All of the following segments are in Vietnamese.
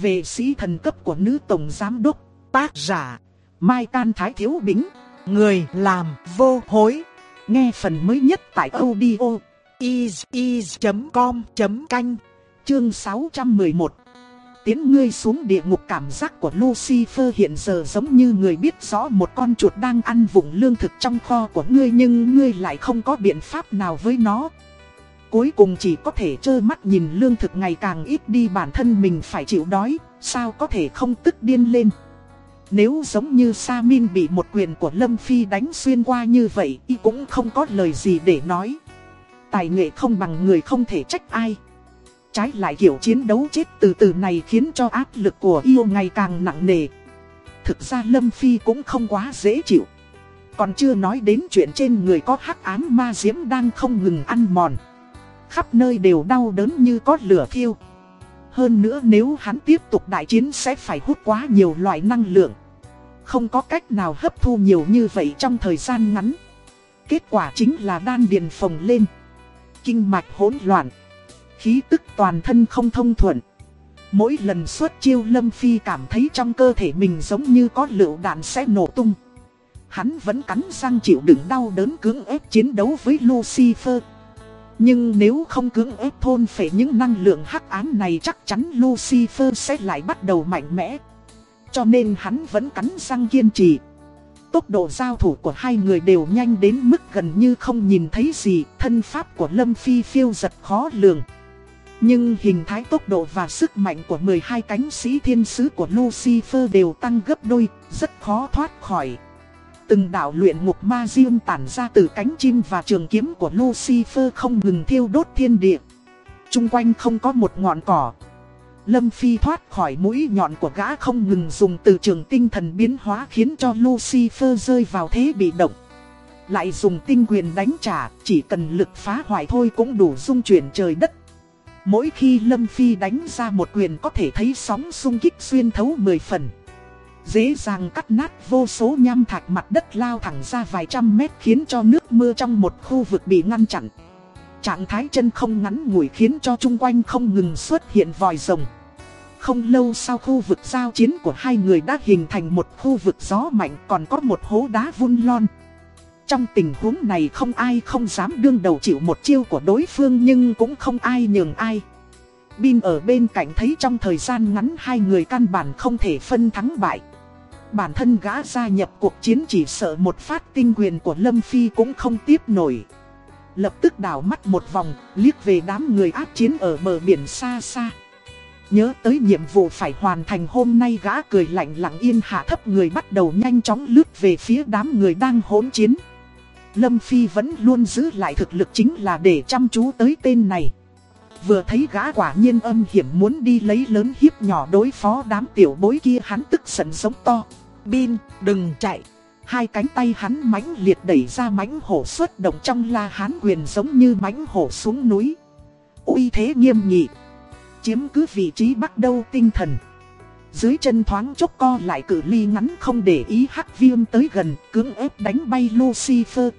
về sĩ thần cấp của nữ tổng giám đốc, tác giả, Mai Can Thái Thiếu Bính, người làm vô hối. Nghe phần mới nhất tại audio is.com.canh, chương 611. Tiến ngươi xuống địa ngục cảm giác của Lucifer hiện giờ giống như người biết rõ một con chuột đang ăn vụng lương thực trong kho của ngươi nhưng ngươi lại không có biện pháp nào với nó. Cuối cùng chỉ có thể trơ mắt nhìn lương thực ngày càng ít đi bản thân mình phải chịu đói, sao có thể không tức điên lên. Nếu giống như Sa Min bị một quyền của Lâm Phi đánh xuyên qua như vậy, y cũng không có lời gì để nói. Tài nghệ không bằng người không thể trách ai. Trái lại kiểu chiến đấu chết từ từ này khiến cho áp lực của yêu ngày càng nặng nề. Thực ra Lâm Phi cũng không quá dễ chịu. Còn chưa nói đến chuyện trên người có hắc ám ma diễm đang không ngừng ăn mòn. Khắp nơi đều đau đớn như có lửa thiêu. Hơn nữa nếu hắn tiếp tục đại chiến sẽ phải hút quá nhiều loại năng lượng. Không có cách nào hấp thu nhiều như vậy trong thời gian ngắn. Kết quả chính là đan điền phồng lên. Kinh mạch hỗn loạn. Khí tức toàn thân không thông thuận. Mỗi lần xuất chiêu Lâm Phi cảm thấy trong cơ thể mình giống như có lựu đạn sẽ nổ tung. Hắn vẫn cắn răng chịu đựng đau đớn cưỡng ép chiến đấu với Lucifer. Nhưng nếu không cưỡng ép thôn phệ những năng lượng hắc ám này chắc chắn Lucifer sẽ lại bắt đầu mạnh mẽ. Cho nên hắn vẫn cắn răng kiên trì. Tốc độ giao thủ của hai người đều nhanh đến mức gần như không nhìn thấy gì, thân pháp của Lâm Phi phiêu giật khó lường. Nhưng hình thái tốc độ và sức mạnh của 12 cánh sĩ thiên sứ của Lucifer đều tăng gấp đôi, rất khó thoát khỏi. Từng đạo luyện ngục ma diêm tản ra từ cánh chim và trường kiếm của Lucifer không ngừng thiêu đốt thiên địa. Trung quanh không có một ngọn cỏ. Lâm Phi thoát khỏi mũi nhọn của gã không ngừng dùng từ trường tinh thần biến hóa khiến cho Lucifer rơi vào thế bị động. Lại dùng tinh quyền đánh trả, chỉ cần lực phá hoại thôi cũng đủ dung chuyển trời đất. Mỗi khi Lâm Phi đánh ra một quyền có thể thấy sóng xung kích xuyên thấu 10 phần. Dễ dàng cắt nát vô số nham thạch mặt đất lao thẳng ra vài trăm mét khiến cho nước mưa trong một khu vực bị ngăn chặn. Trạng thái chân không ngắn ngủi khiến cho chung quanh không ngừng xuất hiện vòi rồng. Không lâu sau khu vực giao chiến của hai người đã hình thành một khu vực gió mạnh còn có một hố đá vun lon. Trong tình huống này không ai không dám đương đầu chịu một chiêu của đối phương nhưng cũng không ai nhường ai. Bin ở bên cạnh thấy trong thời gian ngắn hai người căn bản không thể phân thắng bại. Bản thân gã gia nhập cuộc chiến chỉ sợ một phát tinh quyền của Lâm Phi cũng không tiếp nổi. Lập tức đảo mắt một vòng, liếc về đám người áp chiến ở bờ biển xa xa. Nhớ tới nhiệm vụ phải hoàn thành hôm nay gã cười lạnh lặng yên hạ thấp người bắt đầu nhanh chóng lướt về phía đám người đang hỗn chiến. Lâm Phi vẫn luôn giữ lại thực lực chính là để chăm chú tới tên này. Vừa thấy gã quả nhiên âm hiểm muốn đi lấy lớn hiếp nhỏ đối phó đám tiểu bối kia hắn tức giận giống to. Bin, đừng chạy. Hai cánh tay hắn mãnh liệt đẩy ra mãnh hổ xuất động trong la hán quyền giống như mãnh hổ xuống núi. uy thế nghiêm nghị. Chiếm cứ vị trí bắt đầu tinh thần. Dưới chân thoáng chốc co lại cự ly ngắn không để ý hắc viêm tới gần, cưỡng ép đánh bay Lucifer.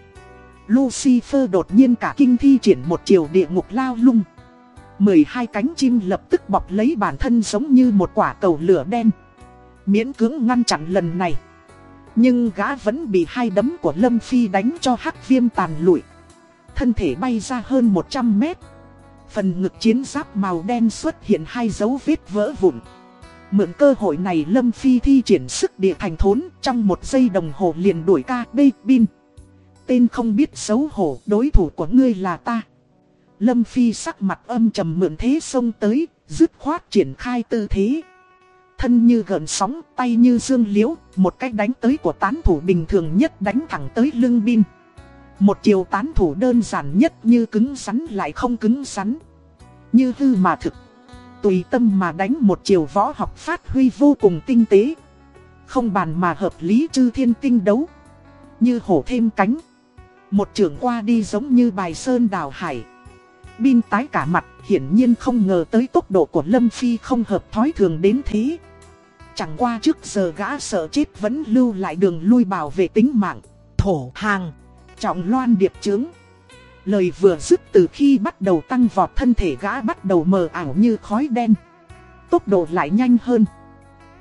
Lucifer đột nhiên cả kinh thi triển một chiều địa ngục lao lung. 12 cánh chim lập tức bọc lấy bản thân giống như một quả cầu lửa đen. Miễn cưỡng ngăn chặn lần này. Nhưng gã vẫn bị hai đấm của Lâm Phi đánh cho hắc viêm tàn lụi. Thân thể bay ra hơn 100 mét. Phần ngực chiến giáp màu đen xuất hiện hai dấu vết vỡ vụn. Mượn cơ hội này Lâm Phi thi triển sức địa thành thốn trong một giây đồng hồ liền đuổi ca bê bin. Tên không biết xấu hổ đối thủ của ngươi là ta. Lâm Phi sắc mặt âm trầm mượn thế xông tới, dứt khoát triển khai tư thế. Thân như gợn sóng, tay như dương liễu, một cách đánh tới của tán thủ bình thường nhất đánh thẳng tới lưng bin. Một chiều tán thủ đơn giản nhất như cứng rắn lại không cứng rắn. Như hư mà thực. Tùy tâm mà đánh một chiều võ học phát huy vô cùng tinh tế. Không bàn mà hợp lý chư thiên tinh đấu. Như hổ thêm cánh. Một trưởng qua đi giống như bài sơn đào hải. Bin tái cả mặt, hiển nhiên không ngờ tới tốc độ của Lâm Phi không hợp thói thường đến thế. Chẳng qua trước giờ gã sợ chết vẫn lưu lại đường lui bảo vệ tính mạng. Thổ hàng, trọng loan điệp trướng. Lời vừa dứt từ khi bắt đầu tăng vọt thân thể gã bắt đầu mờ ảo như khói đen. tốc độ lại nhanh hơn.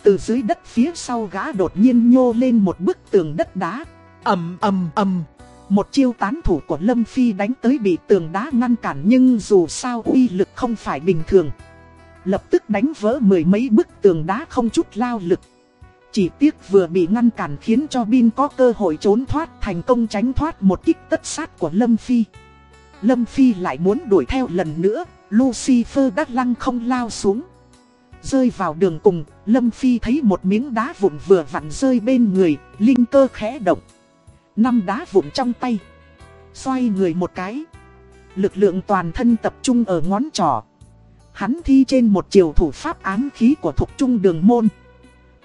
Từ dưới đất phía sau gã đột nhiên nhô lên một bức tường đất đá. ầm ầm ầm. Một chiêu tán thủ của Lâm Phi đánh tới bị tường đá ngăn cản nhưng dù sao uy lực không phải bình thường. Lập tức đánh vỡ mười mấy bức tường đá không chút lao lực. Chỉ tiếc vừa bị ngăn cản khiến cho Bin có cơ hội trốn thoát thành công tránh thoát một kích tất sát của Lâm Phi. Lâm Phi lại muốn đuổi theo lần nữa, Lucifer đắc lăng không lao xuống. Rơi vào đường cùng, Lâm Phi thấy một miếng đá vụn vừa vặn rơi bên người, linh cơ khẽ động. Năm đá vụn trong tay. Xoay người một cái. Lực lượng toàn thân tập trung ở ngón trỏ. Hắn thi trên một chiều thủ pháp ám khí của thuộc trung đường môn.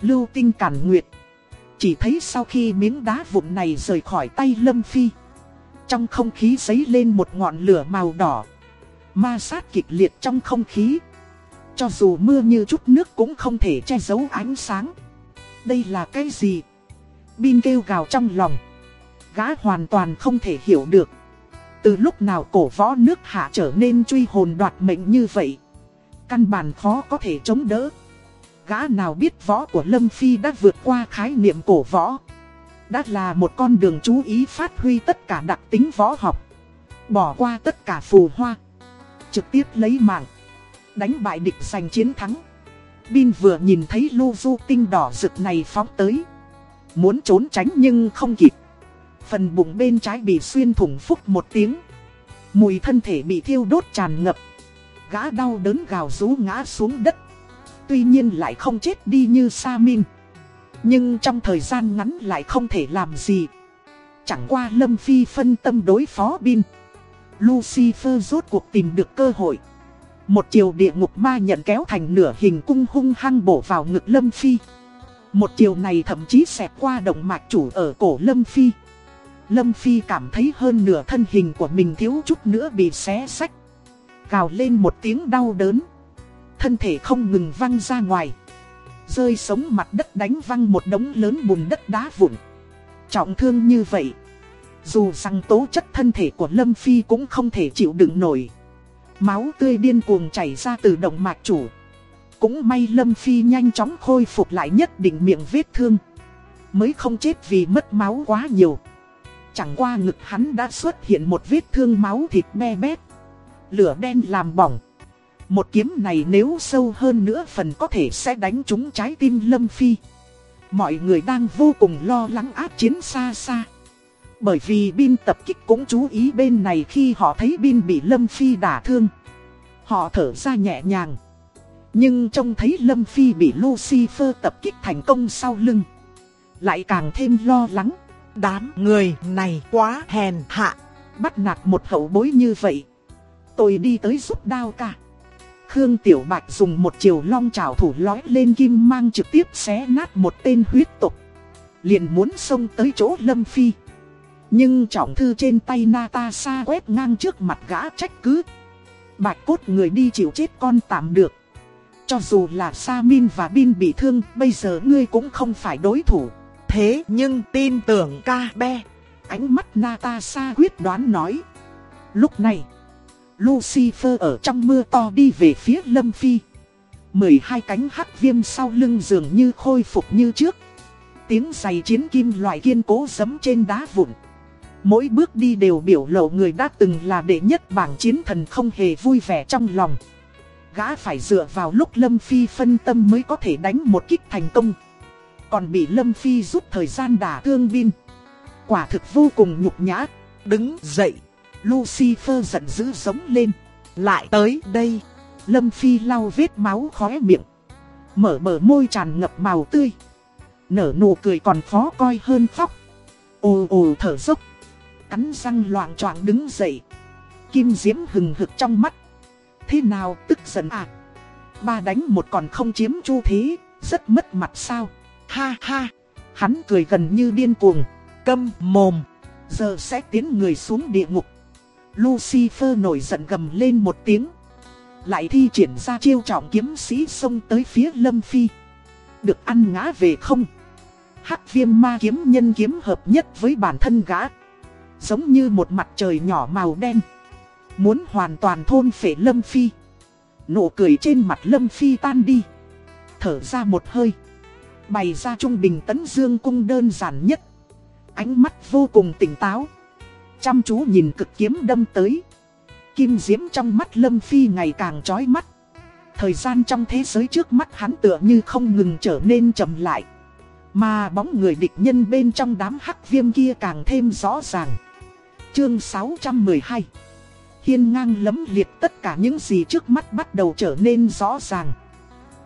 Lưu tinh cản nguyệt. Chỉ thấy sau khi miếng đá vụn này rời khỏi tay Lâm Phi. Trong không khí giấy lên một ngọn lửa màu đỏ. Ma sát kịch liệt trong không khí. Cho dù mưa như chút nước cũng không thể che giấu ánh sáng. Đây là cái gì? Bin kêu gào trong lòng. Gã hoàn toàn không thể hiểu được. Từ lúc nào cổ võ nước hạ trở nên truy hồn đoạt mệnh như vậy. Căn bản khó có thể chống đỡ. Gã nào biết võ của Lâm Phi đã vượt qua khái niệm cổ võ. Đã là một con đường chú ý phát huy tất cả đặc tính võ học. Bỏ qua tất cả phù hoa. Trực tiếp lấy mạng. Đánh bại địch giành chiến thắng. Bin vừa nhìn thấy lô du tinh đỏ rực này phóng tới. Muốn trốn tránh nhưng không kịp. Phần bụng bên trái bị xuyên thủng phúc một tiếng. Mùi thân thể bị thiêu đốt tràn ngập. Gã đau đớn gào rú ngã xuống đất. Tuy nhiên lại không chết đi như Sa Min. Nhưng trong thời gian ngắn lại không thể làm gì. Chẳng qua Lâm Phi phân tâm đối phó Bin. Lucifer rốt cuộc tìm được cơ hội. Một chiều địa ngục ma nhận kéo thành nửa hình cung hung hăng bổ vào ngực Lâm Phi. Một chiều này thậm chí xẹt qua động mạch chủ ở cổ Lâm Phi. Lâm Phi cảm thấy hơn nửa thân hình của mình thiếu chút nữa bị xé sách. Gào lên một tiếng đau đớn. Thân thể không ngừng văng ra ngoài. Rơi sống mặt đất đánh văng một đống lớn bùn đất đá vụn. Trọng thương như vậy. Dù rằng tố chất thân thể của Lâm Phi cũng không thể chịu đựng nổi. Máu tươi điên cuồng chảy ra từ động mạch chủ. Cũng may Lâm Phi nhanh chóng khôi phục lại nhất định miệng vết thương. Mới không chết vì mất máu quá nhiều. Chẳng qua ngực hắn đã xuất hiện một vết thương máu thịt be bét. Lửa đen làm bỏng. Một kiếm này nếu sâu hơn nữa phần có thể sẽ đánh trúng trái tim Lâm Phi. Mọi người đang vô cùng lo lắng áp chiến xa xa. Bởi vì Bin tập kích cũng chú ý bên này khi họ thấy Bin bị Lâm Phi đả thương. Họ thở ra nhẹ nhàng. Nhưng trông thấy Lâm Phi bị Lucifer tập kích thành công sau lưng. Lại càng thêm lo lắng. Đám người này quá hèn hạ. Bắt nạt một hậu bối như vậy. Tôi đi tới giúp đao ca. Khương Tiểu Bạch dùng một chiều long trào thủ lói lên kim mang trực tiếp xé nát một tên huyết tục. Liền muốn xông tới chỗ Lâm Phi. Nhưng trọng thư trên tay Natasha quét ngang trước mặt gã trách cứ. Bạch cốt người đi chịu chết con tạm được. Cho dù là Samin và Bin bị thương, bây giờ ngươi cũng không phải đối thủ. Thế nhưng tin tưởng ca be. Ánh mắt Natasha quyết đoán nói. Lúc này, Lucifer ở trong mưa to đi về phía Lâm Phi. 12 cánh hắc viêm sau lưng dường như khôi phục như trước. Tiếng giày chiến kim loại kiên cố giấm trên đá vụn. Mỗi bước đi đều biểu lộ người đã từng là đệ nhất bảng chiến thần không hề vui vẻ trong lòng. Gã phải dựa vào lúc Lâm Phi phân tâm mới có thể đánh một kích thành công. Còn bị Lâm Phi rút thời gian đả thương binh. Quả thực vô cùng nhục nhã. Đứng dậy. Lucifer giận dữ giống lên. Lại tới đây. Lâm Phi lau vết máu khóe miệng. Mở mở môi tràn ngập màu tươi. Nở nụ cười còn khó coi hơn khóc. Ồ ồ thở dốc. Cắn răng loạn choạng đứng dậy. Kim diễm hừng hực trong mắt. Thế nào tức giận à? Ba đánh một còn không chiếm chu thế, rất mất mặt sao? Ha ha! Hắn cười gần như điên cuồng. Câm mồm. Giờ sẽ tiến người xuống địa ngục. Lucifer nổi giận gầm lên một tiếng. Lại thi triển ra chiêu trọng kiếm sĩ xông tới phía Lâm Phi. Được ăn ngã về không? Hắc viêm ma kiếm nhân kiếm hợp nhất với bản thân gã. Giống như một mặt trời nhỏ màu đen. Muốn hoàn toàn thôn phệ Lâm Phi. Nụ cười trên mặt Lâm Phi tan đi. thở ra một hơi. Bày ra trung bình tấn dương cung đơn giản nhất. Ánh mắt vô cùng tỉnh táo. Chăm chú nhìn cực kiếm đâm tới. Kim diễm trong mắt Lâm Phi ngày càng trói mắt. Thời gian trong thế giới trước mắt hắn tựa như không ngừng trở nên chậm lại. Mà bóng người địch nhân bên trong đám hắc viêm kia càng thêm rõ ràng. Chương 612 Hiên ngang lấm liệt tất cả những gì trước mắt bắt đầu trở nên rõ ràng.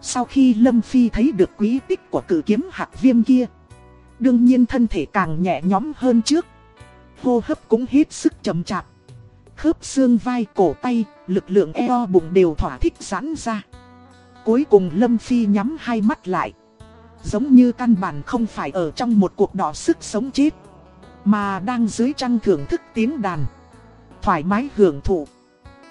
Sau khi Lâm Phi thấy được quý tích của cử kiếm hạc viêm kia, đương nhiên thân thể càng nhẹ nhõm hơn trước. Hô hấp cũng hết sức chậm chạp. Khớp xương vai cổ tay, lực lượng eo bụng đều thỏa thích giãn ra. Cuối cùng Lâm Phi nhắm hai mắt lại. Giống như căn bản không phải ở trong một cuộc đỏ sức sống chết. Mà đang dưới trăng thưởng thức tiếng đàn. Thoải mái hưởng thụ.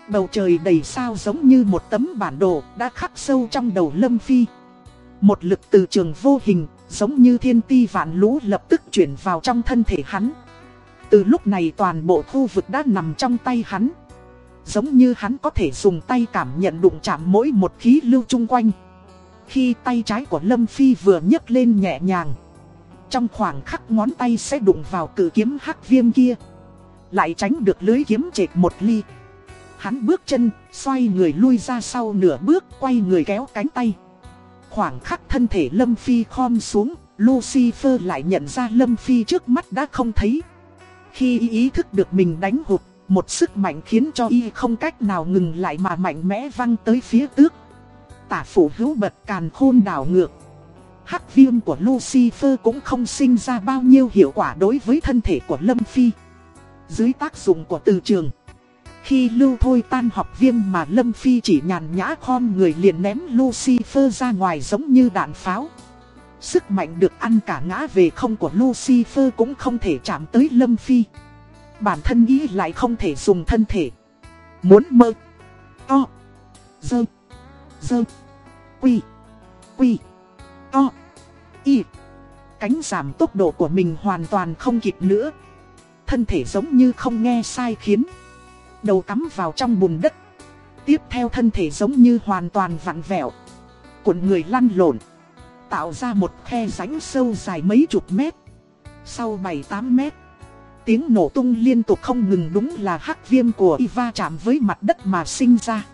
Bầu trời đầy sao giống như một tấm bản đồ đã khắc sâu trong đầu Lâm Phi. Một lực từ trường vô hình, giống như thiên ti vạn lũ lập tức chuyển vào trong thân thể hắn. Từ lúc này toàn bộ khu vực đã nằm trong tay hắn. Giống như hắn có thể dùng tay cảm nhận đụng chạm mỗi một khí lưu chung quanh. Khi tay trái của Lâm Phi vừa nhấc lên nhẹ nhàng. Trong khoảng khắc ngón tay sẽ đụng vào cử kiếm hắc viêm kia. Lại tránh được lưới kiếm chệch một ly. Hắn bước chân, xoay người lui ra sau nửa bước, quay người kéo cánh tay. Khoảng khắc thân thể Lâm Phi khom xuống, Lucifer lại nhận ra Lâm Phi trước mắt đã không thấy. Khi ý thức được mình đánh hụt, một sức mạnh khiến cho y không cách nào ngừng lại mà mạnh mẽ văng tới phía tước. Tả phủ hữu bật càn khôn đảo ngược. Hắc viêm của Lucifer cũng không sinh ra bao nhiêu hiệu quả đối với thân thể của Lâm Phi. Dưới tác dụng của từ trường. Khi lưu thôi tan học viêm mà Lâm Phi chỉ nhàn nhã khom người liền ném Lucifer ra ngoài giống như đạn pháo. Sức mạnh được ăn cả ngã về không của Lucifer cũng không thể chạm tới Lâm Phi. Bản thân ý lại không thể dùng thân thể. Muốn mơ. To. Dơ. Dơ. Quy. Quy. To. Y. Cánh giảm tốc độ của mình hoàn toàn không kịp nữa. Thân thể giống như không nghe sai khiến. Đầu cắm vào trong bùn đất. Tiếp theo thân thể giống như hoàn toàn vặn vẹo. Cuộn người lăn lộn. Tạo ra một khe rãnh sâu dài mấy chục mét. Sau 7-8 mét. Tiếng nổ tung liên tục không ngừng đúng là hắc viêm của Iva chạm với mặt đất mà sinh ra.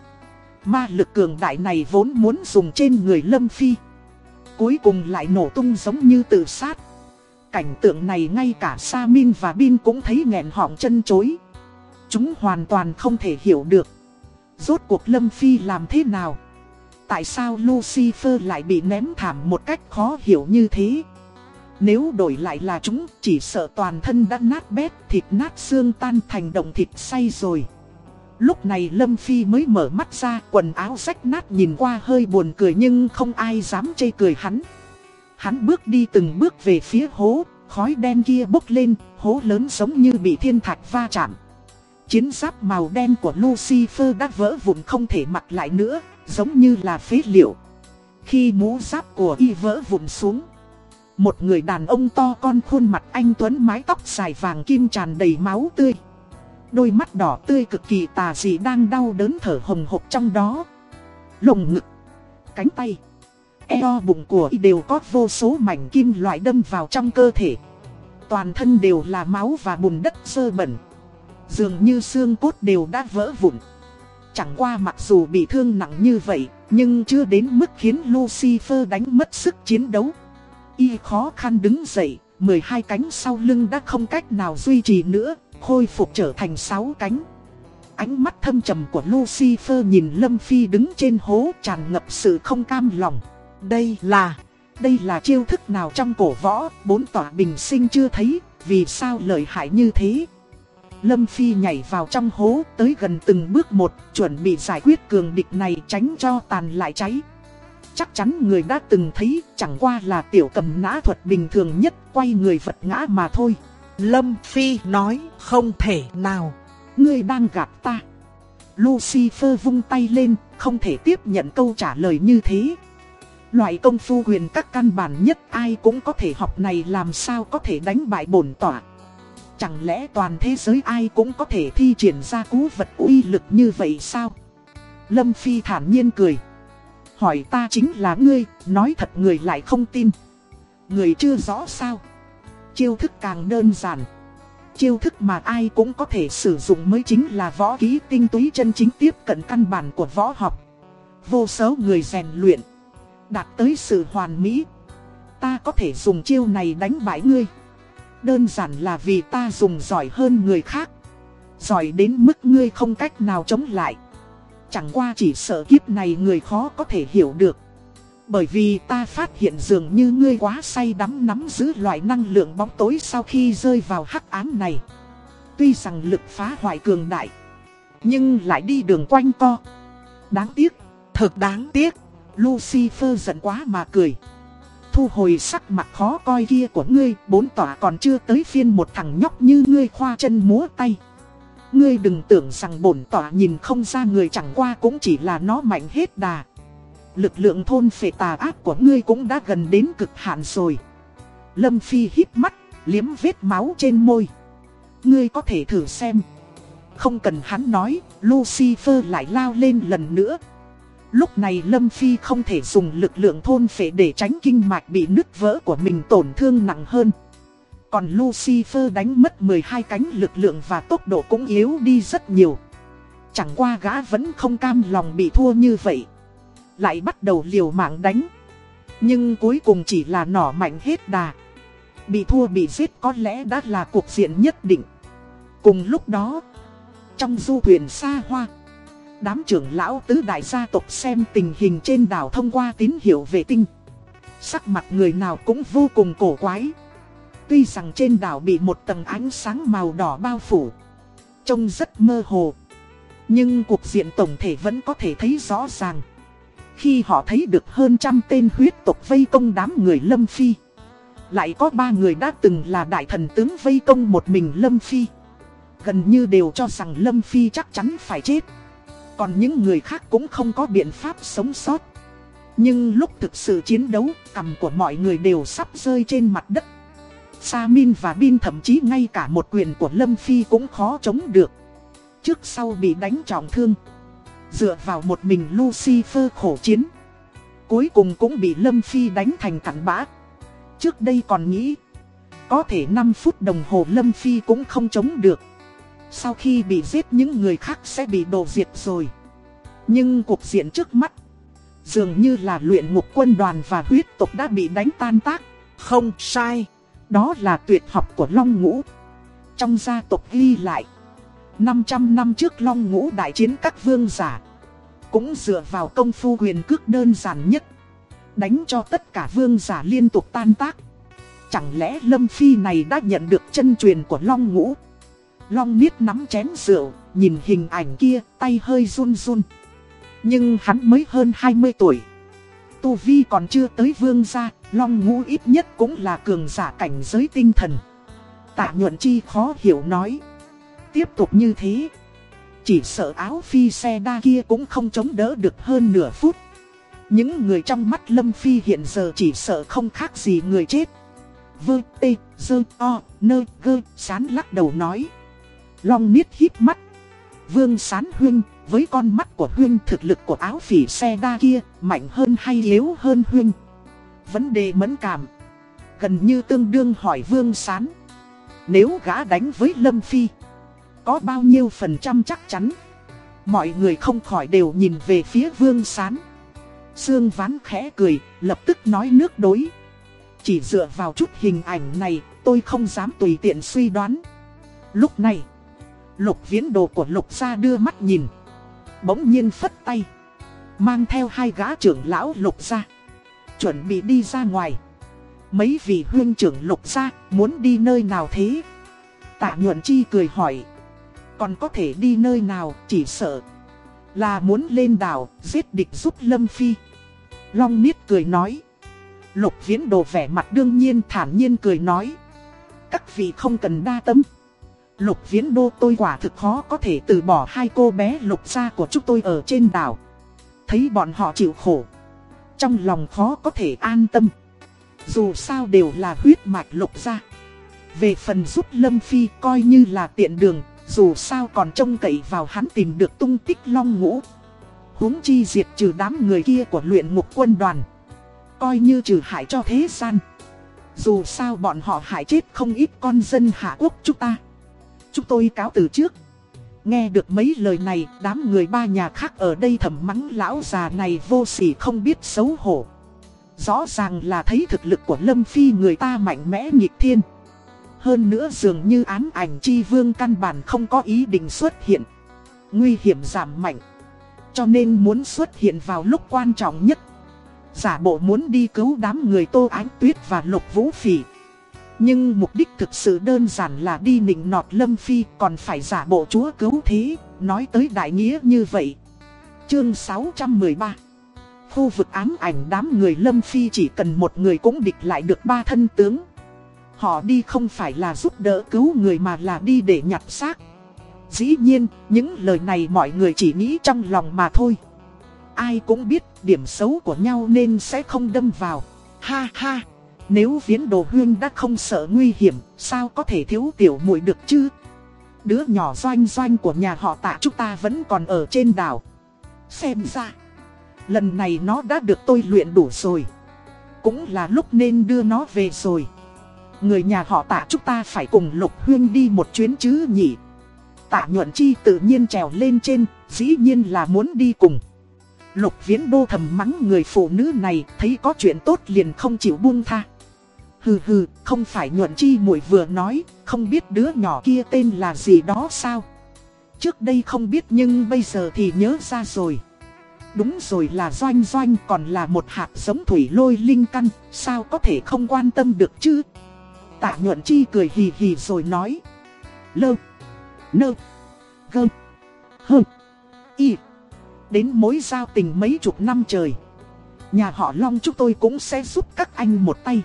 Ma lực cường đại này vốn muốn dùng trên người Lâm Phi. Cuối cùng lại nổ tung giống như tự sát. Cảnh tượng này ngay cả Sa Min và Bin cũng thấy nghẹn họng chân chối. Chúng hoàn toàn không thể hiểu được. Rốt cuộc Lâm Phi làm thế nào? Tại sao Lucifer lại bị ném thảm một cách khó hiểu như thế? Nếu đổi lại là chúng, chỉ sợ toàn thân đã nát bét, thịt nát xương tan thành động thịt say rồi. Lúc này Lâm Phi mới mở mắt ra, quần áo rách nát nhìn qua hơi buồn cười nhưng không ai dám chê cười hắn. Hắn bước đi từng bước về phía hố, khói đen kia bốc lên, hố lớn giống như bị thiên thạch va chạm. Chiến giáp màu đen của Lucifer đã vỡ vụn không thể mặc lại nữa, giống như là phế liệu. Khi mũ giáp của y vỡ vụn xuống, một người đàn ông to con khuôn mặt anh Tuấn mái tóc dài vàng kim tràn đầy máu tươi. Đôi mắt đỏ tươi cực kỳ tà dị đang đau đớn thở hồng hộc trong đó. Lồng ngực, cánh tay, eo bụng của y đều có vô số mảnh kim loại đâm vào trong cơ thể. Toàn thân đều là máu và bùn đất sơ bẩn. Dường như xương cốt đều đã vỡ vụn. Chẳng qua mặc dù bị thương nặng như vậy, nhưng chưa đến mức khiến Lucifer đánh mất sức chiến đấu. Y khó khăn đứng dậy, 12 cánh sau lưng đã không cách nào duy trì nữa, khôi phục trở thành 6 cánh. Ánh mắt thâm trầm của Lucifer nhìn Lâm Phi đứng trên hố tràn ngập sự không cam lòng. Đây là, đây là chiêu thức nào trong cổ võ, bốn tỏa bình sinh chưa thấy, vì sao lợi hại như thế? Lâm Phi nhảy vào trong hố tới gần từng bước một, chuẩn bị giải quyết cường địch này tránh cho tàn lại cháy. Chắc chắn người đã từng thấy chẳng qua là tiểu cầm nã thuật bình thường nhất quay người vật ngã mà thôi. Lâm Phi nói không thể nào. Ngươi đang gặp ta. Lucifer vung tay lên, không thể tiếp nhận câu trả lời như thế. Loại công phu huyền các căn bản nhất ai cũng có thể học này làm sao có thể đánh bại bổn tỏa. Chẳng lẽ toàn thế giới ai cũng có thể thi triển ra cú vật uy lực như vậy sao? Lâm Phi thản nhiên cười. Hỏi ta chính là ngươi, nói thật người lại không tin. Người chưa rõ sao. Chiêu thức càng đơn giản. Chiêu thức mà ai cũng có thể sử dụng mới chính là võ ký tinh túy chân chính tiếp cận căn bản của võ học. Vô số người rèn luyện. Đạt tới sự hoàn mỹ. Ta có thể dùng chiêu này đánh bại ngươi. Đơn giản là vì ta dùng giỏi hơn người khác. Giỏi đến mức ngươi không cách nào chống lại. Chẳng qua chỉ sợ kiếp này người khó có thể hiểu được. Bởi vì ta phát hiện dường như ngươi quá say đắm nắm giữ loại năng lượng bóng tối sau khi rơi vào hắc ám này. Tuy rằng lực phá hoại cường đại, nhưng lại đi đường quanh co. Đáng tiếc, thật đáng tiếc, Lucifer giận quá mà cười. Thu hồi sắc mặt khó coi kia của ngươi, bốn tỏa còn chưa tới phiên một thằng nhóc như ngươi khoa chân múa tay. Ngươi đừng tưởng rằng bổn tỏa nhìn không ra người chẳng qua cũng chỉ là nó mạnh hết đà. Lực lượng thôn phệ tà ác của ngươi cũng đã gần đến cực hạn rồi. Lâm Phi hít mắt, liếm vết máu trên môi. Ngươi có thể thử xem. Không cần hắn nói, Lucifer lại lao lên lần nữa. Lúc này Lâm Phi không thể dùng lực lượng thôn phệ để tránh kinh mạch bị nứt vỡ của mình tổn thương nặng hơn. Còn Lucifer đánh mất 12 cánh lực lượng và tốc độ cũng yếu đi rất nhiều. Chẳng qua gã vẫn không cam lòng bị thua như vậy. Lại bắt đầu liều mạng đánh. Nhưng cuối cùng chỉ là nỏ mạnh hết đà. Bị thua bị giết có lẽ đã là cuộc diện nhất định. Cùng lúc đó, trong du thuyền xa hoa, đám trưởng lão tứ đại gia tộc xem tình hình trên đảo thông qua tín hiệu vệ tinh. Sắc mặt người nào cũng vô cùng cổ quái. Tuy rằng trên đảo bị một tầng ánh sáng màu đỏ bao phủ, Trông rất mơ hồ Nhưng cuộc diện tổng thể vẫn có thể thấy rõ ràng Khi họ thấy được hơn trăm tên huyết tộc vây công đám người Lâm Phi, Lại có ba người đã từng là đại thần tướng vây công một mình Lâm Phi Gần như đều cho rằng Lâm Phi chắc chắn phải chết còn những người khác cũng không có biện pháp sống sót Nhưng lúc thực sự chiến đấu, cằm của mọi người đều sắp rơi trên mặt đất Sa Min và Bin thậm chí ngay cả một quyền của Lâm Phi cũng khó chống được. Trước sau bị đánh trọng thương. Dựa vào một mình Lucifer khổ chiến. Cuối cùng cũng bị Lâm Phi đánh thành cặn bã. Trước đây còn nghĩ. Có thể 5 phút đồng hồ Lâm Phi cũng không chống được. Sau khi bị giết những người khác sẽ bị đổ diệt rồi. Nhưng cuộc diện trước mắt. Dường như là luyện ngục quân đoàn và huyết tộc đã bị đánh tan tác. Không sai. Đó là tuyệt học của Long Ngũ. Trong gia tộc ghi lại, 500 năm trước Long Ngũ đại chiến các vương giả. Cũng dựa vào công phu quyền cước đơn giản nhất. Đánh cho tất cả vương giả liên tục tan tác. Chẳng lẽ Lâm Phi này đã nhận được chân truyền của Long Ngũ? Long Niết nắm chén rượu, nhìn hình ảnh kia, tay hơi run run. Nhưng hắn mới hơn 20 tuổi. Tu Vi còn chưa tới vương gia, Long ngũ ít nhất cũng là cường giả cảnh giới tinh thần. Tạ nhuận chi khó hiểu nói. Tiếp tục như thế. Chỉ sợ áo phi xe đa kia cũng không chống đỡ được hơn nửa phút. Những người trong mắt Lâm Phi hiện giờ chỉ sợ không khác gì người chết. Vơ, tê, dơ, o, nơ, gơ, sán lắc đầu nói. Long niết hít mắt. Vương sán huynh, với con mắt của huynh thực lực của áo phỉ xe đa kia, mạnh hơn hay yếu hơn huynh. Vấn đề mẫn cảm. Gần như tương đương hỏi Vương Sán. Nếu gã đánh với Lâm Phi Có bao nhiêu phần trăm chắc chắn? Mọi người không khỏi đều nhìn về phía Vương Sán. Sương ván khẽ cười Lập tức nói nước đối. Chỉ dựa vào chút hình ảnh này Tôi không dám tùy tiện suy đoán. Lúc này Lục viễn đồ của lục gia đưa mắt nhìn. Bỗng nhiên phất tay. Mang theo hai gã trưởng lão lục gia. Chuẩn bị đi ra ngoài. Mấy vị huyên trưởng lục gia Muốn đi nơi nào thế? Tạ nhuận chi cười hỏi. Còn có thể đi nơi nào, chỉ sợ Là muốn lên đảo, Giết địch giúp Lâm Phi. Long Niết cười nói. Lục viễn đồ vẻ mặt đương nhiên thản nhiên cười nói. Các vị không cần đa tâm. Lục viễn đô tôi quả thực khó có thể từ bỏ hai cô bé lục gia của chúng tôi ở trên đảo. Thấy bọn họ chịu khổ. Trong lòng khó có thể an tâm. Dù sao đều là huyết mạch lục gia. Về phần giúp Lâm Phi coi như là tiện đường, Dù sao còn trông cậy vào hắn tìm được tung tích long ngũ. Huống chi diệt trừ đám người kia của luyện ngục quân đoàn. Coi như trừ hại cho thế gian. Dù sao bọn họ hại chết không ít con dân Hạ Quốc chúng ta. Chúng tôi cáo từ trước Nghe được mấy lời này, đám người ba nhà khác ở đây thầm mắng lão già này vô sỉ không biết xấu hổ. Rõ ràng là thấy thực lực của Lâm Phi người ta mạnh mẽ nghịch thiên. Hơn nữa dường như ám ảnh chi vương căn bản không có ý định xuất hiện. Nguy hiểm giảm mạnh. Cho nên muốn xuất hiện vào lúc quan trọng nhất. Giả bộ muốn đi cứu đám người Tô Ánh Tuyết và Lục Vũ Phỉ. Nhưng mục đích thực sự đơn giản là đi nịnh nọt Lâm Phi còn phải giả bộ chúa cứu thế, nói tới đại nghĩa như vậy. Chương 613 Khu vực ám ảnh đám người Lâm Phi chỉ cần một người cũng địch lại được ba thân tướng. Họ đi không phải là giúp đỡ cứu người mà là đi để nhặt xác. Dĩ nhiên, những lời này mọi người chỉ nghĩ trong lòng mà thôi. Ai cũng biết điểm xấu của nhau nên sẽ không đâm vào. Ha ha! Nếu viễn đồ huyên đã không sợ nguy hiểm, sao có thể thiếu tiểu muội được chứ? Đứa nhỏ doanh doanh của nhà họ tạ chúng ta vẫn còn ở trên đảo. Xem ra, lần này nó đã được tôi luyện đủ rồi. Cũng là lúc nên đưa nó về rồi. Người nhà họ tạ chúng ta phải cùng lục huyên đi một chuyến chứ nhỉ? Tạ nhuận chi tự nhiên trèo lên trên, dĩ nhiên là muốn đi cùng. Lục viễn đô thầm mắng người phụ nữ này thấy có chuyện tốt liền không chịu buông tha. Hừ hừ, không phải nhuận chi muội vừa nói, không biết đứa nhỏ kia tên là gì đó sao? Trước đây không biết nhưng bây giờ thì nhớ ra rồi. Đúng rồi là doanh doanh còn là một hạt giống thủy lôi linh căn, sao có thể không quan tâm được chứ? Tạ nhuận chi cười hì hì rồi nói. Lơ, nơ, gơ, hơ, y. Đến mối giao tình mấy chục năm trời. Nhà họ Long chúng tôi cũng sẽ giúp các anh một tay.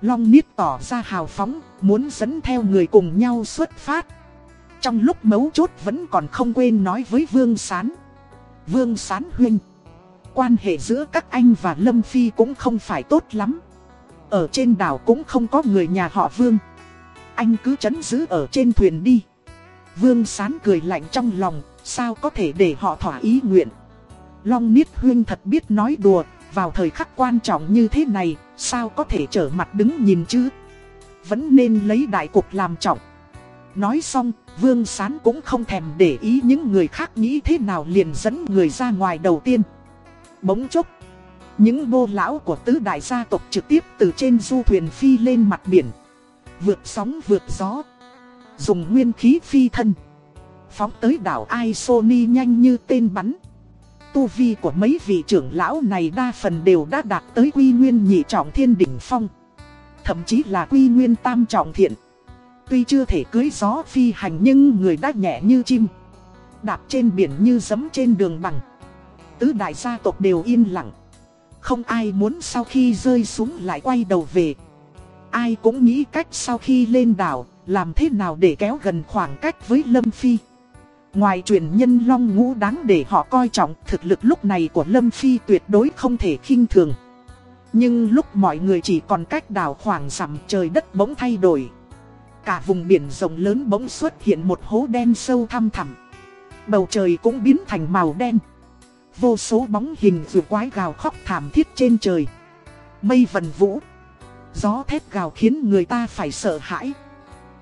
Long Niết tỏ ra hào phóng, muốn dẫn theo người cùng nhau xuất phát. Trong lúc mấu chốt vẫn còn không quên nói với Vương Sán. Vương Sán huynh, quan hệ giữa các anh và Lâm Phi cũng không phải tốt lắm. Ở trên đảo cũng không có người nhà họ Vương. Anh cứ chấn giữ ở trên thuyền đi. Vương Sán cười lạnh trong lòng, sao có thể để họ thỏa ý nguyện. Long Niết Huynh thật biết nói đùa, vào thời khắc quan trọng như thế này, sao có thể trở mặt đứng nhìn chứ? Vẫn nên lấy đại cục làm trọng. Nói xong, Vương Sán cũng không thèm để ý những người khác nghĩ thế nào liền dẫn người ra ngoài đầu tiên. Bỗng chốc, những bô lão của tứ đại gia tộc trực tiếp từ trên du thuyền phi lên mặt biển. Vượt sóng vượt gió. Dùng nguyên khí phi thân. Phóng tới đảo Isoni nhanh như tên bắn tu vi của mấy vị trưởng lão này đa phần đều đã đạt tới quy nguyên nhị trọng thiên đỉnh phong. Thậm chí là quy nguyên tam trọng thiện. Tuy chưa thể cưới gió phi hành nhưng người đã nhẹ như chim. Đạp trên biển như giấm trên đường bằng. Tứ đại gia tộc đều yên lặng. Không ai muốn sau khi rơi xuống lại quay đầu về. Ai cũng nghĩ cách sau khi lên đảo, làm thế nào để kéo gần khoảng cách với Lâm Phi. Ngoài truyền nhân long ngũ đáng để họ coi trọng, thực lực lúc này của Lâm Phi tuyệt đối không thể khinh thường. Nhưng lúc mọi người chỉ còn cách đảo khoảng rằm trời đất bỗng thay đổi. Cả vùng biển rộng lớn bỗng xuất hiện một hố đen sâu thăm thẳm. Bầu trời cũng biến thành màu đen. Vô số bóng hình dù quái gào khóc thảm thiết trên trời. Mây vần vũ. Gió thét gào khiến người ta phải sợ hãi.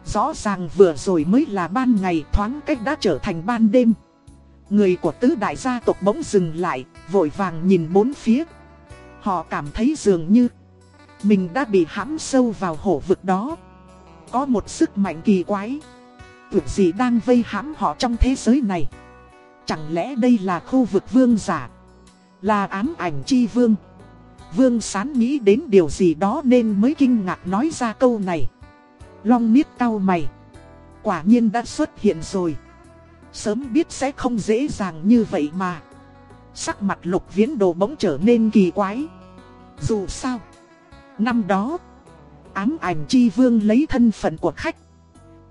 Rõ ràng vừa rồi mới là ban ngày thoáng cách đã trở thành ban đêm. Người của tứ đại gia tộc bỗng dừng lại, vội vàng nhìn bốn phía. Họ cảm thấy dường như Mình đã bị hãm sâu vào hổ vực đó. Có một sức mạnh kỳ quái. Tưởng gì đang vây hãm họ trong thế giới này? Chẳng lẽ đây là khu vực vương giả? Là ám ảnh chi vương? Vương sán nghĩ đến điều gì đó nên mới kinh ngạc nói ra câu này. Long miết cao mày. Quả nhiên đã xuất hiện rồi. Sớm biết sẽ không dễ dàng như vậy mà. Sắc mặt lục viễn đồ bỗng trở nên kỳ quái. Dù sao. Năm đó. Ám ảnh chi vương lấy thân phận của khách.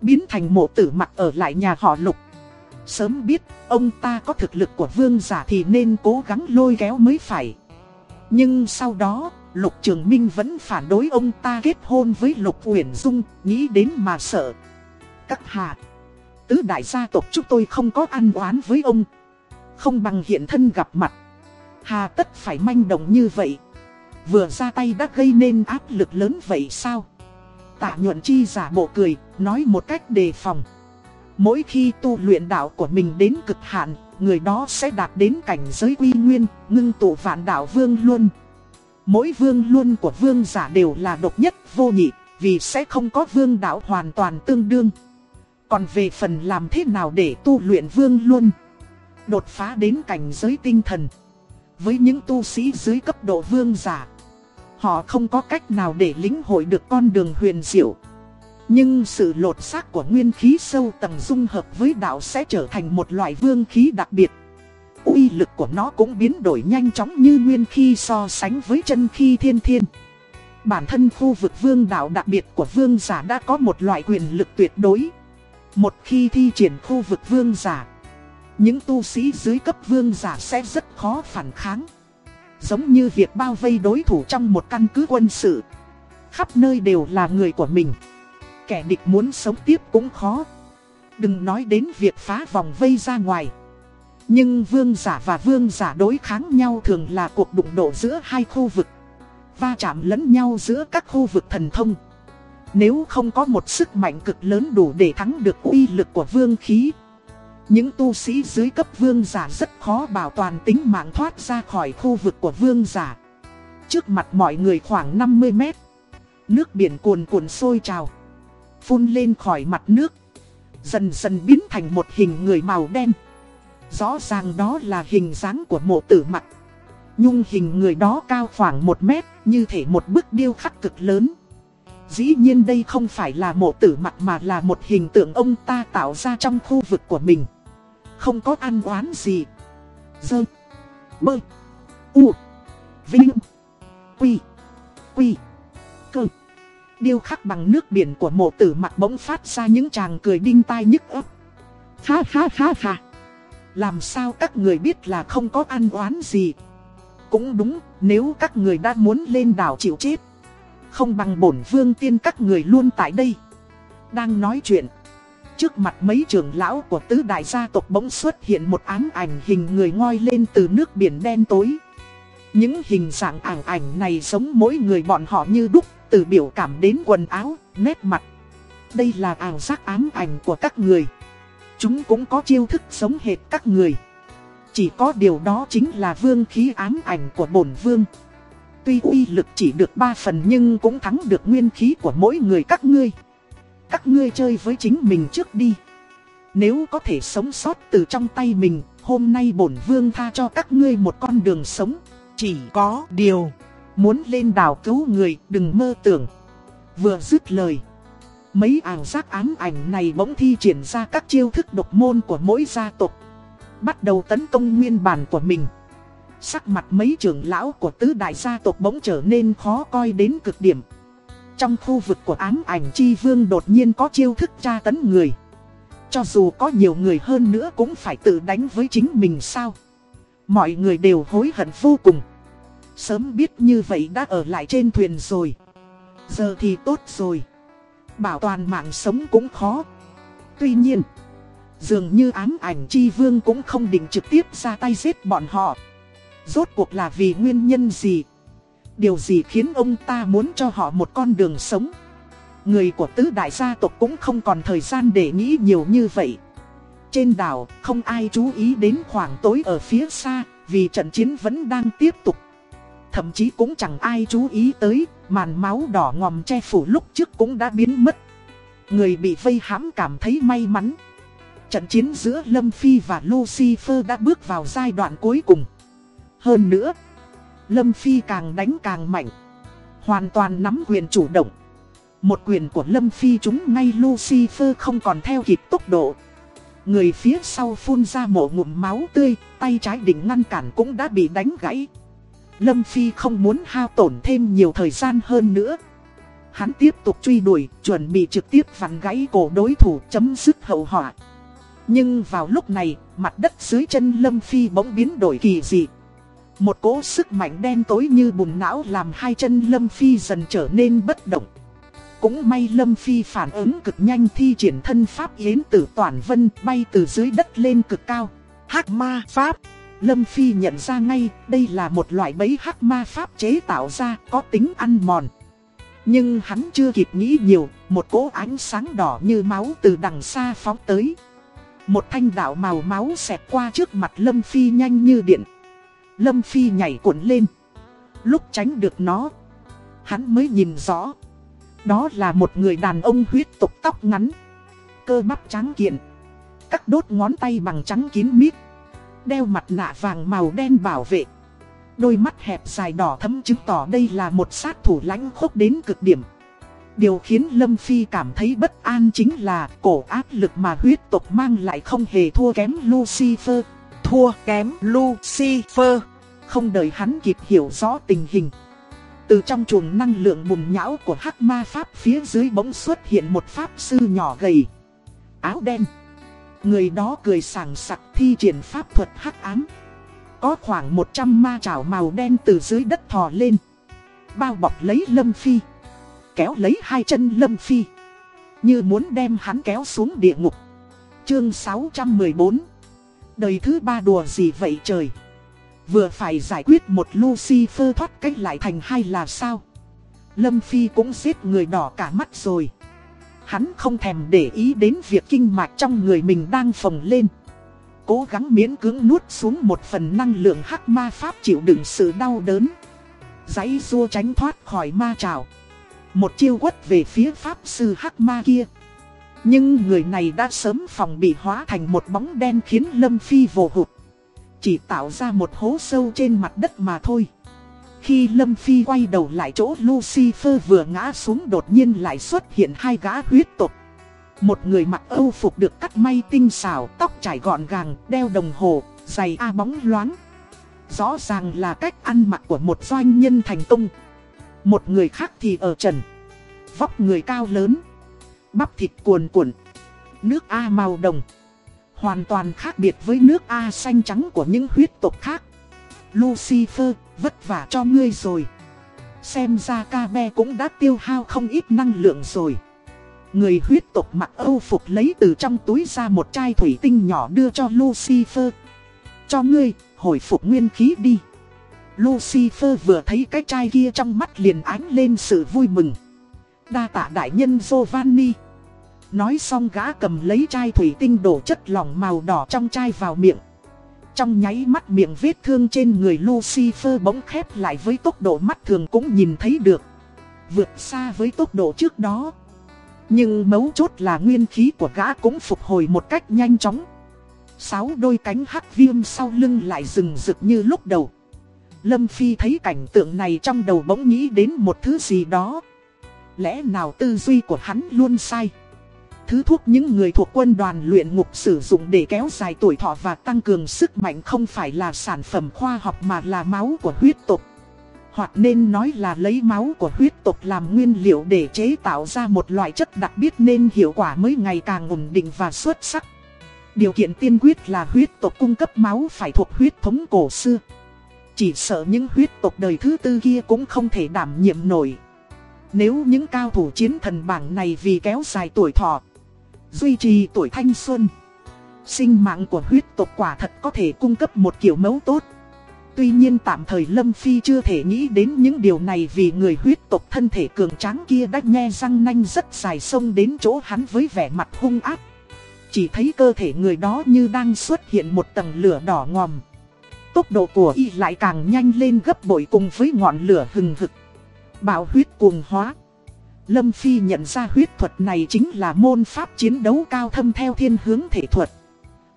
Biến thành mộ tử mặt ở lại nhà họ lục. Sớm biết ông ta có thực lực của vương giả thì nên cố gắng lôi kéo mới phải. Nhưng sau đó Lục Trường Minh vẫn phản đối ông ta kết hôn với Lục Uyển Dung, nghĩ đến mà sợ. Các hạ, tứ đại gia tộc chúng tôi không có ăn oán với ông. Không bằng hiện thân gặp mặt. Hà tất phải manh động như vậy. Vừa ra tay đã gây nên áp lực lớn vậy sao? Tạ nhuận chi giả bộ cười, nói một cách đề phòng. Mỗi khi tu luyện đạo của mình đến cực hạn, người đó sẽ đạt đến cảnh giới uy nguyên, ngưng tụ vạn đạo vương luôn. Mỗi vương luân của vương giả đều là độc nhất vô nhị, vì sẽ không có vương đạo hoàn toàn tương đương. Còn về phần làm thế nào để tu luyện vương luân, đột phá đến cảnh giới tinh thần. Với những tu sĩ dưới cấp độ vương giả, họ không có cách nào để lĩnh hội được con đường huyền diệu. Nhưng sự lột xác của nguyên khí sâu tầng dung hợp với đạo sẽ trở thành một loại vương khí đặc biệt uy lực của nó cũng biến đổi nhanh chóng như nguyên khí so sánh với chân khí thiên thiên. Bản thân khu vực vương đạo đặc biệt của vương giả đã có một loại quyền lực tuyệt đối. Một khi thi triển khu vực vương giả, những tu sĩ dưới cấp vương giả sẽ rất khó phản kháng. Giống như việc bao vây đối thủ trong một căn cứ quân sự. Khắp nơi đều là người của mình. Kẻ địch muốn sống tiếp cũng khó. Đừng nói đến việc phá vòng vây ra ngoài. Nhưng vương giả và vương giả đối kháng nhau thường là cuộc đụng độ giữa hai khu vực. Va chạm lẫn nhau giữa các khu vực thần thông. Nếu không có một sức mạnh cực lớn đủ để thắng được uy lực của vương khí, những tu sĩ dưới cấp vương giả rất khó bảo toàn tính mạng thoát ra khỏi khu vực của vương giả. Trước mặt mọi người khoảng 50 mét. Nước biển cuồn cuộn sôi trào. Phun lên khỏi mặt nước. Dần dần biến thành một hình người màu đen. Rõ ràng đó là hình dáng của mộ tử mặt. Nhung hình người đó cao khoảng 1 mét, như thể một bức điêu khắc cực lớn. Dĩ nhiên đây không phải là mộ tử mặt mà là một hình tượng ông ta tạo ra trong khu vực của mình. Không có ăn oán gì. Dơ. Bơ. U. Vinh. Quy. Quy. Cơ. Điêu khắc bằng nước biển của mộ tử mặt bỗng phát ra những chàng cười đinh tai nhức ấp. Ha ha ha ha. Làm sao các người biết là không có ăn oán gì. Cũng đúng, nếu các người đã muốn lên đảo chịu chết không bằng bổn vương tiên các người luôn tại đây. Đang nói chuyện Trước mặt mấy trưởng lão của tứ đại gia tộc bỗng xuất hiện một ám ảnh hình người ngoi lên từ nước biển đen tối. Những hình dạng ảng ảnh này giống mỗi người bọn họ như đúc Từ biểu cảm đến quần áo, nét mặt. Đây là ảo giác ám ảnh của các người. Chúng cũng có chiêu thức sống hệt các người Chỉ có điều đó chính là vương khí ám ảnh của bổn vương Tuy uy lực chỉ được 3 phần nhưng cũng thắng được nguyên khí của mỗi người các ngươi. Các ngươi chơi với chính mình trước đi. Nếu có thể sống sót từ trong tay mình, hôm nay bổn vương tha cho các ngươi một con đường sống. Chỉ có điều, muốn lên đảo cứu người đừng mơ tưởng. Vừa dứt lời, mấy ảo giác ám ảnh này bỗng thi triển ra các chiêu thức độc môn của mỗi gia tộc. Bắt đầu tấn công nguyên bản của mình. Sắc mặt mấy trưởng lão của tứ đại gia tộc bỗng trở nên khó coi đến cực điểm. Trong khu vực của ám ảnh chi vương đột nhiên có chiêu thức tra tấn người. Cho dù có nhiều người hơn nữa cũng phải tự đánh với chính mình sao. Mọi người đều hối hận vô cùng. Sớm biết như vậy đã ở lại trên thuyền rồi. Giờ thì tốt rồi. Bảo toàn mạng sống cũng khó. Tuy nhiên, dường như ám ảnh chi vương cũng không định trực tiếp ra tay giết bọn họ. Rốt cuộc là vì nguyên nhân gì? Điều gì khiến ông ta muốn cho họ một con đường sống? Người của tứ đại gia tộc cũng không còn thời gian để nghĩ nhiều như vậy. Trên đảo, không ai chú ý đến khoảng tối ở phía xa, vì trận chiến vẫn đang tiếp tục. Thậm chí cũng chẳng ai chú ý tới, màn máu đỏ ngòm che phủ lúc trước cũng đã biến mất. Người bị vây hãm cảm thấy may mắn. Trận chiến giữa Lâm Phi và Lucifer đã bước vào giai đoạn cuối cùng. Hơn nữa, Lâm Phi càng đánh càng mạnh. Hoàn toàn nắm quyền chủ động. Một quyền của Lâm Phi chúng ngay Lucifer không còn theo kịp tốc độ. Người phía sau phun ra một ngụm máu tươi, tay trái định ngăn cản cũng đã bị đánh gãy. Lâm Phi không muốn hao tổn thêm nhiều thời gian hơn nữa. Hắn tiếp tục truy đuổi, chuẩn bị trực tiếp vặn gãy cổ đối thủ chấm dứt hậu họa. Nhưng vào lúc này, mặt đất dưới chân Lâm Phi bỗng biến đổi kỳ dị. Một cỗ sức mạnh đen tối như bùn não làm hai chân Lâm Phi dần trở nên bất động. Cũng may Lâm Phi phản ứng cực nhanh thi triển thân pháp yến tử toàn vân bay từ dưới đất lên cực cao. hắc ma pháp. Lâm Phi nhận ra ngay đây là một loại bẫy hắc ma pháp chế tạo ra có tính ăn mòn. Nhưng hắn chưa kịp nghĩ nhiều, một cỗ ánh sáng đỏ như máu từ đằng xa phóng tới. Một thanh đạo màu máu xẹt qua trước mặt Lâm Phi nhanh như điện. Lâm Phi nhảy cuộn lên. Lúc tránh được nó, hắn mới nhìn rõ. Đó là một người đàn ông huyết tục tóc ngắn. Cơ bắp trắng kiện. Các đốt ngón tay bằng trắng kín mít. Đeo mặt nạ vàng màu đen bảo vệ. Đôi mắt hẹp dài đỏ thấm chứng tỏ đây là một sát thủ lãnh khốc đến cực điểm. Điều khiến Lâm Phi cảm thấy bất an chính là cổ áp lực mà huyết tộc mang lại không hề thua kém Lucifer. Thua kém Lucifer. Không đợi hắn kịp hiểu rõ tình hình. Từ trong chuồng năng lượng bùn nhão của hắc ma pháp phía dưới bỗng xuất hiện một pháp sư nhỏ gầy. Áo đen. Người đó cười sảng sặc thi triển pháp thuật hắc ám. Có khoảng 100 ma chảo màu đen từ dưới đất thò lên. Bao bọc lấy Lâm Phi. Kéo lấy hai chân Lâm Phi. Như muốn đem hắn kéo xuống địa ngục. Chương 614 Đời thứ ba đùa gì vậy trời Vừa phải giải quyết một Lucifer thoát cách lại thành hai là sao Lâm Phi cũng giết người đỏ cả mắt rồi Hắn không thèm để ý đến việc kinh mạch trong người mình đang phồng lên. Cố gắng miễn cưỡng nuốt xuống một phần năng lượng hắc ma pháp chịu đựng sự đau đớn. Giấy rua tránh thoát khỏi ma trào. Một chiêu quất về phía pháp sư hắc ma kia. Nhưng người này đã sớm phòng bị hóa thành một bóng đen khiến Lâm Phi vồ hụt. Chỉ tạo ra một hố sâu trên mặt đất mà thôi khi Lâm Phi quay đầu lại chỗ Lucifer vừa ngã xuống đột nhiên lại xuất hiện hai gã huyết tộc. Một người mặc âu phục được cắt may tinh xảo, tóc trải gọn gàng, đeo đồng hồ, giày A bóng loáng. Rõ ràng là cách ăn mặc của một doanh nhân thành công. Một người khác thì ở trần. Vóc người cao lớn. Bắp thịt cuồn cuộn. Nước A màu đồng. Hoàn toàn khác biệt với nước A xanh trắng của những huyết tộc khác. Lucifer, vất vả cho ngươi rồi. Xem ra ca be cũng đã tiêu hao không ít năng lượng rồi. Người huyết tộc mặc âu phục lấy từ trong túi ra một chai thủy tinh nhỏ đưa cho Lucifer. Cho ngươi, hồi phục nguyên khí đi. Lucifer vừa thấy cái chai kia trong mắt liền ánh lên sự vui mừng. Đa tạ đại nhân Giovanni. Nói xong gã cầm lấy chai thủy tinh đổ chất lỏng màu đỏ trong chai vào miệng. Trong nháy mắt miệng vết thương trên người Lucifer bỗng khép lại với tốc độ mắt thường cũng nhìn thấy được. Vượt xa với tốc độ trước đó. Nhưng mấu chốt là nguyên khí của gã cũng phục hồi một cách nhanh chóng. Sáu đôi cánh hắc viêm sau lưng lại rừng rực như lúc đầu. Lâm Phi thấy cảnh tượng này trong đầu bỗng nghĩ đến một thứ gì đó. Lẽ nào tư duy của hắn luôn sai? Thứ thuốc những người thuộc quân đoàn luyện ngục sử dụng để kéo dài tuổi thọ và tăng cường sức mạnh không phải là sản phẩm khoa học mà là máu của huyết tộc. Hoặc nên nói là lấy máu của huyết tộc làm nguyên liệu để chế tạo ra một loại chất đặc biệt nên hiệu quả mới ngày càng ổn định và xuất sắc. Điều kiện tiên quyết là huyết tộc cung cấp máu phải thuộc huyết thống cổ xưa. Chỉ sợ những huyết tộc đời thứ tư kia cũng không thể đảm nhiệm nổi. Nếu những cao thủ chiến thần bảng này vì kéo dài tuổi thọ duy trì tuổi thanh xuân. Sinh mạng của huyết tộc quả thật có thể cung cấp một kiểu mẫu tốt. Tuy nhiên tạm thời Lâm Phi chưa thể nghĩ đến những điều này vì người huyết tộc thân thể cường tráng kia đã nghe răng nanh rất dài sông đến chỗ hắn với vẻ mặt hung ác. Chỉ thấy cơ thể người đó như đang xuất hiện một tầng lửa đỏ ngòm. Tốc độ của y lại càng nhanh lên gấp bội cùng với ngọn lửa hừng hực. Bảo huyết cuồng hóa. Lâm Phi nhận ra huyết thuật này chính là môn pháp chiến đấu cao thâm theo thiên hướng thể thuật.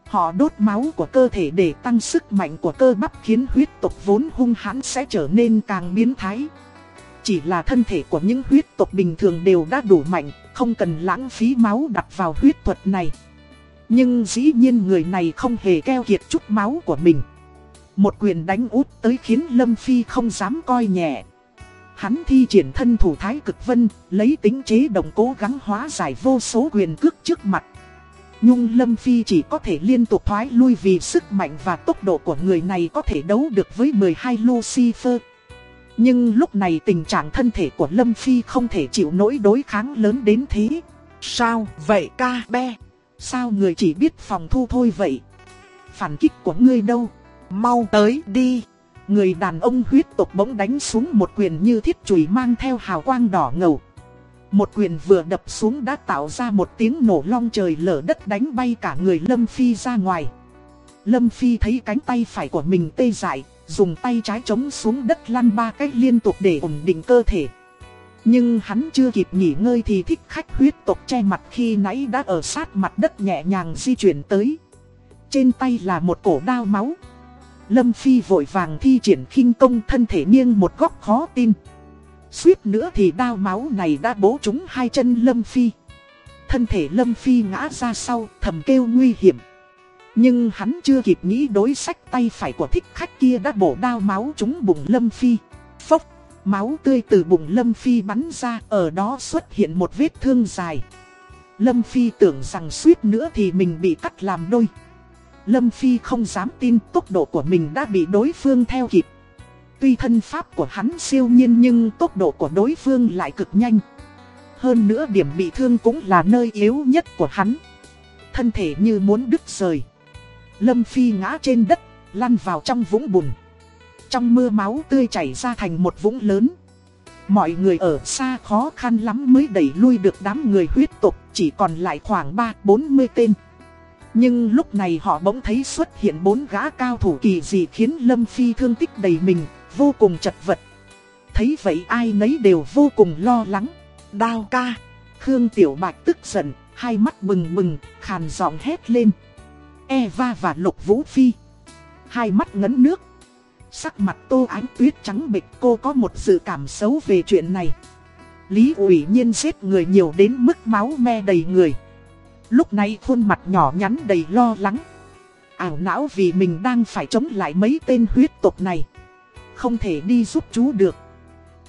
Họ đốt máu của cơ thể để tăng sức mạnh của cơ bắp khiến huyết tộc vốn hung hãn sẽ trở nên càng biến thái. Chỉ là thân thể của những huyết tộc bình thường đều đã đủ mạnh, không cần lãng phí máu đặt vào huyết thuật này. Nhưng dĩ nhiên người này không hề keo kiệt chút máu của mình. Một quyền đánh út tới khiến Lâm Phi không dám coi nhẹ. Hắn thi triển thân thủ thái cực vân, lấy tính chế đồng cố gắng hóa giải vô số quyền cước trước mặt. Nhung Lâm Phi chỉ có thể liên tục thoái lui vì sức mạnh và tốc độ của người này có thể đấu được với 12 Lucifer. Nhưng lúc này tình trạng thân thể của Lâm Phi không thể chịu nỗi đối kháng lớn đến thế. Sao vậy ca be? Sao người chỉ biết phòng thu thôi vậy? phản kích của ngươi đâu. Mau tới đi. Người đàn ông huyết tộc bỗng đánh xuống một quyền như thiết chùy mang theo hào quang đỏ ngầu. Một quyền vừa đập xuống đã tạo ra một tiếng nổ long trời lở đất đánh bay cả người Lâm Phi ra ngoài. Lâm Phi thấy cánh tay phải của mình tê dại, dùng tay trái chống xuống đất lăn ba cách liên tục để ổn định cơ thể. Nhưng hắn chưa kịp nghỉ ngơi thì thích khách huyết tộc che mặt khi nãy đã ở sát mặt đất nhẹ nhàng di chuyển tới. Trên tay là một cổ đao máu. Lâm Phi vội vàng thi triển khinh công thân thể nghiêng một góc khó tin. Suýt nữa thì đao máu này đã bố trúng hai chân Lâm Phi. Thân thể Lâm Phi ngã ra sau thầm kêu nguy hiểm. Nhưng hắn chưa kịp nghĩ đối sách tay phải của thích khách kia đã bổ đao máu trúng bụng Lâm Phi. Phốc, máu tươi từ bụng Lâm Phi bắn ra, ở đó xuất hiện một vết thương dài. Lâm Phi tưởng rằng suýt nữa thì mình bị cắt làm đôi. Lâm Phi không dám tin tốc độ của mình đã bị đối phương theo kịp. Tuy thân pháp của hắn siêu nhiên nhưng tốc độ của đối phương lại cực nhanh. Hơn nữa điểm bị thương cũng là nơi yếu nhất của hắn. Thân thể như muốn đứt rời. Lâm Phi ngã trên đất, lăn vào trong vũng bùn. Trong mưa máu tươi chảy ra thành một vũng lớn. Mọi người ở xa khó khăn lắm mới đẩy lui được đám người huyết tục, chỉ còn lại khoảng 3-40 tên. Nhưng lúc này họ bỗng thấy xuất hiện bốn gã cao thủ kỳ dị khiến Lâm Phi thương tích đầy mình, vô cùng chật vật. Thấy vậy ai nấy đều vô cùng lo lắng. Đao ca, Khương Tiểu Bạch tức giận, hai mắt bừng bừng, khàn giọng hét lên. Eva và Lục Vũ Phi. Hai mắt ngấn nước. Sắc mặt tô ánh tuyết trắng bịch cô có một dự cảm xấu về chuyện này. Lý ủy nhiên giết người nhiều đến mức máu me đầy người. Lúc này khuôn mặt nhỏ nhắn đầy lo lắng. Ảo não vì mình đang phải chống lại mấy tên huyết tộc này. Không thể đi giúp chú được.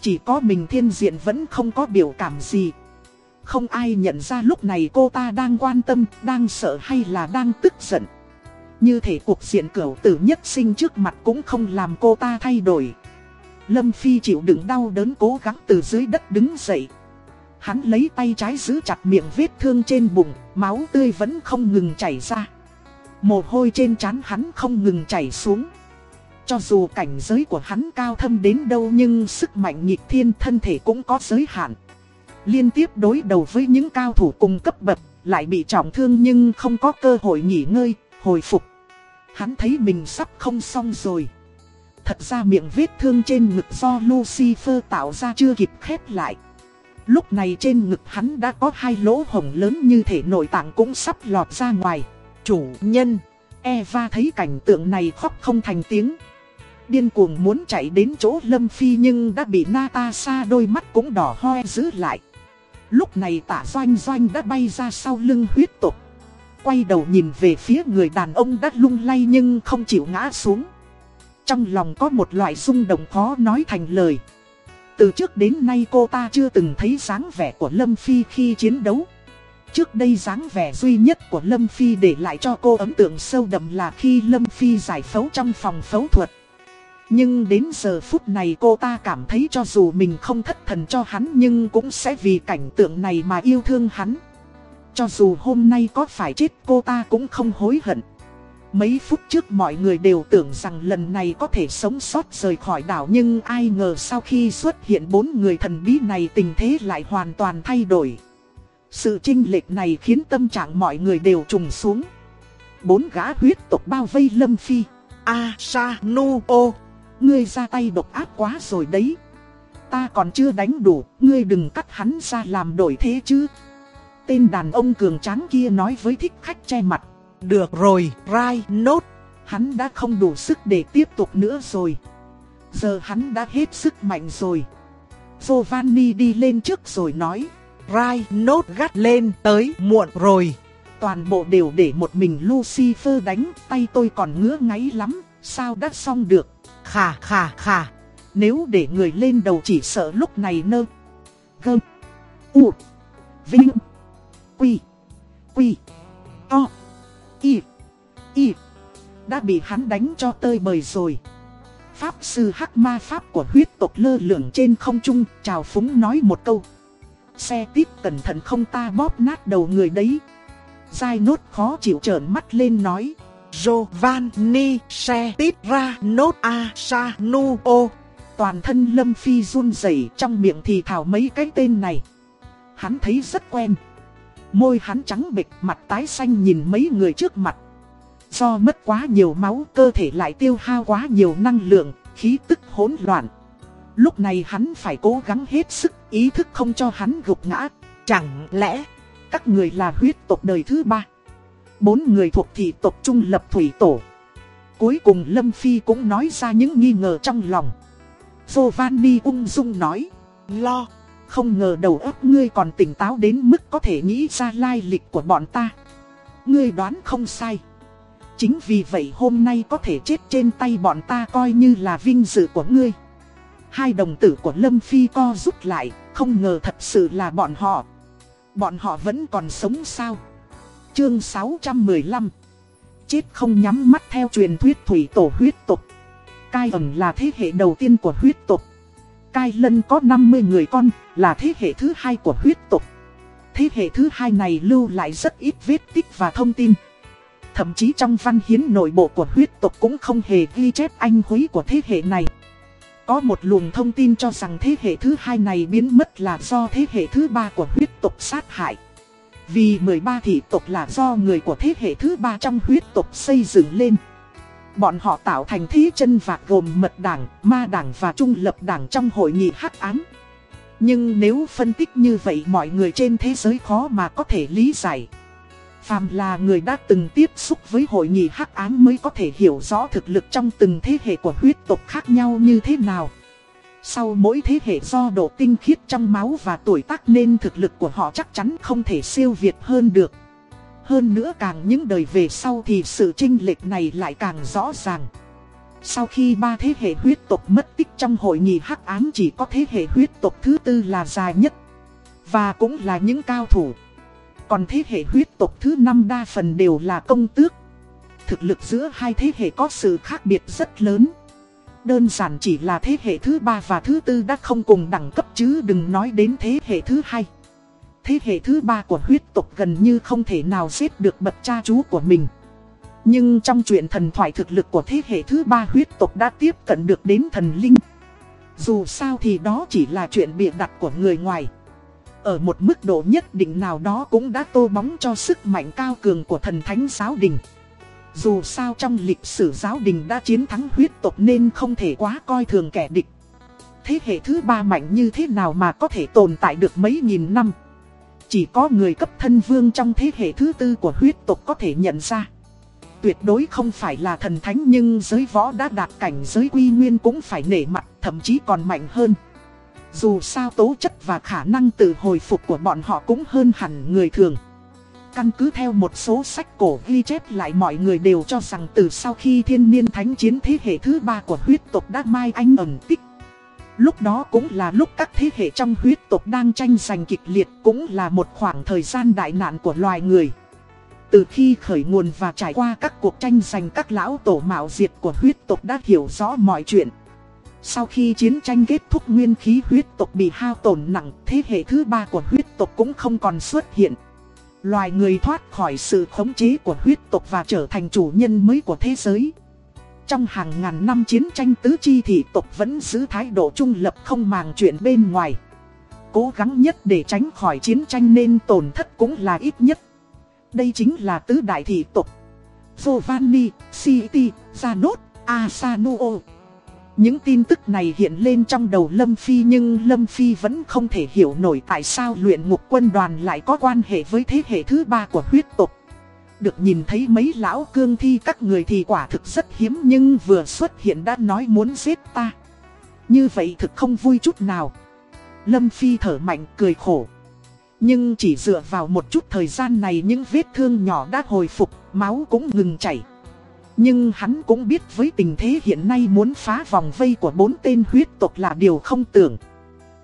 Chỉ có mình thiên diện vẫn không có biểu cảm gì. Không ai nhận ra lúc này cô ta đang quan tâm, đang sợ hay là đang tức giận. Như thể cuộc diện cửu tử nhất sinh trước mặt cũng không làm cô ta thay đổi. Lâm Phi chịu đựng đau đớn cố gắng từ dưới đất đứng dậy. Hắn lấy tay trái giữ chặt miệng vết thương trên bụng, máu tươi vẫn không ngừng chảy ra. Mồ hôi trên trán hắn không ngừng chảy xuống. Cho dù cảnh giới của hắn cao thâm đến đâu nhưng sức mạnh nhịp thiên thân thể cũng có giới hạn. Liên tiếp đối đầu với những cao thủ cùng cấp bậc, lại bị trọng thương nhưng không có cơ hội nghỉ ngơi, hồi phục. Hắn thấy mình sắp không xong rồi. Thật ra miệng vết thương trên ngực do Lucifer tạo ra chưa kịp khép lại. Lúc này trên ngực hắn đã có hai lỗ hồng lớn như thể nội tạng cũng sắp lọt ra ngoài. Chủ nhân, Eva thấy cảnh tượng này khóc không thành tiếng. Điên cuồng muốn chạy đến chỗ Lâm Phi nhưng đã bị Natasha đôi mắt cũng đỏ hoe giữ lại. Lúc này tả doanh doanh đã bay ra sau lưng huyết tục. Quay đầu nhìn về phía người đàn ông đã lung lay nhưng không chịu ngã xuống. Trong lòng có một loại rung động khó nói thành lời. Từ trước đến nay cô ta chưa từng thấy dáng vẻ của Lâm Phi khi chiến đấu. Trước đây dáng vẻ duy nhất của Lâm Phi để lại cho cô ấn tượng sâu đậm là khi Lâm Phi giải phẫu trong phòng phẫu thuật. Nhưng đến giờ phút này cô ta cảm thấy cho dù mình không thất thần cho hắn nhưng cũng sẽ vì cảnh tượng này mà yêu thương hắn. Cho dù hôm nay có phải chết, cô ta cũng không hối hận. Mấy phút trước mọi người đều tưởng rằng lần này có thể sống sót rời khỏi đảo nhưng ai ngờ sau khi xuất hiện bốn người thần bí này tình thế lại hoàn toàn thay đổi. Sự trinh lệch này khiến tâm trạng mọi người đều trùng xuống. Bốn gã huyết tộc bao vây Lâm Phi. A, Sa, Nu, O. Ngươi ra tay độc ác quá rồi đấy. Ta còn chưa đánh đủ, ngươi đừng cắt hắn ra làm đổi thế chứ. Tên đàn ông cường tráng kia nói với thích khách che mặt. Được rồi, Rai, nốt. Hắn đã không đủ sức để tiếp tục nữa rồi. Giờ hắn đã hết sức mạnh rồi. Giovanni đi lên trước rồi nói. Rai, nốt gắt lên, tới, muộn rồi. Toàn bộ đều để một mình Lucifer đánh, tay tôi còn ngứa ngáy lắm, sao đã xong được. Khà khà khà. Nếu để người lên đầu chỉ sợ lúc này nơ. Gơm, U. Vinh. Quy. Quy. To. Y. Y. Đã bị hắn đánh cho tơi bời rồi. Pháp sư hắc ma pháp của huyết tộc lơ lửng trên không trung, chào phúng nói một câu. Xe tiếp cẩn thận không ta bóp nát đầu người đấy. Giai nốt khó chịu trợn mắt lên nói. Giovanni Setira Nốt A Sa Nu O Toàn thân Lâm Phi run rẩy trong miệng thì thảo mấy cái tên này. Hắn thấy rất quen. Môi hắn trắng bịch mặt tái xanh nhìn mấy người trước mặt. Do mất quá nhiều máu cơ thể lại tiêu hao quá nhiều năng lượng, khí tức hỗn loạn. Lúc này hắn phải cố gắng hết sức ý thức không cho hắn gục ngã. Chẳng lẽ các người là huyết tộc đời thứ ba Bốn người thuộc thị tộc trung lập thủy tổ Cuối cùng Lâm Phi cũng nói ra những nghi ngờ trong lòng Giovanni ung dung nói Lo không ngờ đầu óc ngươi còn tỉnh táo đến mức có thể nghĩ ra lai lịch của bọn ta. Ngươi đoán không sai. Chính vì vậy hôm nay có thể chết trên tay bọn ta coi như là vinh dự của ngươi. Hai đồng tử của Lâm Phi co rút lại, Không ngờ thật sự là bọn họ. Bọn họ vẫn còn sống sao? Chương 615 Chết không nhắm mắt theo truyền thuyết thủy tổ huyết tục. Cai ẩn là thế hệ đầu tiên của huyết tục. Cai lân có 50 người con, là thế hệ thứ hai của huyết tộc. Thế hệ thứ hai này lưu lại rất ít vết tích và thông tin Thậm chí trong văn hiến nội bộ của huyết tộc cũng không hề ghi chép anh húy của thế hệ này có một luồng thông tin cho rằng thế hệ thứ hai này biến mất là do thế hệ thứ ba của huyết tộc sát hại. Vì 13 thị tộc là do người của thế hệ thứ ba trong huyết tộc xây dựng lên. Bọn họ tạo thành thí chân vạc gồm mật đảng, ma đảng và trung lập đảng trong hội nghị hắc án. Nhưng nếu phân tích như vậy mọi người trên thế giới khó mà có thể lý giải. Phàm là người đã từng tiếp xúc với hội nghị hắc ám mới có thể hiểu rõ thực lực trong từng thế hệ của huyết tộc khác nhau như thế nào. Sau mỗi thế hệ do độ tinh khiết trong máu và tuổi tác nên thực lực của họ chắc chắn không thể siêu việt hơn được. Hơn nữa càng những đời về sau thì sự chênh lệch này lại càng rõ ràng. Sau khi ba thế hệ huyết tộc mất tích trong hội nghị hắc ám chỉ có thế hệ huyết tộc thứ tư là dài nhất. Và cũng là những cao thủ. Còn thế hệ huyết tộc thứ năm đa phần đều là công tước. Thực lực giữa hai thế hệ có sự khác biệt rất lớn. Đơn giản chỉ là thế hệ thứ ba và thứ tư đã không cùng đẳng cấp chứ đừng nói đến thế hệ thứ hai. Thế hệ thứ ba của huyết tộc gần như không thể nào giết được bậc cha chú của mình. Nhưng trong chuyện thần thoại thực lực của thế hệ thứ ba huyết tộc đã tiếp cận được đến thần linh. Dù sao thì đó chỉ là chuyện bịa đặt của người ngoài. Ở một mức độ nhất định nào đó cũng đã tô bóng cho sức mạnh cao cường của thần thánh giáo đình. Dù sao trong lịch sử giáo đình đã chiến thắng huyết tộc nên không thể quá coi thường kẻ địch. Thế hệ thứ ba mạnh như thế nào mà có thể tồn tại được mấy nghìn năm. Chỉ có người cấp thân vương trong thế hệ thứ tư của huyết tộc có thể nhận ra. Tuyệt đối không phải là thần thánh nhưng giới võ đã đạt cảnh giới quy nguyên cũng phải nể mặt, thậm chí còn mạnh hơn. Dù sao tố chất và khả năng tự hồi phục của bọn họ cũng hơn hẳn người thường. Căn cứ theo một số sách cổ ghi chép lại mọi người đều cho rằng từ sau khi thiên niên thánh chiến thế hệ thứ ba của huyết tộc đã mai anh ẩn tích. Lúc đó cũng là lúc các thế hệ trong huyết tộc đang tranh giành kịch liệt cũng là một khoảng thời gian đại nạn của loài người. Từ khi khởi nguồn và trải qua các cuộc tranh giành các lão tổ mạo diệt của huyết tộc đã hiểu rõ mọi chuyện. Sau khi chiến tranh kết thúc nguyên khí huyết tộc bị hao tổn nặng, thế hệ thứ ba của huyết tộc cũng không còn xuất hiện. Loài người thoát khỏi sự khống chế của huyết tộc và trở thành chủ nhân mới của thế giới. Trong hàng ngàn năm chiến tranh tứ chi thị tộc vẫn giữ thái độ trung lập không màng chuyện bên ngoài. Cố gắng nhất để tránh khỏi chiến tranh nên tổn thất cũng là ít nhất. Đây chính là tứ đại thị tộc. Giovanni, City, Zanot, Asanuo. Những tin tức này hiện lên trong đầu Lâm Phi nhưng Lâm Phi vẫn không thể hiểu nổi tại sao luyện ngục quân đoàn lại có quan hệ với thế hệ thứ ba của huyết tộc. Được nhìn thấy mấy lão cương thi các người thì quả thực rất hiếm nhưng vừa xuất hiện đã nói muốn giết ta. Như vậy thực không vui chút nào. Lâm Phi thở mạnh cười khổ. Nhưng chỉ dựa vào một chút thời gian này những vết thương nhỏ đã hồi phục, máu cũng ngừng chảy. Nhưng hắn cũng biết với tình thế hiện nay muốn phá vòng vây của bốn tên huyết tộc là điều không tưởng.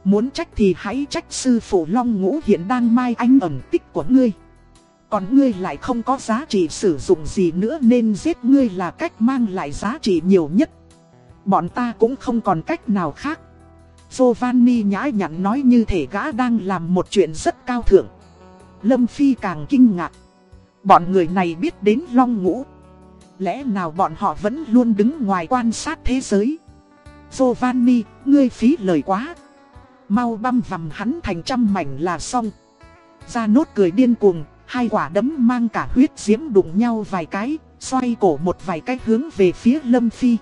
Muốn trách thì hãy trách sư phụ Long Ngũ hiện đang mai anh ẩn tích của ngươi. Còn ngươi lại không có giá trị sử dụng gì nữa nên giết ngươi là cách mang lại giá trị nhiều nhất. Bọn ta cũng không còn cách nào khác. Giovanni nhã nhặn nói như thể gã đang làm một chuyện rất cao thượng. Lâm Phi càng kinh ngạc. Bọn người này biết đến Long Ngũ Lẽ nào bọn họ vẫn luôn đứng ngoài quan sát thế giới Giovanni, ngươi phí lời quá Mau băm vằm hắn thành trăm mảnh là xong Ra nốt cười điên cuồng Hai quả đấm mang cả huyết diễm đụng nhau vài cái Xoay cổ một vài cái hướng về phía Lâm Phi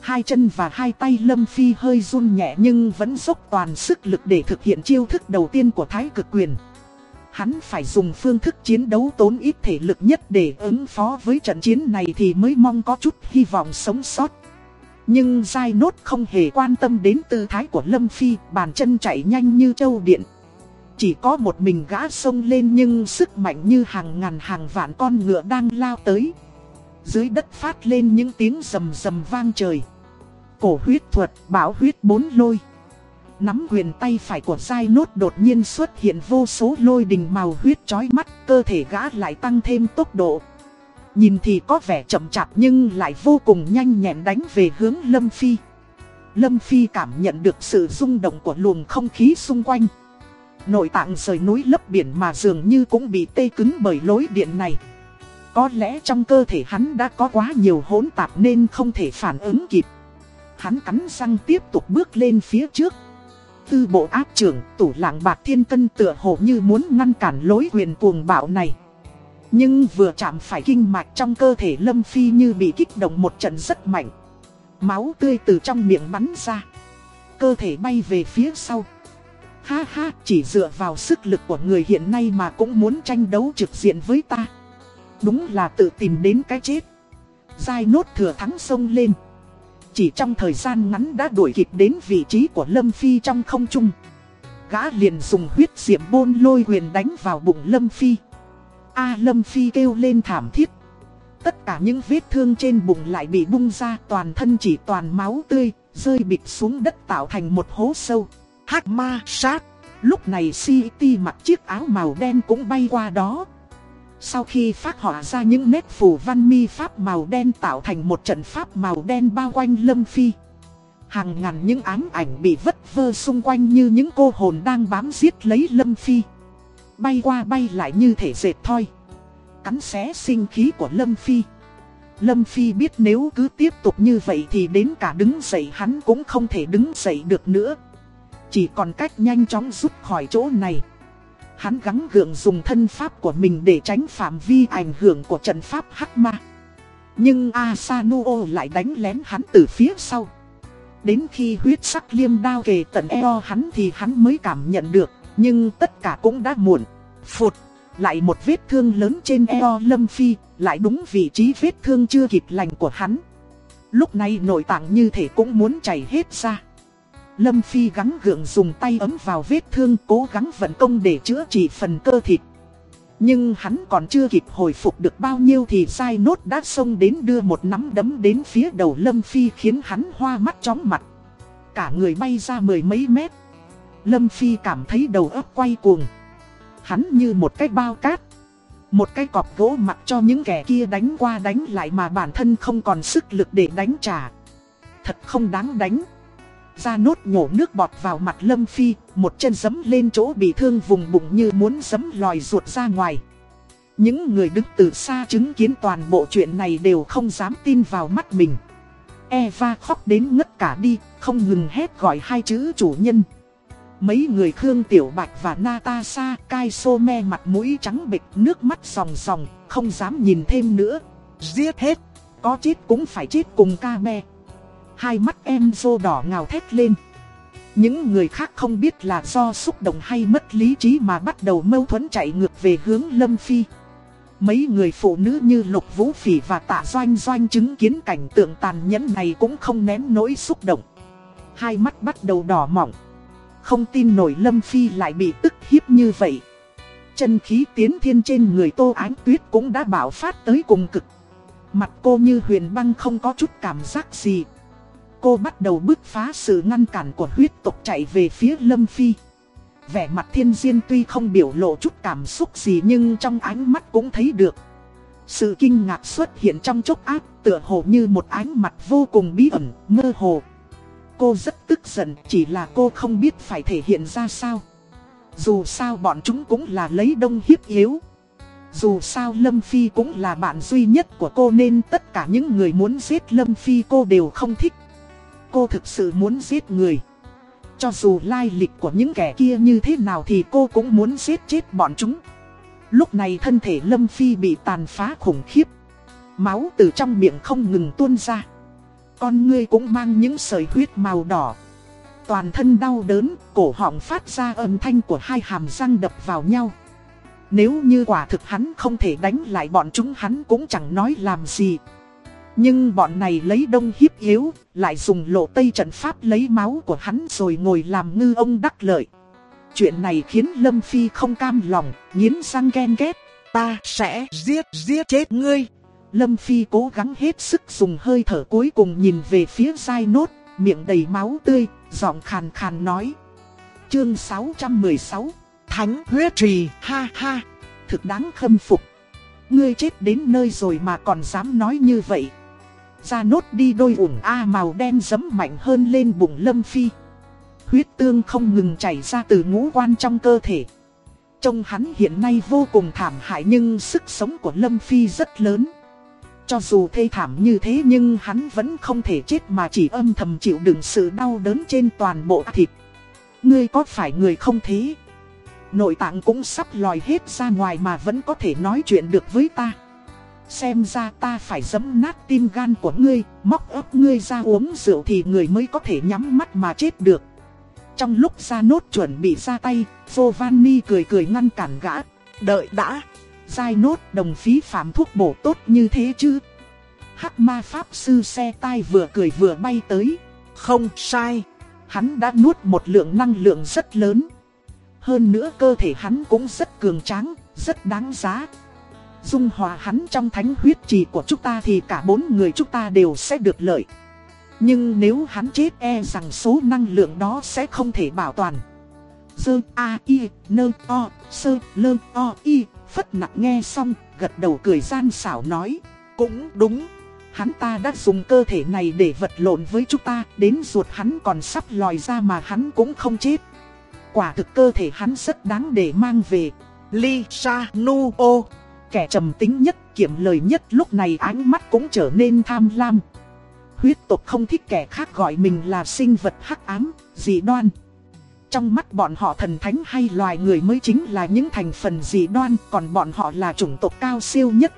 Hai chân và hai tay Lâm Phi hơi run nhẹ nhưng vẫn dốc toàn sức lực để thực hiện chiêu thức đầu tiên của Thái cực quyền Hắn phải dùng phương thức chiến đấu tốn ít thể lực nhất để ứng phó với trận chiến này thì mới mong có chút hy vọng sống sót. Nhưng Giai Nốt không hề quan tâm đến tư thái của Lâm Phi, bàn chân chạy nhanh như châu điện. Chỉ có một mình gã sông lên nhưng sức mạnh như hàng ngàn hàng vạn con ngựa đang lao tới. Dưới đất phát lên những tiếng rầm rầm vang trời. Cổ huyết thuật, bảo huyết bốn lôi. Nắm quyền tay phải của dai Nốt đột nhiên xuất hiện vô số lôi đình màu huyết chói mắt, cơ thể gã lại tăng thêm tốc độ. Nhìn thì có vẻ chậm chạp nhưng lại vô cùng nhanh nhẹn đánh về hướng Lâm Phi. Lâm Phi cảm nhận được sự rung động của luồng không khí xung quanh. Nội tạng rời núi lấp biển mà dường như cũng bị tê cứng bởi lối điện này. Có lẽ trong cơ thể hắn đã có quá nhiều hỗn tạp nên không thể phản ứng kịp. Hắn cắn răng tiếp tục bước lên phía trước tư bộ áp trưởng, tủ lạng bạc thiên cân tựa hồ như muốn ngăn cản lối huyền cuồng bạo này. Nhưng vừa chạm phải kinh mạch trong cơ thể Lâm Phi như bị kích động một trận rất mạnh. Máu tươi từ trong miệng bắn ra. Cơ thể bay về phía sau. Ha ha, chỉ dựa vào sức lực của người hiện nay mà cũng muốn tranh đấu trực diện với ta. Đúng là tự tìm đến cái chết. Giai nốt thừa thắng sông lên. Chỉ trong thời gian ngắn đã đuổi kịp đến vị trí của Lâm Phi trong không trung Gã liền dùng huyết diệm bôn lôi quyền đánh vào bụng Lâm Phi A Lâm Phi kêu lên thảm thiết Tất cả những vết thương trên bụng lại bị bung ra toàn thân chỉ toàn máu tươi Rơi bịch xuống đất tạo thành một hố sâu Hắc ma sát Lúc này City mặc chiếc áo màu đen cũng bay qua đó sau khi phát họa ra những nét phù văn mi pháp màu đen tạo thành một trận pháp màu đen bao quanh Lâm Phi. Hàng ngàn những ám ảnh bị vất vơ xung quanh như những cô hồn đang bám giết lấy Lâm Phi. Bay qua bay lại như thể dệt thoi. Cắn xé sinh khí của Lâm Phi. Lâm Phi biết nếu cứ tiếp tục như vậy thì đến cả đứng dậy hắn cũng không thể đứng dậy được nữa. Chỉ còn cách nhanh chóng rút khỏi chỗ này. Hắn gắng gượng dùng thân pháp của mình để tránh phạm vi ảnh hưởng của trận pháp Hắc Ma. Nhưng Asanuo lại đánh lén hắn từ phía sau. Đến khi huyết sắc liêm đao kề tận eo hắn thì hắn mới cảm nhận được, nhưng tất cả cũng đã muộn. Phụt, lại một vết thương lớn trên eo Lâm Phi, lại đúng vị trí vết thương chưa kịp lành của hắn. Lúc này nội tạng như thể cũng muốn chảy hết ra. Lâm Phi gắng gượng dùng tay ấm vào vết thương, cố gắng vận công để chữa trị phần cơ thịt. Nhưng hắn còn chưa kịp hồi phục được bao nhiêu thì sai nốt đã xông đến đưa một nắm đấm đến phía đầu Lâm Phi khiến hắn hoa mắt chóng mặt. Cả người bay ra mười mấy mét. Lâm Phi cảm thấy đầu óc quay cuồng. Hắn như một cái bao cát. Một cái cọp gỗ mặc cho những kẻ kia đánh qua đánh lại mà bản thân không còn sức lực để đánh trả. Thật không đáng đánh. Ra nốt nhổ nước bọt vào mặt Lâm Phi, một chân giấm lên chỗ bị thương vùng bụng như muốn giấm lòi ruột ra ngoài. Những người đứng từ xa chứng kiến toàn bộ chuyện này đều không dám tin vào mắt mình. Eva khóc đến ngất cả đi, không ngừng hét gọi hai chữ chủ nhân. Mấy người Khương Tiểu Bạch và Natasha cai xô me mặt mũi trắng bịch nước mắt sòng sòng, không dám nhìn thêm nữa. Giết hết, có chết cũng phải chết cùng ca me. Hai mắt em rô đỏ ngào thét lên. Những người khác không biết là do xúc động hay mất lý trí mà bắt đầu mâu thuẫn chạy ngược về hướng Lâm Phi. Mấy người phụ nữ như Lục Vũ Phỉ và Tạ Doanh Doanh chứng kiến cảnh tượng tàn nhẫn này cũng không nén nỗi xúc động. Hai mắt bắt đầu đỏ mỏng. Không tin nổi Lâm Phi lại bị tức hiếp như vậy. Chân khí tiến thiên trên người Tô Ánh Tuyết cũng đã bảo phát tới cùng cực. Mặt cô như huyền băng không có chút cảm giác gì. Cô bắt đầu bước phá sự ngăn cản của huyết tộc chạy về phía Lâm Phi. Vẻ mặt thiên diên tuy không biểu lộ chút cảm xúc gì nhưng trong ánh mắt cũng thấy được. Sự kinh ngạc xuất hiện trong chốc ác tựa hồ như một ánh mặt vô cùng bí ẩn, mơ hồ. Cô rất tức giận chỉ là cô không biết phải thể hiện ra sao. Dù sao bọn chúng cũng là lấy đông hiếp yếu. Dù sao Lâm Phi cũng là bạn duy nhất của cô nên tất cả những người muốn giết Lâm Phi cô đều không thích. Cô thực sự muốn giết người. Cho dù lai lịch của những kẻ kia như thế nào thì cô cũng muốn giết chết bọn chúng. Lúc này thân thể Lâm Phi bị tàn phá khủng khiếp. Máu từ trong miệng không ngừng tuôn ra. Con ngươi cũng mang những sợi huyết màu đỏ. Toàn thân đau đớn, cổ họng phát ra âm thanh của hai hàm răng đập vào nhau. Nếu như quả thực hắn không thể đánh lại bọn chúng hắn cũng chẳng nói làm gì. Nhưng bọn này lấy đông hiếp yếu, lại dùng lộ tây trận pháp lấy máu của hắn rồi ngồi làm ngư ông đắc lợi. Chuyện này khiến Lâm Phi không cam lòng, nghiến răng ghen ghét. Ta sẽ giết giết chết ngươi. Lâm Phi cố gắng hết sức dùng hơi thở cuối cùng nhìn về phía dai nốt, miệng đầy máu tươi, giọng khàn khàn nói. Chương 616 Thánh huyết trì, ha ha, thực đáng khâm phục. Ngươi chết đến nơi rồi mà còn dám nói như vậy. Ra nốt đi đôi ủng A màu đen dấm mạnh hơn lên bụng Lâm Phi. Huyết tương không ngừng chảy ra từ ngũ quan trong cơ thể. Trông hắn hiện nay vô cùng thảm hại nhưng sức sống của Lâm Phi rất lớn. Cho dù thê thảm như thế nhưng hắn vẫn không thể chết mà chỉ âm thầm chịu đựng sự đau đớn trên toàn bộ thịt. Ngươi có phải người không thế? Nội tạng cũng sắp lòi hết ra ngoài mà vẫn có thể nói chuyện được với ta. Xem ra ta phải giấm nát tim gan của ngươi, móc ấp ngươi ra uống rượu thì người mới có thể nhắm mắt mà chết được. Trong lúc ra nốt chuẩn bị ra tay, Giovanni cười cười ngăn cản gã. Đợi đã, dai nốt đồng phí phạm thuốc bổ tốt như thế chứ. Hắc ma pháp sư xe tai vừa cười vừa bay tới. Không sai, hắn đã nuốt một lượng năng lượng rất lớn. Hơn nữa cơ thể hắn cũng rất cường tráng, rất đáng giá. Dung hòa hắn trong thánh huyết trì của chúng ta thì cả bốn người chúng ta đều sẽ được lợi. Nhưng nếu hắn chết e rằng số năng lượng đó sẽ không thể bảo toàn. Dơ A I, Nơ O, Sơ, Lơ O I, Phất nặng nghe xong, gật đầu cười gian xảo nói, Cũng đúng Hắn ta đã dùng cơ thể này để vật lộn với chúng ta, Đến ruột hắn còn sắp lòi ra mà hắn cũng không chết Quả thực cơ thể hắn rất đáng để mang về Lisa Nuo Kẻ trầm tính nhất, kiệm lời nhất lúc này ánh mắt cũng trở nên tham lam. Huyết tộc không thích kẻ khác gọi mình là sinh vật hắc ám, dị đoan. Trong mắt bọn họ thần thánh hay loài người mới chính là những thành phần dị đoan Còn bọn họ là chủng tộc cao siêu nhất.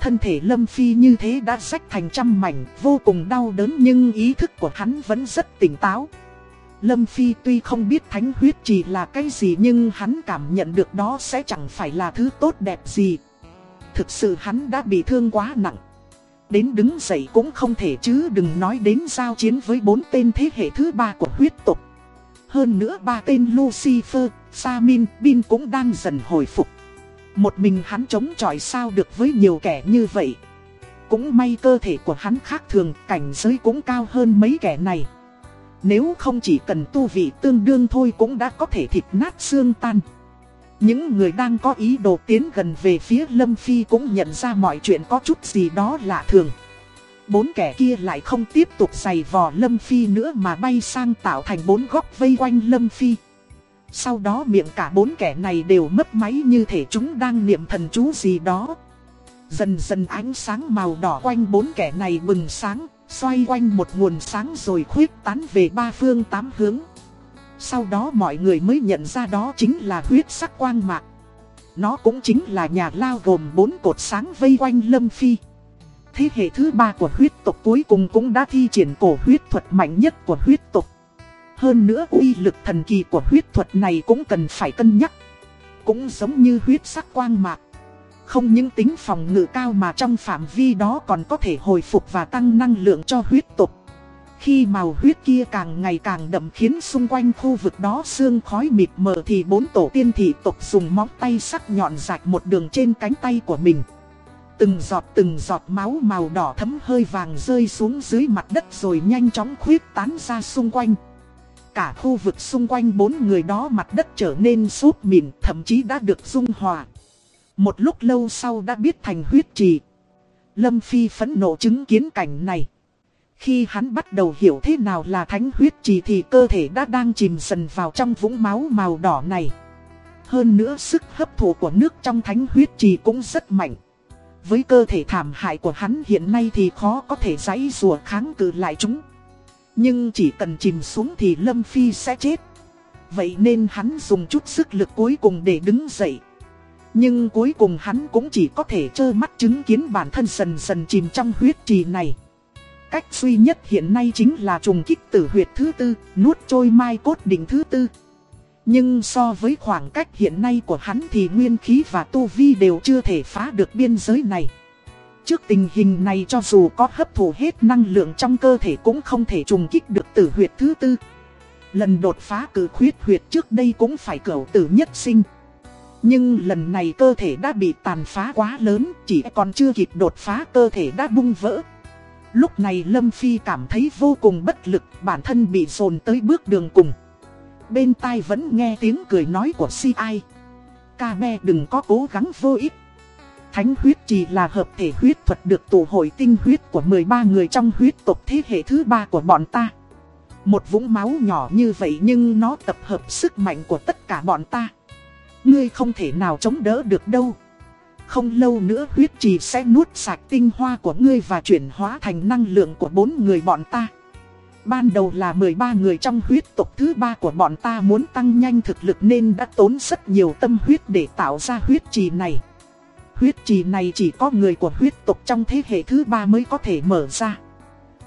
Thân thể Lâm Phi như thế đã rách thành trăm mảnh, vô cùng đau đớn nhưng ý thức của hắn vẫn rất tỉnh táo. Lâm Phi tuy không biết thánh huyết chỉ là cái gì nhưng hắn cảm nhận được đó sẽ chẳng phải là thứ tốt đẹp gì. Thực sự hắn đã bị thương quá nặng. Đến đứng dậy cũng không thể chứ đừng nói đến giao chiến với bốn tên thế hệ thứ ba của huyết tộc. Hơn nữa ba tên Lucifer, Samin, Bin cũng đang dần hồi phục. Một mình hắn chống chọi sao được với nhiều kẻ như vậy? Cũng may cơ thể của hắn khác thường, cảnh giới cũng cao hơn mấy kẻ này. Nếu không chỉ cần tu vị tương đương thôi cũng đã có thể thịt nát xương tan những người đang có ý đồ tiến gần về phía Lâm Phi cũng nhận ra mọi chuyện có chút gì đó lạ thường. Bốn kẻ kia lại không tiếp tục giày vò Lâm Phi nữa mà bay sang tạo thành bốn góc vây quanh Lâm Phi. Sau đó miệng cả bốn kẻ này đều mấp máy như thể chúng đang niệm thần chú gì đó. Dần dần ánh sáng màu đỏ quanh bốn kẻ này bừng sáng, xoay quanh một nguồn sáng rồi khuyết tán về ba phương tám hướng. Sau đó mọi người mới nhận ra đó chính là huyết sắc quang mạc. Nó cũng chính là nhà lao gồm bốn cột sáng vây quanh Lâm Phi. Thế hệ thứ ba của huyết tộc cuối cùng cũng đã thi triển cổ huyết thuật mạnh nhất của huyết tộc. Hơn nữa uy lực thần kỳ của huyết thuật này cũng cần phải cân nhắc. Cũng giống như huyết sắc quang mạc. Không những tính phòng ngự cao mà trong phạm vi đó còn có thể hồi phục và tăng năng lượng cho huyết tộc. Khi màu huyết kia càng ngày càng đậm khiến xung quanh khu vực đó xương khói mịt mờ thì bốn tổ tiên thị tộc dùng móng tay sắc nhọn rạch một đường trên cánh tay của mình. Từng giọt từng giọt máu màu đỏ thấm hơi vàng rơi xuống dưới mặt đất rồi nhanh chóng khuyết tán ra xung quanh. Cả khu vực xung quanh bốn người đó mặt đất trở nên súp mịn, thậm chí đã được dung hòa. Một lúc lâu sau đã biết thành huyết trì. Lâm Phi phẫn nộ chứng kiến cảnh này. Khi hắn bắt đầu hiểu thế nào là thánh huyết trì thì cơ thể đã đang chìm dần vào trong vũng máu màu đỏ này. Hơn nữa sức hấp thụ của nước trong thánh huyết trì cũng rất mạnh. Với cơ thể thảm hại của hắn hiện nay thì khó có thể giãy rùa kháng cự lại chúng. Nhưng chỉ cần chìm xuống thì Lâm Phi sẽ chết. Vậy nên hắn dùng chút sức lực cuối cùng để đứng dậy. Nhưng cuối cùng hắn cũng chỉ có thể trơ mắt chứng kiến bản thân dần dần chìm trong huyết trì này. Cách duy nhất hiện nay chính là trùng kích tử huyệt thứ tư, nuốt trôi mai cốt đỉnh thứ tư. Nhưng so với khoảng cách hiện nay của hắn thì nguyên khí và tu vi đều chưa thể phá được biên giới này. Trước tình hình này cho dù có hấp thụ hết năng lượng trong cơ thể cũng không thể trùng kích được tử huyệt thứ tư. Lần đột phá cử khuyết huyệt trước đây cũng phải cẩu tử nhất sinh. Nhưng lần này cơ thể đã bị tàn phá quá lớn, chỉ còn chưa kịp đột phá cơ thể đã bung vỡ. Lúc này Lâm Phi cảm thấy vô cùng bất lực, bản thân bị dồn tới bước đường cùng. Bên tai vẫn nghe tiếng cười nói của si ai. Ca me đừng có cố gắng vô ích. Thánh huyết chỉ là hợp thể huyết thuật được tụ hội tinh huyết của 13 người trong huyết tộc thế hệ thứ ba của bọn ta. Một vũng máu nhỏ như vậy nhưng nó tập hợp sức mạnh của tất cả bọn ta. Ngươi không thể nào chống đỡ được đâu. Không lâu nữa huyết trì sẽ nuốt sạch tinh hoa của ngươi và chuyển hóa thành năng lượng của bốn người bọn ta. Ban đầu là 13 người trong huyết tộc, thứ ba của bọn ta muốn tăng nhanh thực lực nên đã tốn rất nhiều tâm huyết để tạo ra huyết trì này. Huyết trì này chỉ có người của huyết tộc trong thế hệ thứ ba mới có thể mở ra.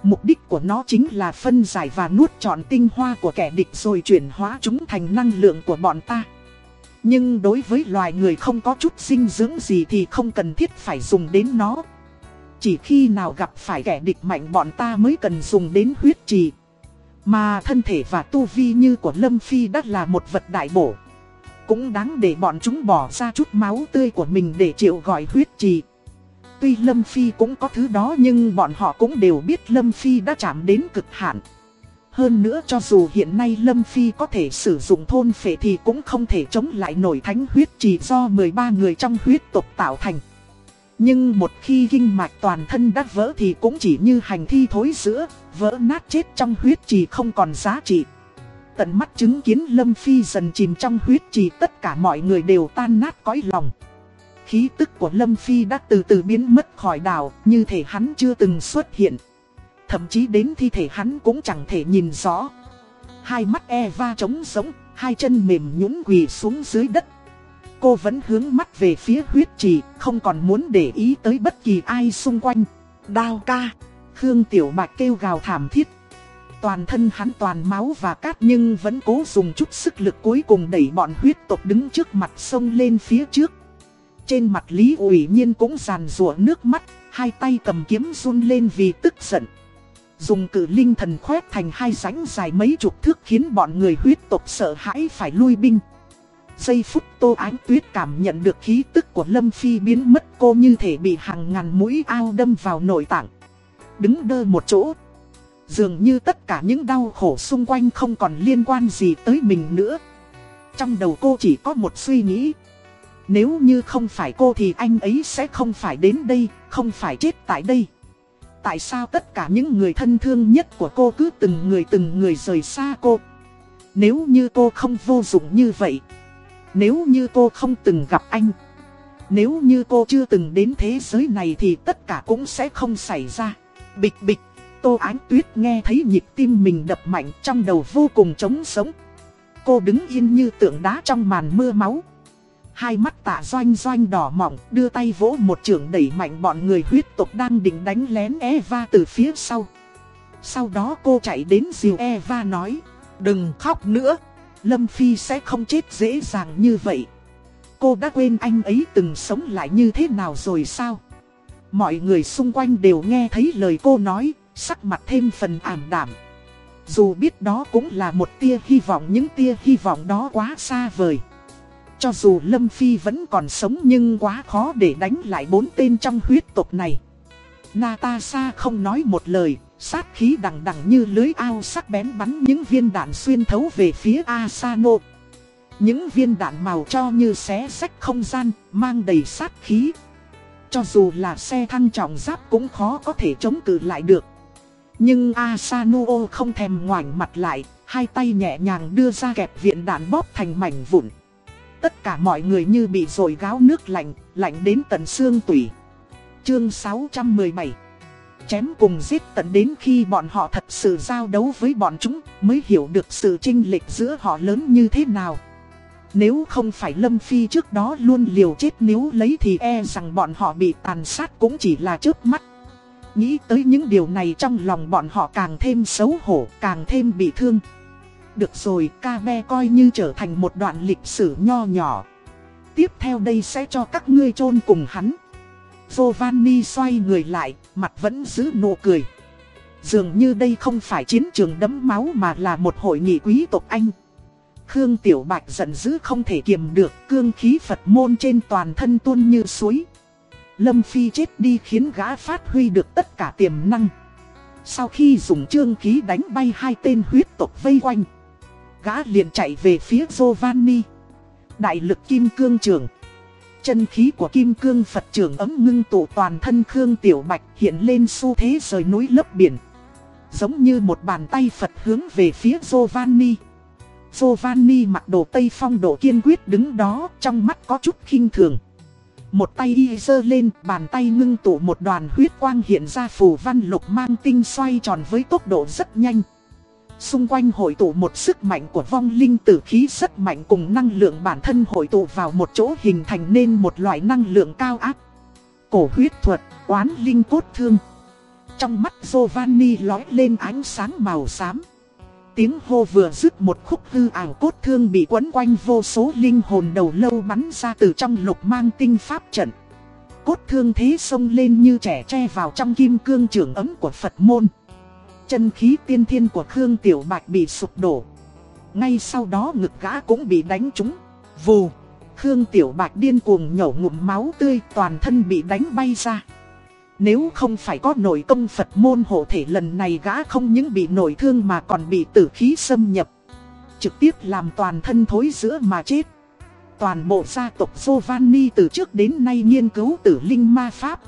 Mục đích của nó chính là phân giải và nuốt trọn tinh hoa của kẻ địch rồi chuyển hóa chúng thành năng lượng của bọn ta. Nhưng đối với loài người không có chút dinh dưỡng gì thì không cần thiết phải dùng đến nó. Chỉ khi nào gặp phải kẻ địch mạnh bọn ta mới cần dùng đến huyết trì. Mà thân thể và tu vi như của Lâm Phi đã là một vật đại bổ. Cũng đáng để bọn chúng bỏ ra chút máu tươi của mình để chịu gọi huyết trì. Tuy Lâm Phi cũng có thứ đó nhưng bọn họ cũng đều biết Lâm Phi đã chạm đến cực hạn. Hơn nữa cho dù hiện nay Lâm Phi có thể sử dụng thôn phệ thì cũng không thể chống lại nổi thánh huyết chỉ do 13 người trong huyết tộc tạo thành. Nhưng một khi kinh mạch toàn thân đắt vỡ thì cũng chỉ như hành thi thối giữa, vỡ nát chết trong huyết trì không còn giá trị. Tận mắt chứng kiến Lâm Phi dần chìm trong huyết trì tất cả mọi người đều tan nát cõi lòng. Khí tức của Lâm Phi đã từ từ biến mất khỏi đảo, như thể hắn chưa từng xuất hiện. Thậm chí đến thi thể hắn cũng chẳng thể nhìn rõ. Hai mắt Eva trống sống, hai chân mềm nhũn quỳ xuống dưới đất. Cô vẫn hướng mắt về phía huyết trì, không còn muốn để ý tới bất kỳ ai xung quanh. Đao ca, Khương Tiểu Bạch kêu gào thảm thiết. Toàn thân hắn toàn máu và cát nhưng vẫn cố dùng chút sức lực cuối cùng đẩy bọn huyết tộc đứng trước mặt sông lên phía trước. Trên mặt Lý ủy nhiên cũng giàn rủa nước mắt, hai tay cầm kiếm run lên vì tức giận. Dùng cử linh thần khoét thành hai rãnh dài mấy chục thước khiến bọn người huyết tộc sợ hãi phải lui binh. Giây phút Tô Ánh Tuyết cảm nhận được khí tức của Lâm Phi biến mất cô như thể bị hàng ngàn mũi ao đâm vào nội tạng. Đứng đơ một chỗ. Dường như tất cả những đau khổ xung quanh không còn liên quan gì tới mình nữa. Trong đầu cô chỉ có một suy nghĩ. Nếu như không phải cô thì anh ấy sẽ không phải đến đây, không phải chết tại đây. Tại sao tất cả những người thân thương nhất của cô cứ từng người từng người rời xa cô? Nếu như cô không vô dụng như vậy, nếu như cô không từng gặp anh, nếu như cô chưa từng đến thế giới này thì tất cả cũng sẽ không xảy ra. Bịch bịch, Tô Ánh Tuyết nghe thấy nhịp tim mình đập mạnh trong đầu vô cùng trống sống. Cô đứng yên như tượng đá trong màn mưa máu. Hai mắt tạ doanh doanh đỏ mỏng đưa tay vỗ một trường đẩy mạnh bọn người huyết tộc đang định đánh lén Eva từ phía sau. Sau đó cô chạy đến dìu Eva nói, đừng khóc nữa, Lâm Phi sẽ không chết dễ dàng như vậy. Cô đã quên anh ấy từng sống lại như thế nào rồi sao? Mọi người xung quanh đều nghe thấy lời cô nói, sắc mặt thêm phần ảm đảm. Dù biết đó cũng là một tia hy vọng những tia hy vọng đó quá xa vời. Cho dù Lâm Phi vẫn còn sống nhưng quá khó để đánh lại bốn tên trong huyết tộc này. Natasha không nói một lời, sát khí đằng đằng như lưới ao sắc bén bắn những viên đạn xuyên thấu về phía Asano. Những viên đạn màu cho như xé sách không gian, mang đầy sát khí. Cho dù là xe thăng trọng giáp cũng khó có thể chống cự lại được. Nhưng Asano không thèm ngoảnh mặt lại, hai tay nhẹ nhàng đưa ra kẹp viện đạn bóp thành mảnh vụn. Tất cả mọi người như bị dội gáo nước lạnh, lạnh đến tận xương tủy. Chương 617 Chém cùng giết tận đến khi bọn họ thật sự giao đấu với bọn chúng mới hiểu được sự chênh lệch giữa họ lớn như thế nào. Nếu không phải Lâm Phi trước đó luôn liều chết nếu lấy thì e rằng bọn họ bị tàn sát cũng chỉ là trước mắt. Nghĩ tới những điều này trong lòng bọn họ càng thêm xấu hổ, càng thêm bị thương. Được rồi, ca ve coi như trở thành một đoạn lịch sử nho nhỏ. Tiếp theo đây sẽ cho các ngươi chôn cùng hắn. Giovanni xoay người lại, mặt vẫn giữ nụ cười. Dường như đây không phải chiến trường đấm máu mà là một hội nghị quý tộc Anh. Khương Tiểu Bạch giận dữ không thể kiềm được, cương khí Phật môn trên toàn thân tuôn như suối. Lâm Phi chết đi khiến gã phát huy được tất cả tiềm năng. Sau khi dùng trương khí đánh bay hai tên huyết tộc vây quanh, gã liền chạy về phía Giovanni. Đại lực kim cương trường. Chân khí của kim cương Phật trường ấm ngưng tụ toàn thân Khương Tiểu Bạch hiện lên xu thế rời núi lấp biển. Giống như một bàn tay Phật hướng về phía Giovanni. Giovanni mặc đồ tây phong độ kiên quyết đứng đó trong mắt có chút khinh thường. Một tay y dơ lên, bàn tay ngưng tụ một đoàn huyết quang hiện ra phù văn lục mang tinh xoay tròn với tốc độ rất nhanh. Xung quanh hội tụ một sức mạnh của vong linh tử khí rất mạnh cùng năng lượng bản thân hội tụ vào một chỗ hình thành nên một loại năng lượng cao áp. Cổ huyết thuật, oán linh cốt thương. Trong mắt Giovanni lói lên ánh sáng màu xám. Tiếng hô vừa dứt một khúc hư ảo cốt thương bị quấn quanh vô số linh hồn đầu lâu bắn ra từ trong lục mang tinh pháp trận. Cốt thương thế sông lên như trẻ tre vào trong kim cương trường ấm của Phật môn. Chân khí tiên thiên của Khương Tiểu Bạch bị sụp đổ. Ngay sau đó ngực gã cũng bị đánh trúng. Vù, Khương Tiểu Bạch điên cuồng nhổ ngụm máu tươi toàn thân bị đánh bay ra. Nếu không phải có nội công Phật môn hộ thể lần này gã không những bị nội thương mà còn bị tử khí xâm nhập. Trực tiếp làm toàn thân thối giữa mà chết. Toàn bộ gia tộc Giovanni từ trước đến nay nghiên cứu tử linh ma pháp.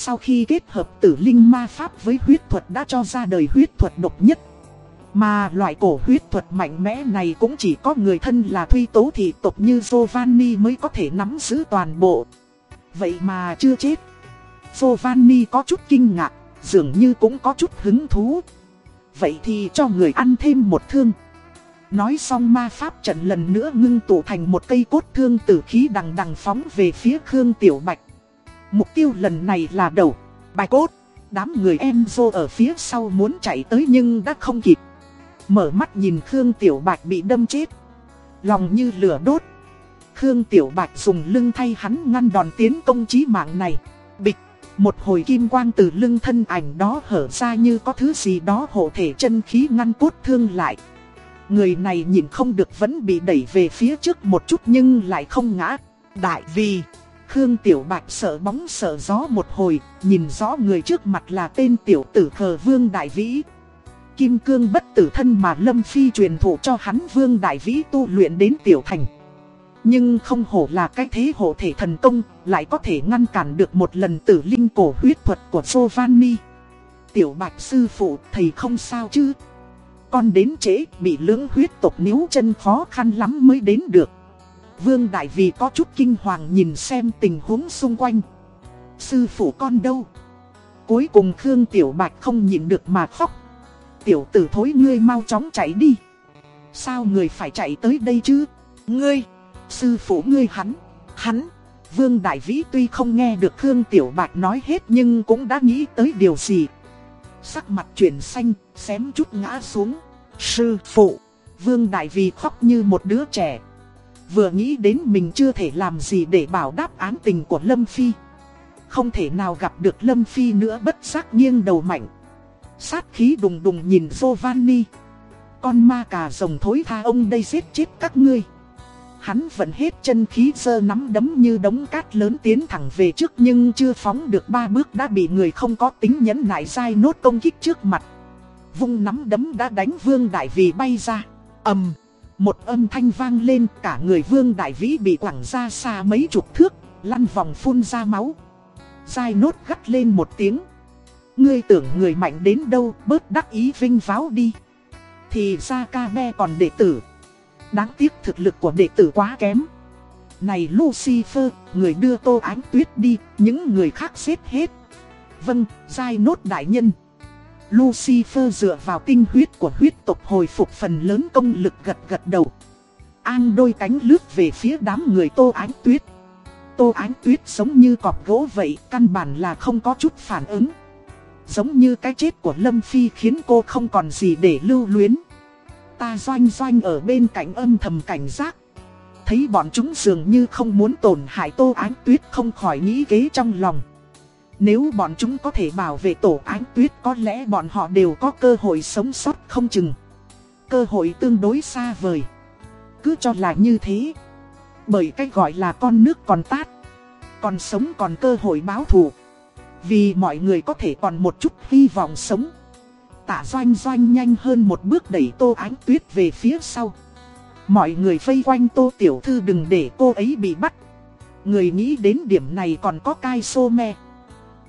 Sau khi kết hợp tử linh ma pháp với huyết thuật đã cho ra đời huyết thuật độc nhất. Mà loại cổ huyết thuật mạnh mẽ này cũng chỉ có người thân là Thuy Tố thị tộc như Giovanni mới có thể nắm giữ toàn bộ. Vậy mà chưa chết. Giovanni có chút kinh ngạc, dường như cũng có chút hứng thú. Vậy thì cho người ăn thêm một thương. Nói xong ma pháp trận lần nữa ngưng tụ thành một cây cốt thương tử khí đằng đằng phóng về phía Khương Tiểu Bạch. Mục tiêu lần này là đầu, bài cốt. Đám người em vô ở phía sau muốn chạy tới nhưng đã không kịp. Mở mắt nhìn Khương Tiểu Bạch bị đâm chết. Lòng như lửa đốt. Khương Tiểu Bạch dùng lưng thay hắn ngăn đòn tiến công chí mạng này. Bịch. Một hồi kim quang từ lưng thân ảnh đó hở ra như có thứ gì đó hộ thể chân khí ngăn cốt thương lại. Người này nhìn không được vẫn bị đẩy về phía trước một chút nhưng lại không ngã. Đại vì, Khương Tiểu Bạch sợ bóng sợ gió một hồi, nhìn rõ người trước mặt là tên tiểu tử khờ Vương Đại Vĩ. Kim cương bất tử thân mà Lâm Phi truyền thụ cho hắn Vương Đại Vĩ tu luyện đến tiểu thành. Nhưng không hổ là cái thế hộ thể thần công, lại có thể ngăn cản được một lần tử linh cổ huyết thuật của Giovanni. Tiểu bạch sư phụ, thầy không sao chứ? Con đến trễ, bị lưỡng huyết tộc níu chân khó khăn lắm mới đến được. Vương Đại Vì có chút kinh hoàng nhìn xem tình huống xung quanh. Sư phụ con đâu? Cuối cùng Khương Tiểu Bạch không nhịn được mà khóc. Tiểu tử thối ngươi mau chóng chạy đi. Sao người phải chạy tới đây chứ? Ngươi! Sư phụ ngươi hắn, hắn, Vương Đại Vĩ tuy không nghe được Khương Tiểu Bạch nói hết nhưng cũng đã nghĩ tới điều gì. Sắc mặt chuyển xanh, xém chút ngã xuống. Sư phụ, Vương Đại Vĩ khóc như một đứa trẻ. Vừa nghĩ đến mình chưa thể làm gì để bảo đáp án tình của Lâm Phi. Không thể nào gặp được Lâm Phi nữa, bất giác nghiêng đầu mạnh. Sát khí đùng đùng nhìn Giovanni. Con ma cà rồng thối tha ông đây giết chết các ngươi. Hắn vẫn hết chân khí dơ nắm đấm như đống cát lớn tiến thẳng về trước nhưng chưa phóng được ba bước đã bị người không có tính nhẫn nại dai nốt công kích trước mặt. Vung nắm đấm đã đánh vương đại vì bay ra. ầm một âm thanh vang lên cả người vương đại vĩ bị quẳng ra xa mấy chục thước, lăn vòng phun ra máu. giai nốt gắt lên một tiếng. Ngươi tưởng người mạnh đến đâu bớt đắc ý vinh váo đi. Thì ra ca be còn đệ tử Đáng tiếc thực lực của đệ tử quá kém. Này Lucifer, người đưa tô ánh tuyết đi, những người khác xếp hết. Vâng, giai nốt đại nhân. Lucifer dựa vào tinh huyết của huyết tộc hồi phục phần lớn công lực gật gật đầu. An đôi cánh lướt về phía đám người tô ánh tuyết. Tô ánh tuyết giống như cọp gỗ vậy, căn bản là không có chút phản ứng. Giống như cái chết của Lâm Phi khiến cô không còn gì để lưu luyến. Ta doanh doanh ở bên cạnh âm thầm cảnh giác. Thấy bọn chúng dường như không muốn tổn hại Tô Ánh Tuyết không khỏi nghĩ kế trong lòng. Nếu bọn chúng có thể bảo vệ tổ ánh tuyết, có lẽ bọn họ đều có cơ hội sống sót không chừng. Cơ hội tương đối xa vời. Cứ cho là như thế. Bởi cách gọi là con nước còn tát. Còn sống còn cơ hội báo thù. Vì mọi người có thể còn một chút hy vọng sống. Tạ doanh doanh nhanh hơn một bước đẩy tô ánh tuyết về phía sau. Mọi người vây quanh tô tiểu thư đừng để cô ấy bị bắt. Người nghĩ đến điểm này còn có cai sô me.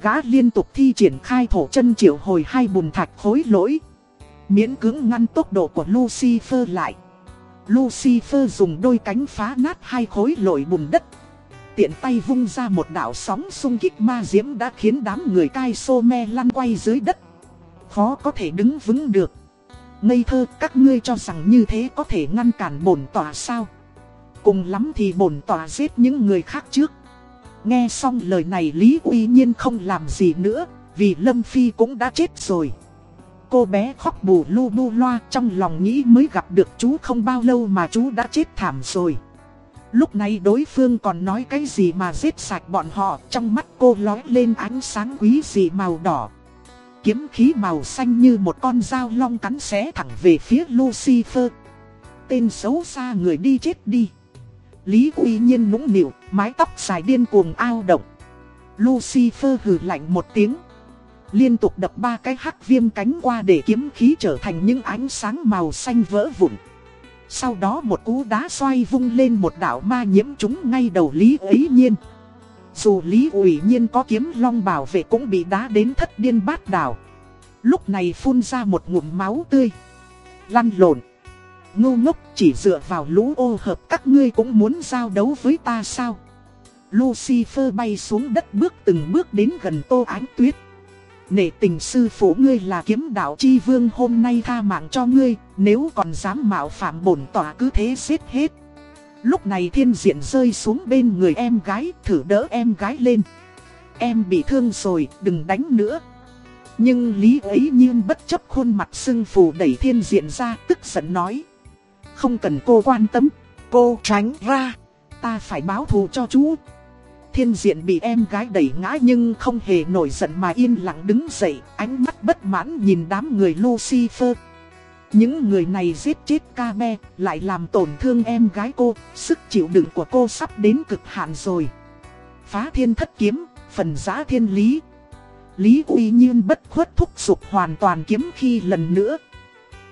Gã liên tục thi triển khai thổ chân triệu hồi hai bùn thạch khối lỗi. Miễn cưỡng ngăn tốc độ của Lucifer lại. Lucifer dùng đôi cánh phá nát hai khối lội bùn đất. Tiện tay vung ra một đảo sóng xung kích ma diễm đã khiến đám người cai sô me lăn quay dưới đất. Khó có thể đứng vững được. Ngây thơ, các ngươi cho rằng như thế có thể ngăn cản bổn tòa sao. Cùng lắm thì bổn tòa giết những người khác trước. Nghe xong lời này Lý Uy Nhiên không làm gì nữa, vì Lâm Phi cũng đã chết rồi. Cô bé khóc bù lu bu loa trong lòng nghĩ mới gặp được chú không bao lâu mà chú đã chết thảm rồi. Lúc này đối phương còn nói cái gì mà giết sạch bọn họ trong mắt cô lói lên ánh sáng quý dị màu đỏ. Kiếm khí màu xanh như một con dao long cắn xé thẳng về phía Lucifer. Tên xấu xa người đi chết đi. Lý uy nhiên nũng nịu, mái tóc dài điên cuồng ao động. Lucifer hừ lạnh một tiếng. Liên tục đập ba cái hắc viêm cánh qua để kiếm khí trở thành những ánh sáng màu xanh vỡ vụn. Sau đó một cú đá xoay vung lên một đạo ma nhiễm chúng ngay đầu Lý ấy nhiên. Dù Lý ủy nhiên có kiếm long bảo vệ cũng bị đá đến thất điên bát đảo. Lúc này phun ra một ngụm máu tươi. Lăn lộn. Ngu ngốc chỉ dựa vào lũ ô hợp các ngươi cũng muốn giao đấu với ta sao? Lucifer bay xuống đất bước từng bước đến gần tô ánh tuyết. Nể tình sư phụ ngươi là kiếm đạo chi vương, hôm nay tha mạng cho ngươi, Nếu còn dám mạo phạm bổn tỏa cứ thế giết hết. Lúc này thiên diện rơi xuống bên người em gái, thử đỡ em gái lên. Em bị thương rồi, đừng đánh nữa. Nhưng Lý ấy nhiên bất chấp khuôn mặt sưng phù đẩy thiên diện ra, tức giận nói không cần cô quan tâm, cô tránh ra, ta phải báo thù cho chú. Thiên diện bị em gái đẩy ngã nhưng không hề nổi giận mà yên lặng đứng dậy, ánh mắt bất mãn nhìn đám người Lucifer. Những người này giết chết ca me, lại làm tổn thương em gái cô, sức chịu đựng của cô sắp đến cực hạn rồi. Phá thiên thất kiếm, phần giá thiên lý. Lý uy nhiên bất khuất thúc sụp hoàn toàn kiếm khi lần nữa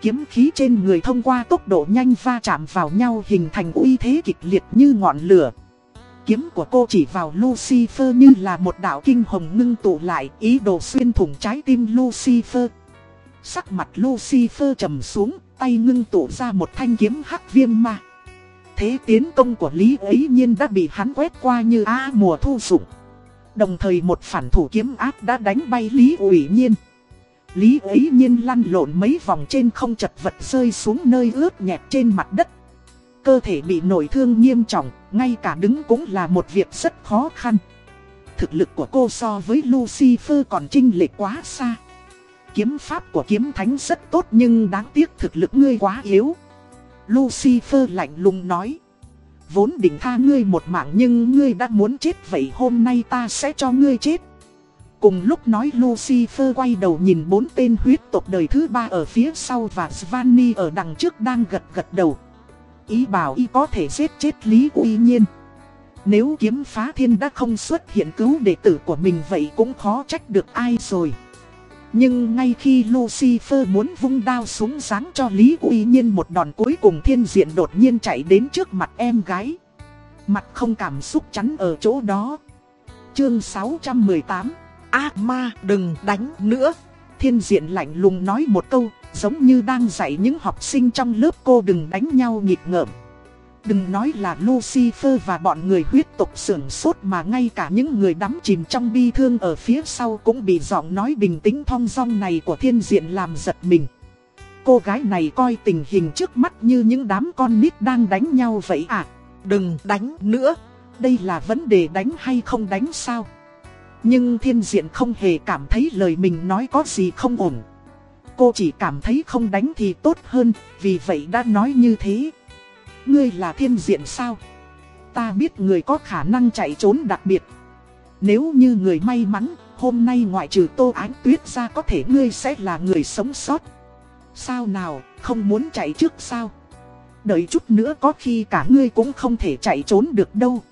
Kiếm khí trên người thông qua tốc độ nhanh va chạm vào nhau hình thành uy thế kịch liệt như ngọn lửa. Kiếm của cô chỉ vào Lucifer như là một đạo kinh hồng ngưng tụ lại ý đồ xuyên thủng trái tim Lucifer. Sắc mặt Lucifer trầm xuống, tay ngưng tụ ra một thanh kiếm hắc viêm ma. Thế tiến công của Lý ấy nhiên đã bị hắn quét qua như A mùa thu sủng. Đồng thời một phản thủ kiếm áp đã đánh bay Lý ủy nhiên. Lý ấy nhiên lăn lộn mấy vòng trên không chật vật rơi xuống nơi ướt nhẹp trên mặt đất. Cơ thể bị nổi thương nghiêm trọng, ngay cả đứng cũng là một việc rất khó khăn. Thực lực của cô so với Lucifer còn trinh lệch quá xa. Kiếm pháp của kiếm thánh rất tốt nhưng đáng tiếc thực lực ngươi quá yếu. Lucifer lạnh lùng nói. Vốn định tha ngươi một mạng nhưng ngươi đã muốn chết vậy hôm nay ta sẽ cho ngươi chết. Cùng lúc nói Lucifer quay đầu nhìn bốn tên huyết tộc đời thứ ba ở phía sau và Svanny ở đằng trước đang gật gật đầu. Ý bảo y có thể giết chết Lý Uy Nhiên. Nếu kiếm phá thiên đã không xuất hiện cứu đệ tử của mình vậy cũng khó trách được ai rồi. Nhưng ngay khi Lucifer muốn vung đao xuống giáng cho Lý Uy Nhiên một đòn cuối cùng thiên diện đột nhiên chạy đến trước mặt em gái. Mặt không cảm xúc chắn ở chỗ đó. Chương 618 a ma đừng đánh nữa. Thiên diện lạnh lùng nói một câu, giống như đang dạy những học sinh trong lớp cô đừng đánh nhau nghịch ngợm. Đừng nói là Lucifer và bọn người huyết tục sưởng sốt mà ngay cả những người đắm chìm trong bi thương ở phía sau cũng bị giọng nói bình tĩnh thong dong này của thiên diện làm giật mình. Cô gái này coi tình hình trước mắt như những đám con nít đang đánh nhau vậy à? Đừng đánh nữa. Đây là vấn đề đánh hay không đánh sao? Nhưng thiên diện không hề cảm thấy lời mình nói có gì không ổn. Cô chỉ cảm thấy không đánh thì tốt hơn, vì vậy đã nói như thế. Ngươi là thiên diện sao? Ta biết người có khả năng chạy trốn đặc biệt. Nếu như người may mắn, hôm nay ngoại trừ tô ánh tuyết ra có thể ngươi sẽ là người sống sót. Sao nào, không muốn chạy trước sao? Đợi chút nữa có khi cả ngươi cũng không thể chạy trốn được đâu.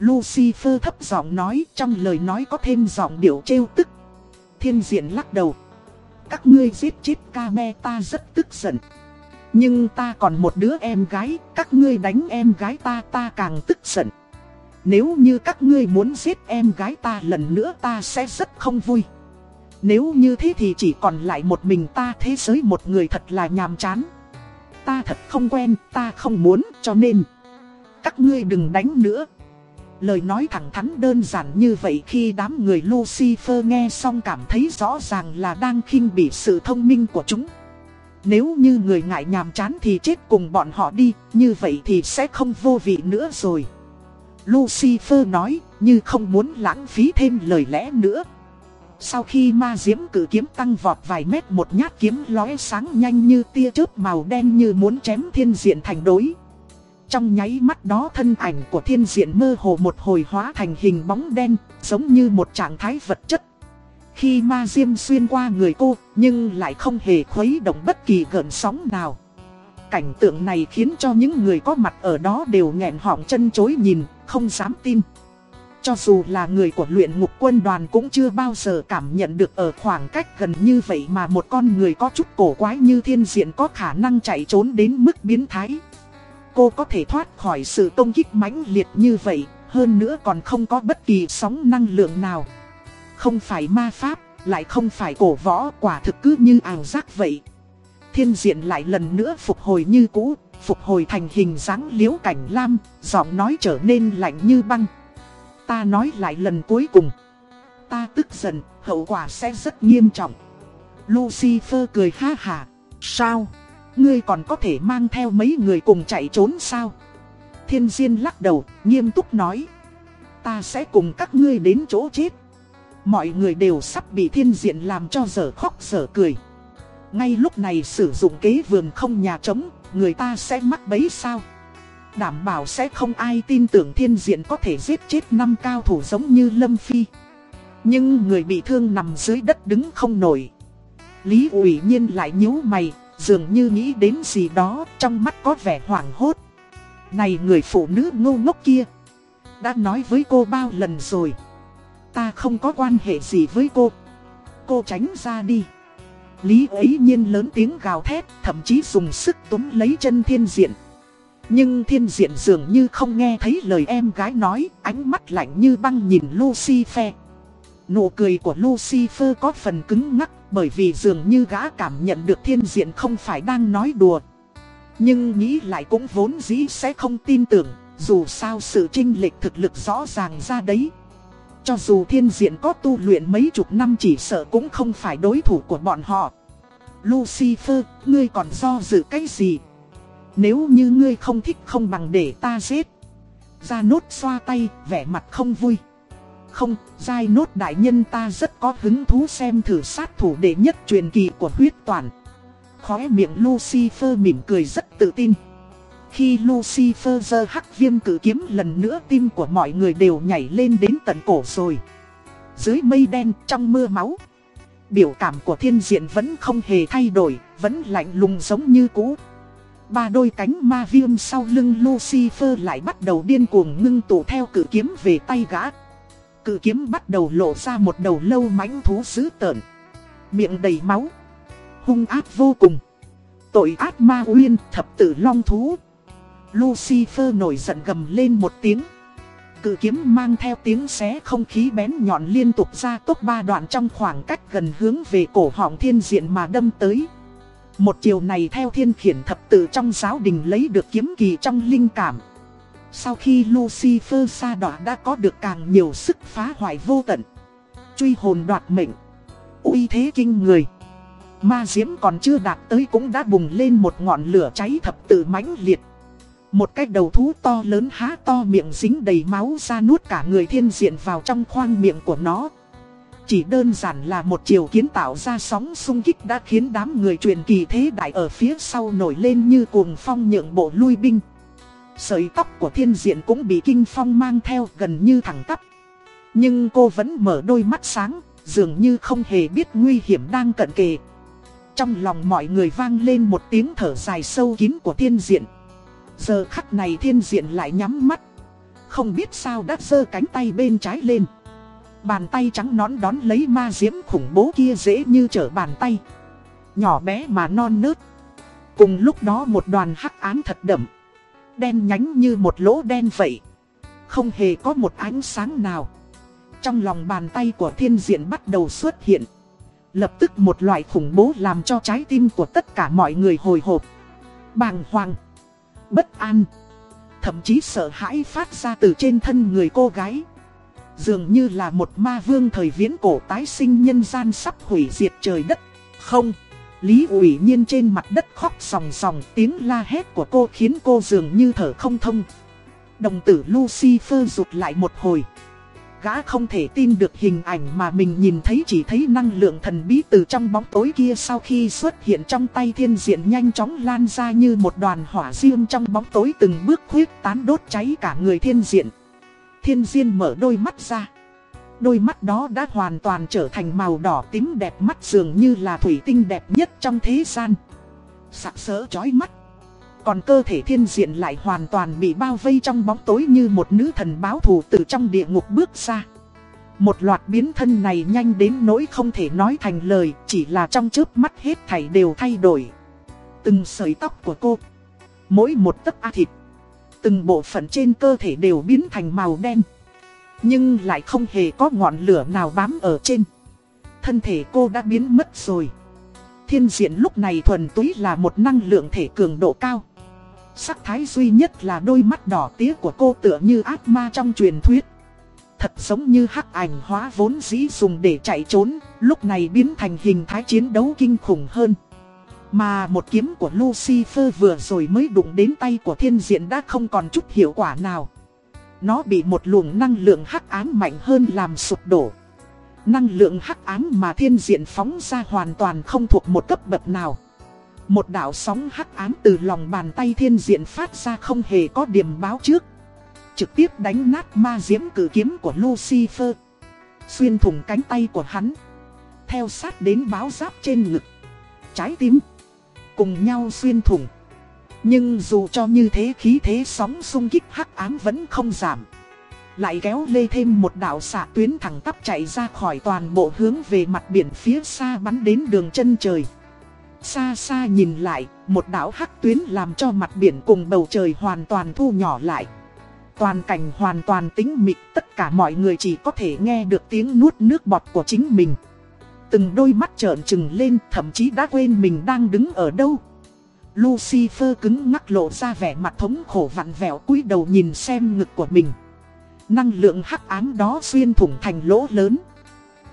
Lucifer thấp giọng nói trong lời nói có thêm giọng điệu trêu tức. Thiên diện lắc đầu. Các ngươi giết chết ca me ta rất tức giận. Nhưng ta còn một đứa em gái, các ngươi đánh em gái ta ta càng tức giận. Nếu như các ngươi muốn giết em gái ta lần nữa ta sẽ rất không vui. Nếu như thế thì chỉ còn lại một mình ta thế giới một người thật là nhàm chán. Ta thật không quen, ta không muốn, cho nên các ngươi đừng đánh nữa. Lời nói thẳng thắn đơn giản như vậy khi đám người Lucifer nghe xong cảm thấy rõ ràng là đang khinh bỉ sự thông minh của chúng. Nếu như người ngại nhàm chán thì chết cùng bọn họ đi, như vậy thì sẽ không vô vị nữa rồi. Lucifer nói, như không muốn lãng phí thêm lời lẽ nữa. Sau khi ma diễm cử kiếm tăng vọt vài mét một nhát kiếm lóe sáng nhanh như tia chớp màu đen như muốn chém thiên diện thành đối. Trong nháy mắt đó thân ảnh của thiên diện mơ hồ một hồi hóa thành hình bóng đen, giống như một trạng thái vật chất. Khi ma diêm xuyên qua người cô, nhưng lại không hề khuấy động bất kỳ gợn sóng nào. Cảnh tượng này khiến cho những người có mặt ở đó đều nghẹn họng chân chối nhìn, không dám tin. Cho dù là người của luyện ngục quân đoàn cũng chưa bao giờ cảm nhận được ở khoảng cách gần như vậy mà một con người có chút cổ quái như thiên diện có khả năng chạy trốn đến mức biến thái. Cô có thể thoát khỏi sự công kích mãnh liệt như vậy, hơn nữa còn không có bất kỳ sóng năng lượng nào. Không phải ma pháp, lại không phải cổ võ quả thực cứ như ảo giác vậy. Thiên diện lại lần nữa phục hồi như cũ, phục hồi thành hình dáng liễu cảnh lam, giọng nói trở nên lạnh như băng. Ta nói lại lần cuối cùng. Ta tức giận, hậu quả sẽ rất nghiêm trọng. Lucifer cười ha hà. Sao? Ngươi còn có thể mang theo mấy người cùng chạy trốn sao? Thiên Diên lắc đầu, nghiêm túc nói. Ta sẽ cùng các ngươi đến chỗ chết. Mọi người đều sắp bị thiên diện làm cho dở khóc dở cười. Ngay lúc này sử dụng kế vườn không nhà trống, người ta sẽ mắc bấy sao? Đảm bảo sẽ không ai tin tưởng thiên diện có thể giết chết năm cao thủ giống như Lâm Phi. Nhưng người bị thương nằm dưới đất đứng không nổi. Lý ủy nhiên lại nhíu mày, dường như nghĩ đến gì đó, trong mắt có vẻ hoảng hốt. Này người phụ nữ ngu ngốc kia, đã nói với cô bao lần rồi. Ta không có quan hệ gì với cô. Cô tránh ra đi. Lý ấy nhiên lớn tiếng gào thét, thậm chí dùng sức túm lấy chân thiên diện. Nhưng thiên diện dường như không nghe thấy lời em gái nói, ánh mắt lạnh như băng nhìn Lucifer. Nụ cười của Lucifer có phần cứng ngắc bởi vì dường như gã cảm nhận được thiên diện không phải đang nói đùa. Nhưng nghĩ lại cũng vốn dĩ sẽ không tin tưởng, dù sao sự trinh lệch thực lực rõ ràng ra đấy. Cho dù thiên diện có tu luyện mấy chục năm chỉ sợ cũng không phải đối thủ của bọn họ. Lucifer, ngươi còn do dự cái gì? Nếu như ngươi không thích không bằng để ta giết. Ra nốt xoa tay, vẻ mặt không vui. Không, giai nốt đại nhân ta rất có hứng thú xem thử sát thủ đệ nhất truyền kỳ của huyết toàn. Khóe miệng Lucifer mỉm cười rất tự tin. Khi Lucifer giơ hắc viêm cử kiếm lần nữa tim của mọi người đều nhảy lên đến tận cổ rồi. Dưới mây đen trong mưa máu. Biểu cảm của thiên diện vẫn không hề thay đổi, vẫn lạnh lùng giống như cũ. Ba đôi cánh ma viêm sau lưng Lucifer lại bắt đầu điên cuồng ngưng tụ theo cử kiếm về tay gã. Cự kiếm bắt đầu lộ ra một đầu lâu mãnh thú dữ tợn. Miệng đầy máu. Hung ác vô cùng. Tội ác ma uyên, thập tử long thú. Lucifer nổi giận gầm lên một tiếng. Cự kiếm mang theo tiếng xé không khí bén nhọn liên tục ra tốc ba đoạn trong khoảng cách gần hướng về cổ họng thiên diện mà đâm tới. Một chiều này theo thiên khiển thập tử trong giáo đình lấy được kiếm kỳ trong linh cảm. Sau khi Lucifer sa đọa đã có được càng nhiều sức phá hoại vô tận. Truy hồn đoạt mệnh. uy thế kinh người. Ma diễm còn chưa đạt tới cũng đã bùng lên một ngọn lửa cháy thập tự mãnh liệt. Một cái đầu thú to lớn há to miệng dính đầy máu ra nuốt cả người thiên diện vào trong khoang miệng của nó. Chỉ đơn giản là một chiều kiến tạo ra sóng xung kích đã khiến đám người truyền kỳ thế đại ở phía sau nổi lên như cuồng phong nhượng bộ lui binh. Sợi tóc của thiên diện cũng bị kinh phong mang theo gần như thẳng tắp. Nhưng cô vẫn mở đôi mắt sáng, dường như không hề biết nguy hiểm đang cận kề. Trong lòng mọi người vang lên một tiếng thở dài sâu kín của thiên diện. Giờ khắc này thiên diện lại nhắm mắt. Không biết sao đã giơ cánh tay bên trái lên. Bàn tay trắng nón đón lấy ma diễm khủng bố kia dễ như trở bàn tay. Nhỏ bé mà non nớt. Cùng lúc đó một đoàn hắc ám thật đậm. Đen nhánh như một lỗ đen vậy. Không hề có một ánh sáng nào. Trong lòng bàn tay của thiên diện bắt đầu xuất hiện. Lập tức một loại khủng bố làm cho trái tim của tất cả mọi người hồi hộp. Bàng hoàng. Bất an. Thậm chí sợ hãi phát ra từ trên thân người cô gái. Dường như là một ma vương thời viễn cổ tái sinh nhân gian sắp hủy diệt trời đất. Không, Lý ủy nhiên trên mặt đất khóc sòng sòng, tiếng la hét của cô khiến cô dường như thở không thông. Đồng tử Lucifer rụt lại một hồi. Gã không thể tin được hình ảnh mà mình nhìn thấy, chỉ thấy năng lượng thần bí từ trong bóng tối kia sau khi xuất hiện trong tay thiên diện nhanh chóng lan ra như một đoàn hỏa riêng trong bóng tối, từng bước khuyết tán đốt cháy cả người thiên diện. Thiên Diện mở đôi mắt ra. Đôi mắt đó đã hoàn toàn trở thành màu đỏ tím đẹp mắt dường như là thủy tinh đẹp nhất trong thế gian. Sạc sỡ chói mắt. Còn cơ thể thiên diện lại hoàn toàn bị bao vây trong bóng tối như một nữ thần báo thù từ trong địa ngục bước ra. Một loạt biến thân này nhanh đến nỗi không thể nói thành lời, chỉ là trong chớp mắt hết thảy đều thay đổi. Từng sợi tóc của cô, mỗi một tấc a thịt, Từng bộ phận trên cơ thể đều biến thành màu đen nhưng lại không hề có ngọn lửa nào bám ở trên. Thân thể cô đã biến mất rồi. Thiên diện lúc này thuần túy là một năng lượng thể cường độ cao. Sắc thái duy nhất là đôi mắt đỏ tía của cô tựa như ác ma trong truyền thuyết. Thật giống như hắc ảnh hóa vốn dĩ dùng để chạy trốn, Lúc này biến thành hình thái chiến đấu kinh khủng hơn. Mà một kiếm của Lucifer vừa rồi mới đụng đến tay của thiên diện đã không còn chút hiệu quả nào. Nó bị một luồng năng lượng hắc ám mạnh hơn làm sụp đổ. Năng lượng hắc ám mà thiên diện phóng ra hoàn toàn không thuộc một cấp bậc nào. Một đạo sóng hắc ám từ lòng bàn tay thiên diện phát ra không hề có điểm báo trước. Trực tiếp đánh nát ma diễm cử kiếm của Lucifer. Xuyên thủng cánh tay của hắn. Theo sát đến báo giáp trên ngực. Trái tim cùng nhau xuyên thủng. Nhưng dù cho như thế khí thế sóng xung kích hắc ám vẫn không giảm. Lại kéo lê thêm một đạo xạ tuyến thẳng tắp chạy ra khỏi toàn bộ hướng về mặt biển phía xa bắn đến đường chân trời. Xa xa nhìn lại, một đạo hắc tuyến làm cho mặt biển cùng bầu trời hoàn toàn thu nhỏ lại. Toàn cảnh hoàn toàn tĩnh mịch, tất cả mọi người chỉ có thể nghe được tiếng nuốt nước bọt của chính mình. Từng đôi mắt trợn trừng lên thậm chí đã quên mình đang đứng ở đâu Lucifer cứng ngắc lộ ra vẻ mặt thống khổ vặn vẹo cúi đầu nhìn xem ngực của mình. Năng lượng hắc ám đó xuyên thủng thành lỗ lớn.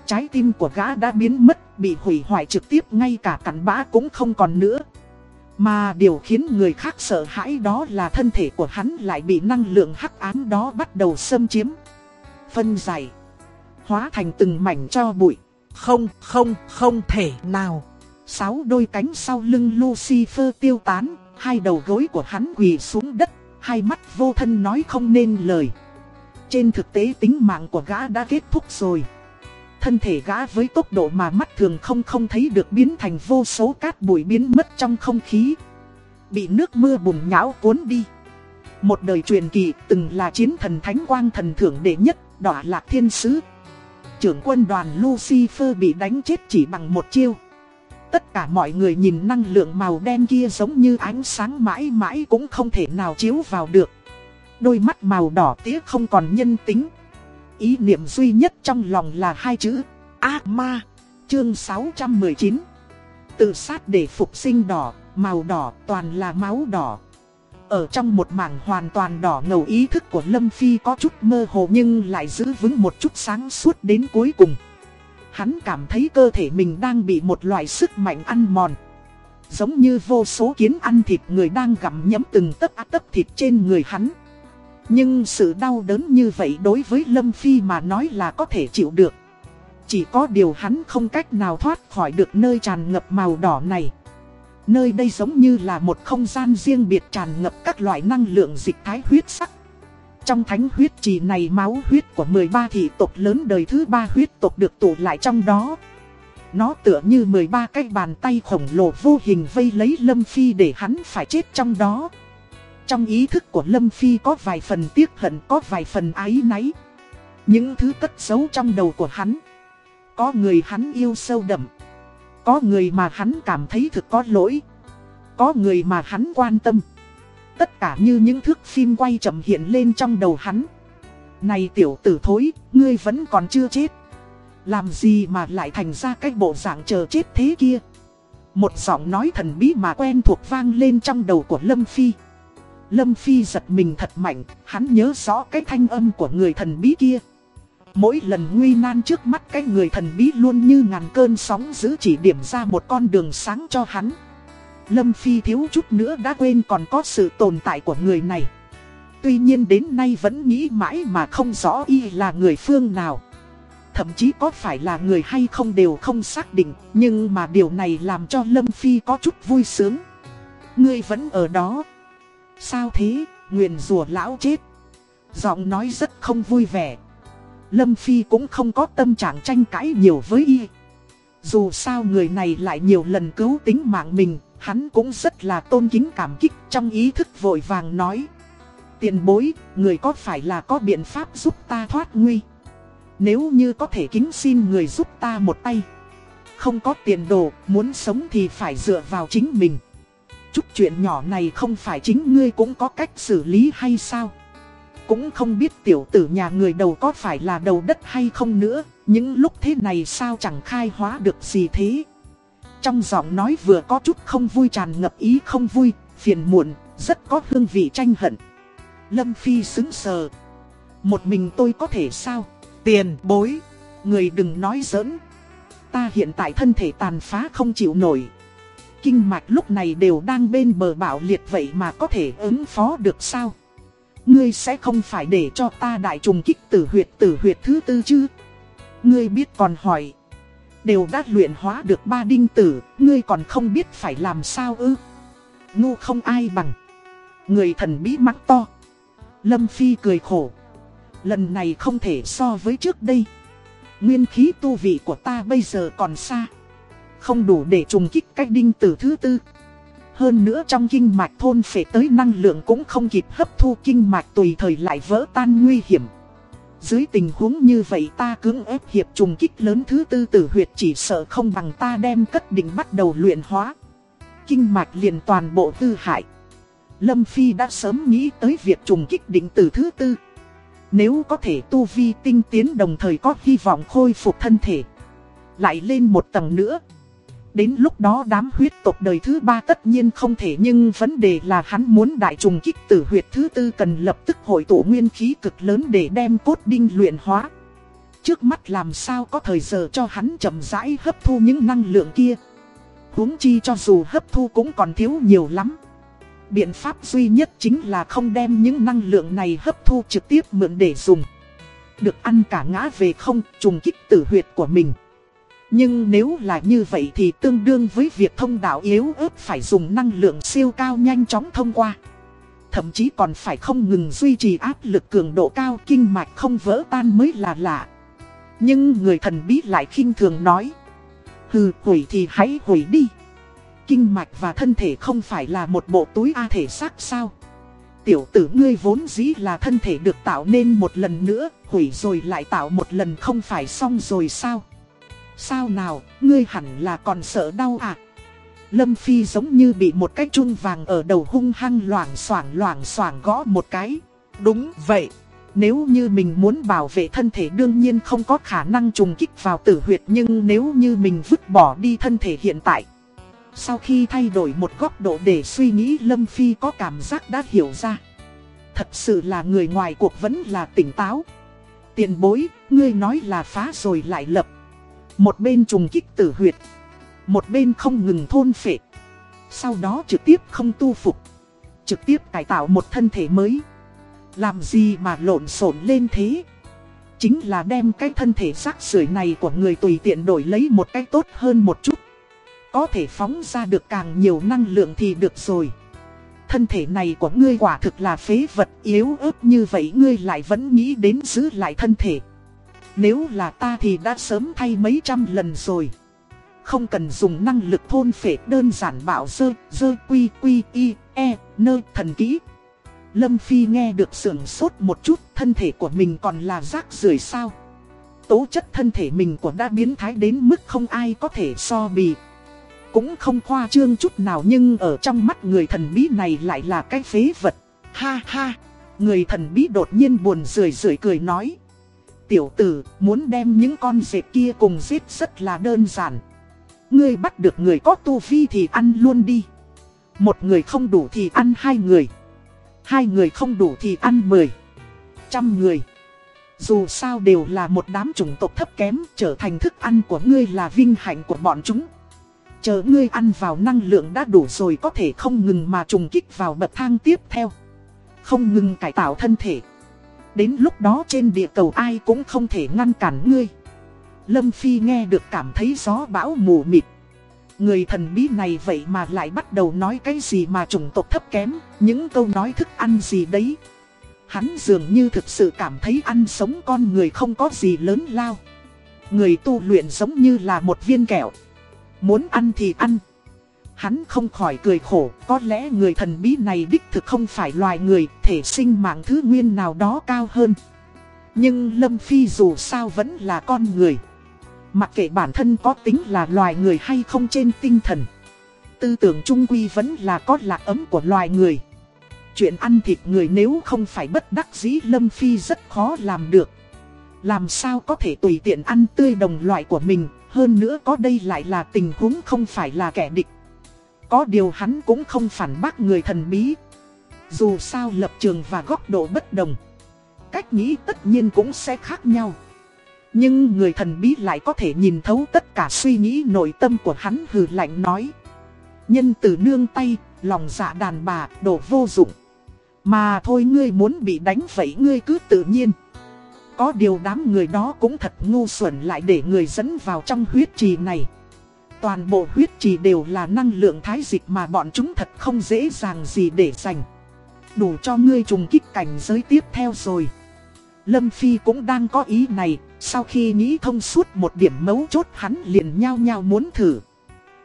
Trái tim của gã đã biến mất Bị hủy hoại trực tiếp ngay cả cắn bã cũng không còn nữa. Mà điều khiến người khác sợ hãi đó là thân thể của hắn lại bị năng lượng hắc ám đó bắt đầu xâm chiếm. Phân giải Hóa thành từng mảnh cho bụi. Không, không, không thể nào. Sáu đôi cánh sau lưng Lucifer tiêu tán, hai đầu gối của hắn quỳ xuống đất, hai mắt vô thân nói không nên lời. Trên thực tế tính mạng của gã đã kết thúc rồi. Thân thể gã với tốc độ mà mắt thường không không thấy được biến thành vô số cát bụi biến mất trong không khí. Bị nước mưa bùn nhão cuốn đi. Một đời truyền kỳ từng là chiến thần thánh quang thần thưởng đệ nhất, đỏ lạc thiên sứ, trưởng quân đoàn Lucifer bị đánh chết chỉ bằng một chiêu. Tất cả mọi người nhìn năng lượng màu đen kia giống như ánh sáng mãi mãi cũng không thể nào chiếu vào được. Đôi mắt màu đỏ tía không còn nhân tính. Ý niệm duy nhất trong lòng là hai chữ ác ma. Chương 619 Tự sát để phục sinh đỏ, màu đỏ toàn là máu đỏ. Ở trong một mảng hoàn toàn đỏ ngầu ý thức của Lâm Phi có chút mơ hồ nhưng lại giữ vững một chút sáng suốt đến cuối cùng. Hắn cảm thấy cơ thể mình đang bị một loại sức mạnh ăn mòn. Giống như vô số kiến ăn thịt người đang gặm nhấm từng tấc á tấc thịt trên người hắn. Nhưng sự đau đớn như vậy đối với Lâm Phi mà nói là có thể chịu được. Chỉ có điều hắn không cách nào thoát khỏi được nơi tràn ngập màu đỏ này. Nơi đây giống như là một không gian riêng biệt tràn ngập các loại năng lượng dịch thái huyết sắc. Trong thánh huyết trì này máu huyết của 13 thị tộc lớn đời thứ ba huyết tộc được tụ lại trong đó. Nó tựa như 13 cái bàn tay khổng lồ vô hình vây lấy Lâm Phi để hắn phải chết trong đó. Trong ý thức của Lâm Phi có vài phần tiếc hận, có vài phần ái náy. Những thứ cất giấu trong đầu của hắn. Có người hắn yêu sâu đậm. Có người mà hắn cảm thấy thực có lỗi. Có người mà hắn quan tâm. Tất cả như những thước phim quay chậm hiện lên trong đầu hắn. Này tiểu tử thối, ngươi vẫn còn chưa chết. Làm gì mà lại thành ra cái bộ dạng chờ chết thế kia. Một giọng nói thần bí mà quen thuộc vang lên trong đầu của Lâm Phi. Lâm Phi giật mình thật mạnh, hắn nhớ rõ cái thanh âm của người thần bí kia. Mỗi lần nguy nan trước mắt cái người thần bí luôn như ngàn cơn sóng giữ chỉ điểm ra một con đường sáng cho hắn. Lâm Phi thiếu chút nữa đã quên còn có sự tồn tại của người này. Tuy nhiên đến nay vẫn nghĩ mãi mà không rõ y là người phương nào. Thậm chí có phải là người hay không đều không xác định, nhưng mà điều này làm cho Lâm Phi có chút vui sướng. Ngươi vẫn ở đó. Sao thế, nguyền rùa lão chết. Giọng nói rất không vui vẻ. Lâm Phi cũng không có tâm trạng tranh cãi nhiều với y. Dù sao người này lại nhiều lần cứu tính mạng mình, hắn cũng rất là tôn kính cảm kích trong ý thức vội vàng nói. Tiền bối, người có phải là có biện pháp giúp ta thoát nguy? Nếu như có thể kính xin người giúp ta một tay. Không có tiền đồ, muốn sống thì phải dựa vào chính mình. Chút chuyện nhỏ này không phải chính ngươi cũng có cách xử lý hay sao? Cũng không biết tiểu tử nhà người đầu có phải là đầu đất hay không nữa, những lúc thế này sao chẳng khai hóa được gì thế. Trong giọng nói vừa có chút không vui tràn ngập ý không vui, phiền muộn, rất có hương vị tranh hận. Lâm Phi xứng sờ. Một mình tôi có thể sao? Tiền, bối. Người đừng nói giỡn. Ta hiện tại thân thể tàn phá không chịu nổi. Kinh mạch lúc này đều đang bên bờ bạo liệt vậy mà có thể ứng phó được sao? Ngươi sẽ không phải để cho ta đại trùng kích tử huyệt tử huyệt thứ tư chứ? Ngươi biết còn hỏi. Đều đã luyện hóa được ba đinh tử, ngươi còn không biết phải làm sao ư? Ngu không ai bằng. Người thần bí mắng to. Lâm Phi cười khổ. Lần này không thể so với trước đây. Nguyên khí tu vị của ta bây giờ còn xa. Không đủ để trùng kích cách đinh tử thứ tư. Hơn nữa trong kinh mạch thôn phệ tới năng lượng cũng không kịp hấp thu kinh mạch tùy thời lại vỡ tan nguy hiểm. Dưới tình huống như vậy ta cưỡng ép hiệp trùng kích lớn thứ tư tử huyệt chỉ sợ không bằng ta đem cất định bắt đầu luyện hóa. Kinh mạch liền toàn bộ tư hại. Lâm Phi đã sớm nghĩ tới việc trùng kích định tử thứ tư. Nếu có thể tu vi tinh tiến đồng thời có hy vọng khôi phục thân thể. Lại lên một tầng nữa. Đến lúc đó đám huyết tộc đời thứ ba tất nhiên không thể, nhưng vấn đề là hắn muốn đại trùng kích tử huyệt thứ tư cần lập tức hội tụ nguyên khí cực lớn để đem cốt đinh luyện hóa. Trước mắt làm sao có thời giờ cho hắn chậm rãi hấp thu những năng lượng kia. huống chi cho dù hấp thu cũng còn thiếu nhiều lắm. Biện pháp duy nhất chính là không đem những năng lượng này hấp thu trực tiếp mượn để dùng. Được ăn cả ngã về không, trùng kích tử huyệt của mình. Nhưng nếu là như vậy thì tương đương với việc thông đạo yếu ớt phải dùng năng lượng siêu cao nhanh chóng thông qua. Thậm chí còn phải không ngừng duy trì áp lực cường độ cao kinh mạch không vỡ tan mới là lạ. Nhưng người thần bí lại khinh thường nói. Hừ, hủy thì hãy hủy đi. Kinh mạch và thân thể không phải là một bộ túi A thể xác sao? Tiểu tử ngươi vốn dĩ là thân thể được tạo nên một lần nữa, hủy rồi lại tạo một lần không phải xong rồi sao? Sao nào, ngươi hẳn là còn sợ đau à? Lâm Phi giống như bị một cái chun vàng ở đầu hung hăng loảng xoảng loảng xoảng gõ một cái. Đúng vậy, nếu như mình muốn bảo vệ thân thể đương nhiên không có khả năng trùng kích vào tử huyệt nhưng nếu như mình vứt bỏ đi thân thể hiện tại. Sau khi thay đổi một góc độ để suy nghĩ Lâm Phi có cảm giác đã hiểu ra. Thật sự là người ngoài cuộc vẫn là tỉnh táo. Tiền bối, ngươi nói là phá rồi lại lập. Một bên trùng kích tử huyệt. Một bên không ngừng thôn phệ. Sau đó trực tiếp không tu phục. Trực tiếp cải tạo một thân thể mới. Làm gì mà lộn xộn lên thế? Chính là đem cái thân thể rác rưởi này của người tùy tiện đổi lấy một cách tốt hơn một chút. Có thể phóng ra được càng nhiều năng lượng thì được rồi. Thân thể này của ngươi quả thực là phế vật yếu ớt như vậy, ngươi lại vẫn nghĩ đến giữ lại thân thể. Nếu là ta thì đã sớm thay mấy trăm lần rồi. Không cần dùng năng lực thôn phệ đơn giản bảo dơ, dơ quy quy y, e, nơ thần kỹ. Lâm Phi nghe được sưởng sốt một chút thân thể của mình còn là rác rưởi sao. Tố chất thân thể mình của đã biến thái đến mức không ai có thể so bì. Cũng không khoa trương chút nào nhưng ở trong mắt người thần bí này lại là cái phế vật. Ha ha, người thần bí đột nhiên buồn rười rười cười nói. Tiểu tử, muốn đem những con dẹp kia cùng giết rất là đơn giản. Ngươi bắt được người có tu vi thì ăn luôn đi. Một người không đủ thì ăn hai người. Hai người không đủ thì ăn mười. Trăm người. Dù sao đều là một đám chủng tộc thấp kém, trở thành thức ăn của ngươi là vinh hạnh của bọn chúng. Chờ ngươi ăn vào năng lượng đã đủ rồi có thể không ngừng mà trùng kích vào bậc thang tiếp theo. Không ngừng cải tạo thân thể. Đến lúc đó trên địa cầu ai cũng không thể ngăn cản ngươi. Lâm Phi nghe được cảm thấy gió bão mù mịt. Người thần bí này vậy mà lại bắt đầu nói cái gì mà chủng tộc thấp kém, những câu nói thức ăn gì đấy. Hắn dường như thực sự cảm thấy ăn sống con người không có gì lớn lao. Người tu luyện giống như là một viên kẹo. Muốn ăn thì ăn. Hắn không khỏi cười khổ, có lẽ người thần bí này đích thực không phải loài người, thể sinh mạng thứ nguyên nào đó cao hơn. Nhưng Lâm Phi dù sao vẫn là con người. Mặc kệ bản thân có tính là loài người hay không trên tinh thần. Tư tưởng trung quy vẫn là có lạc ấm của loài người. Chuyện ăn thịt người nếu không phải bất đắc dĩ Lâm Phi rất khó làm được. Làm sao có thể tùy tiện ăn tươi đồng loại của mình, hơn nữa có đây lại là tình huống không phải là kẻ địch. Có điều hắn cũng không phản bác người thần bí. Dù sao lập trường và góc độ bất đồng. Cách nghĩ tất nhiên cũng sẽ khác nhau. Nhưng người thần bí lại có thể nhìn thấu tất cả suy nghĩ nội tâm của hắn hừ lạnh nói. Nhân từ nương tay, lòng dạ đàn bà, đồ vô dụng. Mà thôi ngươi muốn bị đánh vậy ngươi cứ tự nhiên. Có điều đám người đó cũng thật ngu xuẩn lại để người dẫn vào trong huyết trì này. Toàn bộ huyết trì đều là năng lượng thái dịch mà bọn chúng thật không dễ dàng gì để giành. Đủ cho ngươi trùng kích cảnh giới tiếp theo rồi. Lâm Phi cũng đang có ý này, sau khi nghĩ thông suốt một điểm mấu chốt hắn liền nhao nhao muốn thử.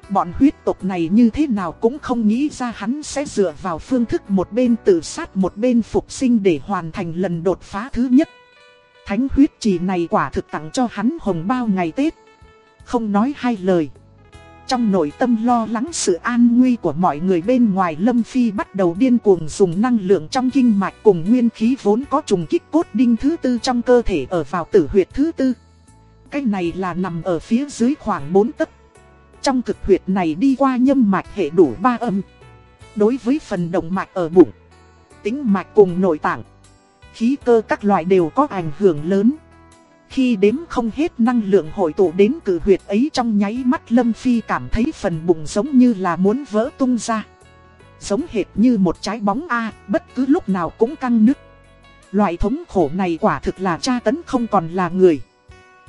Bọn huyết tộc này như thế nào cũng không nghĩ ra hắn sẽ dựa vào phương thức một bên tự sát một bên phục sinh để hoàn thành lần đột phá thứ nhất. Thánh huyết trì này quả thực tặng cho hắn hồng bao ngày Tết. Không nói hai lời. Trong nội tâm lo lắng sự an nguy của mọi người bên ngoài Lâm Phi bắt đầu điên cuồng dùng năng lượng trong kinh mạch cùng nguyên khí vốn có trùng kích cốt đinh thứ tư trong cơ thể ở vào tử huyệt thứ tư. Cái này là nằm ở phía dưới khoảng 4 tấc. Trong cực huyệt này đi qua nhâm mạch hệ đủ ba âm. Đối với phần động mạch ở bụng, tính mạch cùng nội tạng, khí cơ các loại đều có ảnh hưởng lớn. Khi đếm không hết năng lượng hội tụ đến cử huyệt ấy trong nháy mắt Lâm Phi cảm thấy phần bụng giống như là muốn vỡ tung ra. Giống hệt như một trái bóng A, bất cứ lúc nào cũng căng nứt. Loại thống khổ này quả thực là tra tấn không còn là người.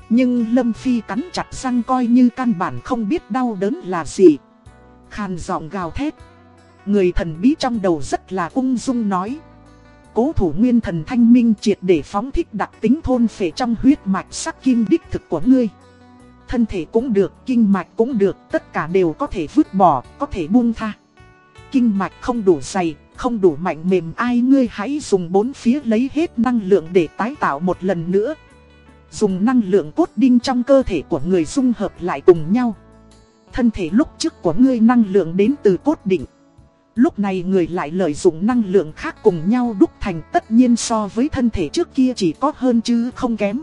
Nhưng Lâm Phi cắn chặt răng coi như căn bản không biết đau đớn là gì. Khàn giọng gào thét. Người thần bí trong đầu rất là ung dung nói cố thủ nguyên thần thanh minh triệt để phóng thích đặc tính thôn phệ trong huyết mạch sắc kim đích thực của ngươi. Thân thể cũng được, kinh mạch cũng được, tất cả đều có thể vứt bỏ, có thể buông tha. Kinh mạch không đủ dày, không đủ mạnh mềm ai ngươi hãy dùng bốn phía lấy hết năng lượng để tái tạo một lần nữa. Dùng năng lượng cốt đinh trong cơ thể của người dung hợp lại cùng nhau. Thân thể lúc trước của ngươi năng lượng đến từ cốt đỉnh Lúc này người lại lợi dụng năng lượng khác cùng nhau đúc thành tất nhiên so với thân thể trước kia chỉ có hơn chứ không kém.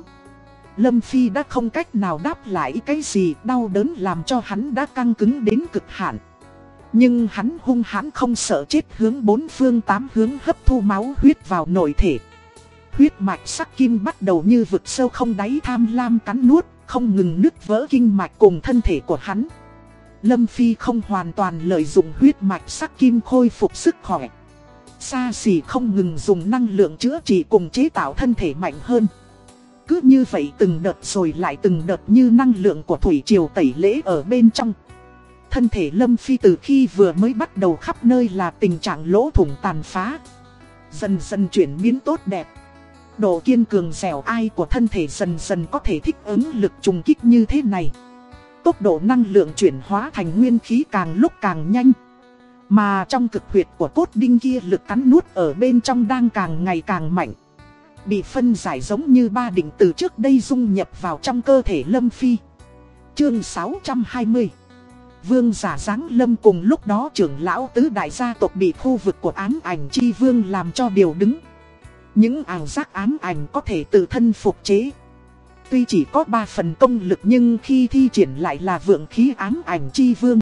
Lâm Phi đã không cách nào đáp lại cái gì đau đớn làm cho hắn đã căng cứng đến cực hạn. Nhưng hắn hung hãn không sợ chết hướng bốn phương tám hướng hấp thu máu huyết vào nội thể. Huyết mạch sắc kim bắt đầu như vực sâu không đáy tham lam cắn nuốt, không ngừng nứt vỡ kinh mạch cùng thân thể của hắn. Lâm Phi không hoàn toàn lợi dụng huyết mạch sắc kim khôi phục sức khỏe. Xa xỉ không ngừng dùng năng lượng chữa trị cùng chế tạo thân thể mạnh hơn. Cứ như vậy từng đợt rồi lại từng đợt như năng lượng của thủy triều tẩy lễ ở bên trong. Thân thể Lâm Phi từ khi vừa mới bắt đầu khắp nơi là tình trạng lỗ thủng tàn phá. Dần dần chuyển biến tốt đẹp. Độ kiên cường dẻo ai của thân thể dần dần có thể thích ứng lực trùng kích như thế này. Tốc độ năng lượng chuyển hóa thành nguyên khí càng lúc càng nhanh. Mà trong cực huyệt của cốt đinh kia lực cắn nuốt ở bên trong đang càng ngày càng mạnh. Bị phân giải giống như ba đỉnh từ trước đây dung nhập vào trong cơ thể Lâm Phi. Chương 620 Vương giả dáng lâm cùng lúc đó trưởng lão tứ đại gia tộc bị khu vực của ám ảnh chi vương làm cho điều đứng. Những ảo giác ám ảnh có thể tự thân phục chế. Tuy chỉ có 3 phần công lực nhưng khi thi triển lại là vượng khí ám ảnh chi vương.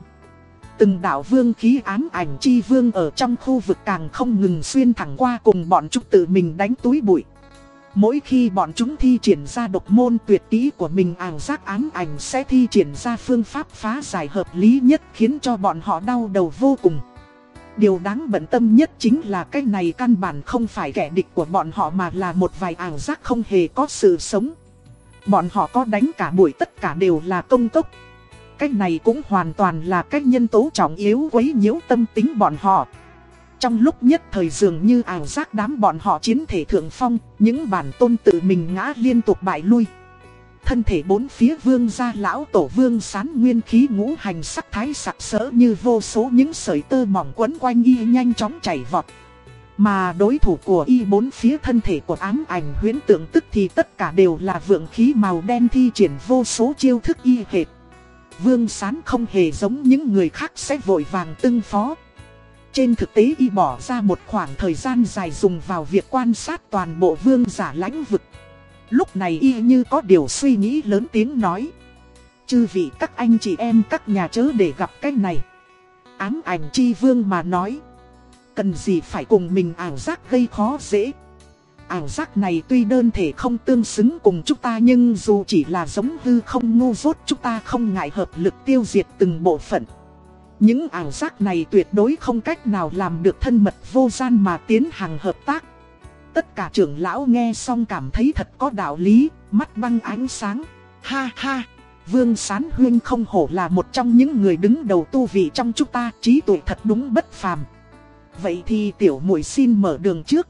Từng đạo vương khí ám ảnh chi vương ở trong khu vực càng không ngừng xuyên thẳng qua cùng bọn chúng tự mình đánh túi bụi. Mỗi khi bọn chúng thi triển ra độc môn tuyệt kỹ của mình, ảo giác ám ảnh sẽ thi triển ra phương pháp phá giải hợp lý nhất khiến cho bọn họ đau đầu vô cùng. Điều đáng bận tâm nhất chính là cái này căn bản không phải kẻ địch của bọn họ mà là một vài ảo giác không hề có sự sống. Bọn họ có đánh cả buổi tất cả đều là công tốc. Cái này cũng hoàn toàn là cách nhân tố trọng yếu quấy nhiễu tâm tính bọn họ. Trong lúc nhất thời dường như ảo giác đám bọn họ chiến thể thượng phong, những bản tôn tự mình ngã liên tục bại lui. Thân thể bốn phía vương gia lão tổ vương sán nguyên khí ngũ hành sắc thái sặc sỡ như vô số những sợi tơ mỏng quấn quanh y nhanh chóng chảy vọt. Mà đối thủ của y bốn phía thân thể của ám ảnh huyến tượng tức thì tất cả đều là vượng khí màu đen thi triển vô số chiêu thức y hệt. Vương sán không hề giống những người khác sẽ vội vàng tưng phó. Trên thực tế y bỏ ra một khoảng thời gian dài dùng vào việc quan sát toàn bộ vương giả lãnh vực. Lúc này y như có điều suy nghĩ lớn tiếng nói. Chư vị các anh chị em các nhà chớ để gặp cái này. Ám ảnh chi vương mà nói. Cần gì phải cùng mình ảo giác gây khó dễ. Ảo giác này tuy đơn thể không tương xứng cùng chúng ta nhưng dù chỉ là giống hư không ngu dốt chúng ta không ngại hợp lực tiêu diệt từng bộ phận. Những ảo giác này tuyệt đối không cách nào làm được thân mật vô gian mà tiến hành hợp tác. Tất cả trưởng lão nghe xong cảm thấy thật có đạo lý, mắt băng ánh sáng. Ha ha, Vương Sán Huyên không hổ là một trong những người đứng đầu tu vị trong chúng ta, trí tuệ thật đúng bất phàm. Vậy thì tiểu muội xin mở đường trước.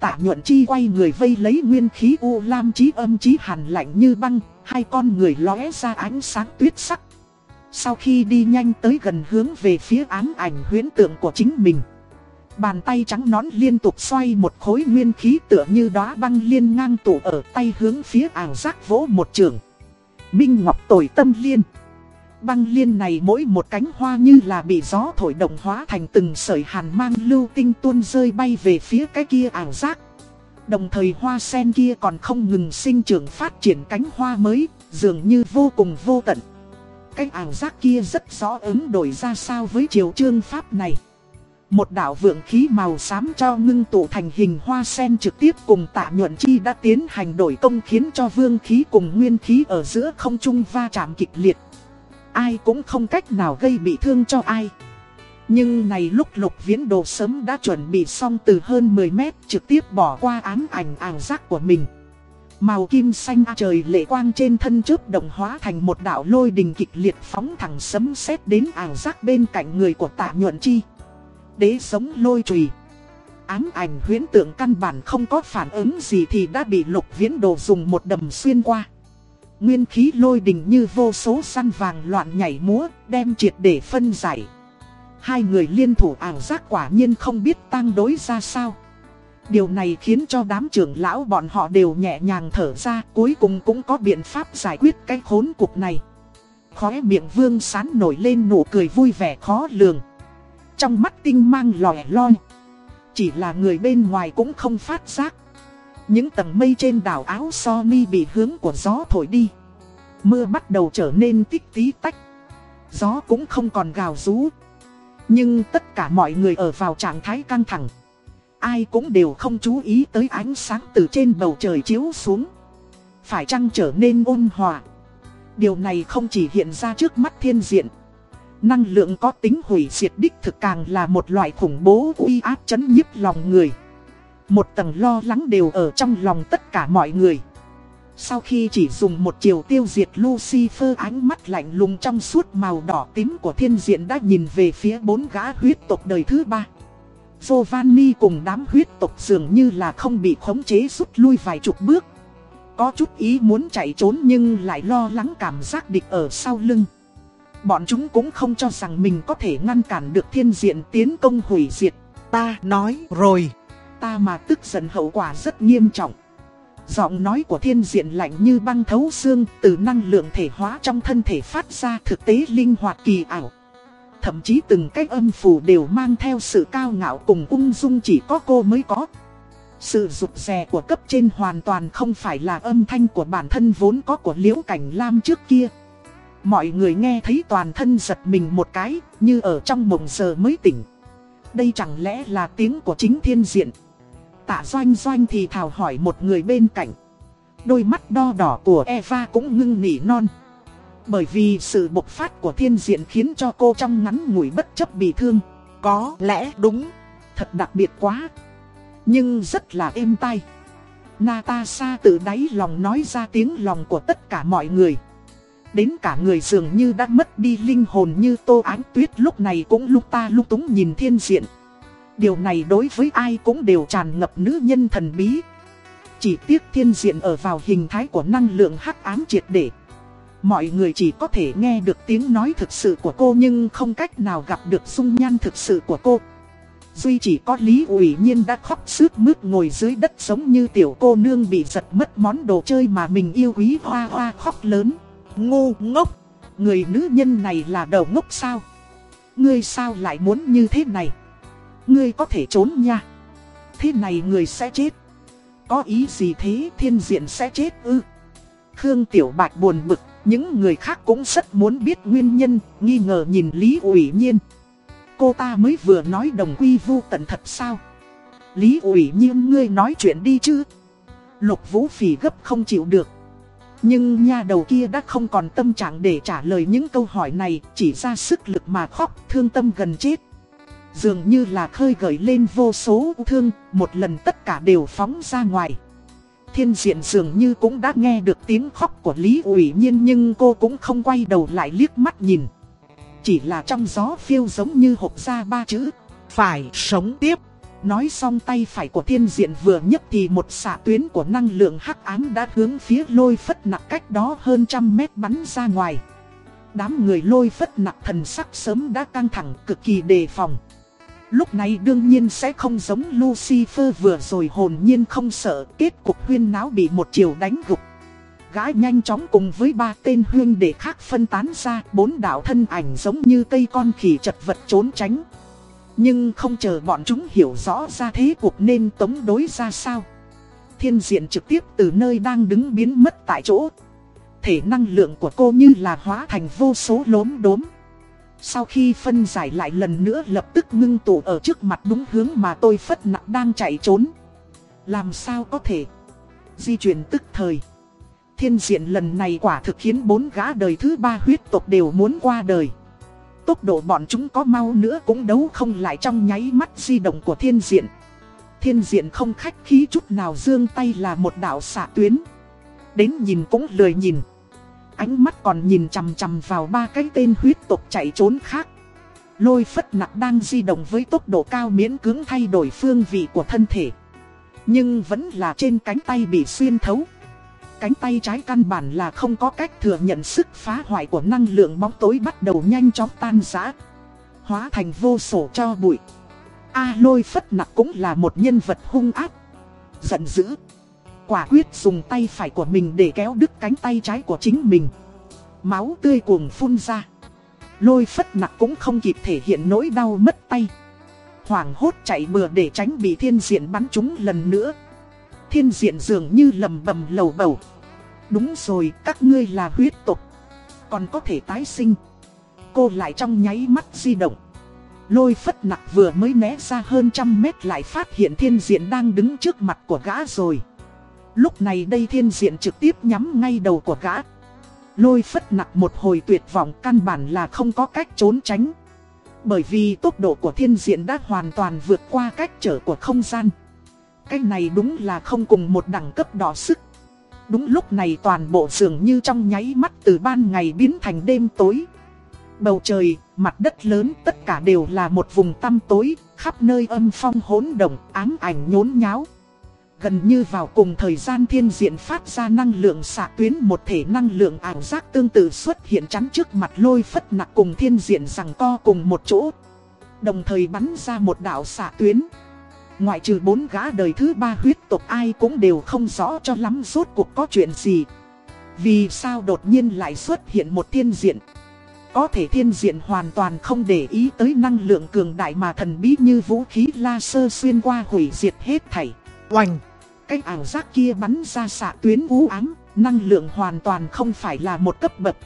Tạ nhuận chi quay người vây lấy nguyên khí u lam trí âm trí hàn lạnh như băng, hai con người lóe ra ánh sáng tuyết sắc. Sau khi đi nhanh tới gần hướng về phía ám ảnh huyến tượng của chính mình. Bàn tay trắng nón liên tục xoay một khối nguyên khí tựa như đóa băng liên ngang tụ ở tay hướng phía ảo giác vỗ một trường. Minh Ngọc tồi tâm liên. Băng liên này mỗi một cánh hoa như là bị gió thổi động hóa thành từng sợi hàn mang lưu tinh tuôn rơi bay về phía cái kia ảo giác. Đồng thời hoa sen kia còn không ngừng sinh trưởng phát triển cánh hoa mới, dường như vô cùng vô tận. Cái ảo giác kia rất rõ ứng đổi ra sao với chiều trương pháp này. Một đạo vượng khí màu xám cho ngưng tụ thành hình hoa sen trực tiếp cùng tạ nhuận chi đã tiến hành đổi công khiến cho vương khí cùng nguyên khí ở giữa không trung va chạm kịch liệt. Ai cũng không cách nào gây bị thương cho ai. Nhưng này lúc lục viễn đồ sớm đã chuẩn bị xong từ hơn 10 mét trực tiếp bỏ qua ám ảnh ảo giác của mình. Màu kim xanh trời lệ quang trên thân chớp đồng hóa thành một đạo lôi đình kịch liệt phóng thẳng sấm sét đến ảo giác bên cạnh người của tạ nhuận chi đế sống lôi trùy. Ám ảnh huyễn tượng căn bản không có phản ứng gì thì đã bị lục viễn đồ dùng một đầm xuyên qua. Nguyên khí lôi đình như vô số săn vàng loạn nhảy múa, đem triệt để phân giải. Hai người liên thủ ảo giác quả nhiên không biết tăng đối ra sao. Điều này khiến cho đám trưởng lão bọn họ đều nhẹ nhàng thở ra, cuối cùng cũng có biện pháp giải quyết cái khốn cục này. Khóe miệng vương sán nổi lên nụ cười vui vẻ khó lường. Trong mắt tinh mang lòe loi Chỉ là người bên ngoài cũng không phát giác những tầng mây trên đảo áo so mi bị hướng của gió thổi đi Mưa bắt đầu trở nên tích tí tách Gió cũng không còn gào rú Nhưng tất cả mọi người ở vào trạng thái căng thẳng. Ai cũng đều không chú ý tới ánh sáng từ trên bầu trời chiếu xuống. Phải chăng trở nên ôn hòa. Điều này không chỉ hiện ra trước mắt thiên diện. Năng lượng có tính hủy diệt đích thực càng là một loại khủng bố uy áp chấn nhiếp lòng người. Một tầng lo lắng đều ở trong lòng tất cả mọi người. Sau khi chỉ dùng một chiều tiêu diệt Lucifer, ánh mắt lạnh lùng trong suốt màu đỏ tím của thiên diện đã nhìn về phía bốn gã huyết tộc đời thứ ba. Giovanni cùng đám huyết tộc dường như là không bị khống chế rút lui vài chục bước. Có chút ý muốn chạy trốn nhưng lại lo lắng cảm giác địch ở sau lưng. Bọn chúng cũng không cho rằng mình có thể ngăn cản được thiên diện tiến công hủy diệt. Ta nói rồi. Ta mà tức giận hậu quả rất nghiêm trọng. Giọng nói của thiên diện lạnh như băng thấu xương từ năng lượng thể hóa trong thân thể phát ra thực tế linh hoạt kỳ ảo. Thậm chí từng cái âm phù đều mang theo sự cao ngạo cùng ung dung chỉ có cô mới có. Sự rụt rè của cấp trên hoàn toàn không phải là âm thanh của bản thân vốn có của liễu cảnh lam trước kia. Mọi người nghe thấy toàn thân giật mình một cái, như ở trong mộng giờ mới tỉnh. Đây chẳng lẽ là tiếng của chính thiên diện. Tạ doanh doanh thì thào hỏi một người bên cạnh. Đôi mắt đo đỏ của Eva cũng ngưng nỉ non. Bởi vì sự bộc phát của thiên diện khiến cho cô trong ngắn ngủi bất chấp bị thương. Có lẽ đúng. Thật đặc biệt quá. Nhưng rất là êm tai. Natasha tự đáy lòng nói ra tiếng lòng của tất cả mọi người. Đến cả người dường như đã mất đi linh hồn như tô ánh tuyết lúc này cũng lúc ta lúc túng nhìn thiên diện. Điều này đối với ai cũng đều tràn ngập nữ nhân thần bí. Chỉ tiếc thiên diện ở vào hình thái của năng lượng hắc ám triệt để. Mọi người chỉ có thể nghe được tiếng nói thực sự của cô nhưng không cách nào gặp được dung nhan thực sự của cô. Duy chỉ có Lý ủy nhiên đã khóc sướt mướt ngồi dưới đất giống như tiểu cô nương bị giật mất món đồ chơi mà mình yêu quý hoa hoa khóc lớn. Ngu ngốc, người nữ nhân này là đầu ngốc sao? Ngươi sao lại muốn như thế này? Ngươi có thể trốn nha. Thế này người sẽ chết. Có ý gì thế thiên diện sẽ chết ư? Khương Tiểu Bạch buồn bực, những người khác cũng rất muốn biết nguyên nhân, nghi ngờ nhìn Lý ủy nhiên. Cô ta mới vừa nói đồng quy vu tận thật sao? Lý ủy nhiên ngươi nói chuyện đi chứ? Lục vũ phỉ gấp không chịu được. Nhưng nha đầu kia đã không còn tâm trạng để trả lời những câu hỏi này, chỉ ra sức lực mà khóc, thương tâm gần chết. Dường như là khơi gợi lên vô số thương, một lần tất cả đều phóng ra ngoài. Thiên diện dường như cũng đã nghe được tiếng khóc của Lý ủy nhiên nhưng cô cũng không quay đầu lại liếc mắt nhìn. Chỉ là trong gió phiêu giống như hộp ra ba chữ, phải sống tiếp. Nói xong tay phải của thiên diện vừa nhấc thì một xạ tuyến của năng lượng hắc ám đã hướng phía lôi phất nặng cách đó hơn trăm mét bắn ra ngoài. Đám người lôi phất nặng thần sắc sớm đã căng thẳng cực kỳ đề phòng. Lúc này đương nhiên sẽ không giống Lucifer vừa rồi hồn nhiên không sợ, kết cục huyên náo bị một chiều đánh gục. Gái nhanh chóng cùng với ba tên huyên để khác phân tán ra, bốn đạo thân ảnh giống như cây con khỉ chật vật trốn tránh. Nhưng không chờ bọn chúng hiểu rõ ra thế cuộc nên tống đối ra sao. Thiên diện trực tiếp từ nơi đang đứng biến mất tại chỗ. Thể năng lượng của cô như là hóa thành vô số lốm đốm. Sau khi phân giải lại lần nữa lập tức ngưng tụ ở trước mặt đúng hướng mà tôi phất nặng đang chạy trốn. Làm sao có thể di chuyển tức thời. Thiên diện lần này quả thực khiến bốn gã đời thứ ba huyết tộc đều muốn qua đời. Tốc độ bọn chúng có mau nữa cũng đấu không lại trong nháy mắt di động của thiên diện. Thiên diện không khách khí chút nào dương tay là một đạo xạ tuyến. Đến nhìn cũng lười nhìn. Ánh mắt còn nhìn chằm chằm vào ba cái tên huyết tộc chạy trốn khác. Lôi phất Nặc đang di động với tốc độ cao miễn cưỡng thay đổi phương vị của thân thể. Nhưng vẫn là trên cánh tay bị xuyên thấu. Cánh tay trái căn bản là không có cách thừa nhận sức phá hoại của năng lượng bóng tối bắt đầu nhanh chóng tan rã. Hóa thành vô sổ cho bụi. A, lôi phất Nặc cũng là một nhân vật hung ác. Giận dữ. Quả quyết dùng tay phải của mình để kéo đứt cánh tay trái của chính mình. Máu tươi cuồng phun ra. Lôi phất nặc cũng không kịp thể hiện nỗi đau mất tay. Hoảng hốt chạy bừa để tránh bị thiên diện bắn trúng lần nữa. Thiên diện dường như lầm bầm lầu bầu. Đúng rồi, các ngươi là huyết tục. Còn có thể tái sinh. Cô lại trong nháy mắt di động. Lôi phất nặc vừa mới né ra hơn trăm mét lại phát hiện thiên diện đang đứng trước mặt của gã rồi. Lúc này đây thiên diện trực tiếp nhắm ngay đầu của gã. Lôi phất nặc một hồi tuyệt vọng căn bản là không có cách trốn tránh. Bởi vì tốc độ của thiên diện đã hoàn toàn vượt qua cách trở của không gian. Cái này đúng là không cùng một đẳng cấp đỏ sức. Đúng lúc này toàn bộ dường như trong nháy mắt từ ban ngày biến thành đêm tối. Bầu trời, mặt đất lớn tất cả đều là một vùng tăm tối, khắp nơi âm phong hỗn động, ám ảnh nhốn nháo. Gần như vào cùng thời gian thiên diện phát ra năng lượng xạ tuyến một thể năng lượng ảo giác tương tự xuất hiện chắn trước mặt lôi phất nặc cùng thiên diện rằng co cùng một chỗ. Đồng thời bắn ra một đạo xạ tuyến. Ngoại trừ bốn gã đời thứ ba huyết tộc ai cũng đều không rõ cho lắm rốt cuộc có chuyện gì. Vì sao đột nhiên lại xuất hiện một thiên diện. Có thể thiên diện hoàn toàn không để ý tới năng lượng cường đại mà thần bí như vũ khí laser xuyên qua hủy diệt hết thảy. Oành! Cái ảo giác kia bắn ra xạ tuyến u ám, năng lượng hoàn toàn không phải là một cấp bậc.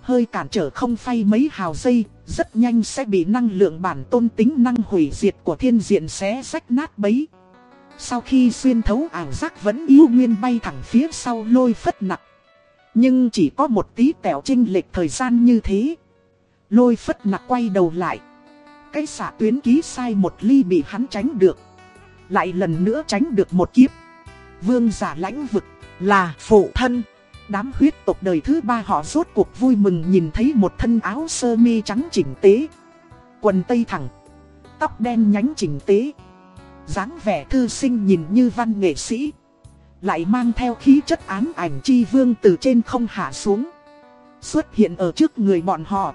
Hơi cản trở không phay mấy hào giây, rất nhanh sẽ bị năng lượng bản tôn tính năng hủy diệt của thiên diện xé rách nát bấy. Sau khi xuyên thấu ảo giác vẫn yêu nguyên bay thẳng phía sau lôi phất nặng. Nhưng chỉ có một tí tẹo trinh lệch thời gian như thế. Lôi phất nặng quay đầu lại. Cái xạ tuyến ký sai một ly bị hắn tránh được. Lại lần nữa tránh được một kiếp. Vương giả lãnh vực, là phụ thân. Đám huyết tộc đời thứ ba họ rốt cuộc vui mừng nhìn thấy một thân áo sơ mi trắng chỉnh tế. Quần tây thẳng. Tóc đen nhánh chỉnh tế. dáng vẻ thư sinh nhìn như văn nghệ sĩ. Lại mang theo khí chất án ảnh chi vương từ trên không hạ xuống. Xuất hiện ở trước người bọn họ.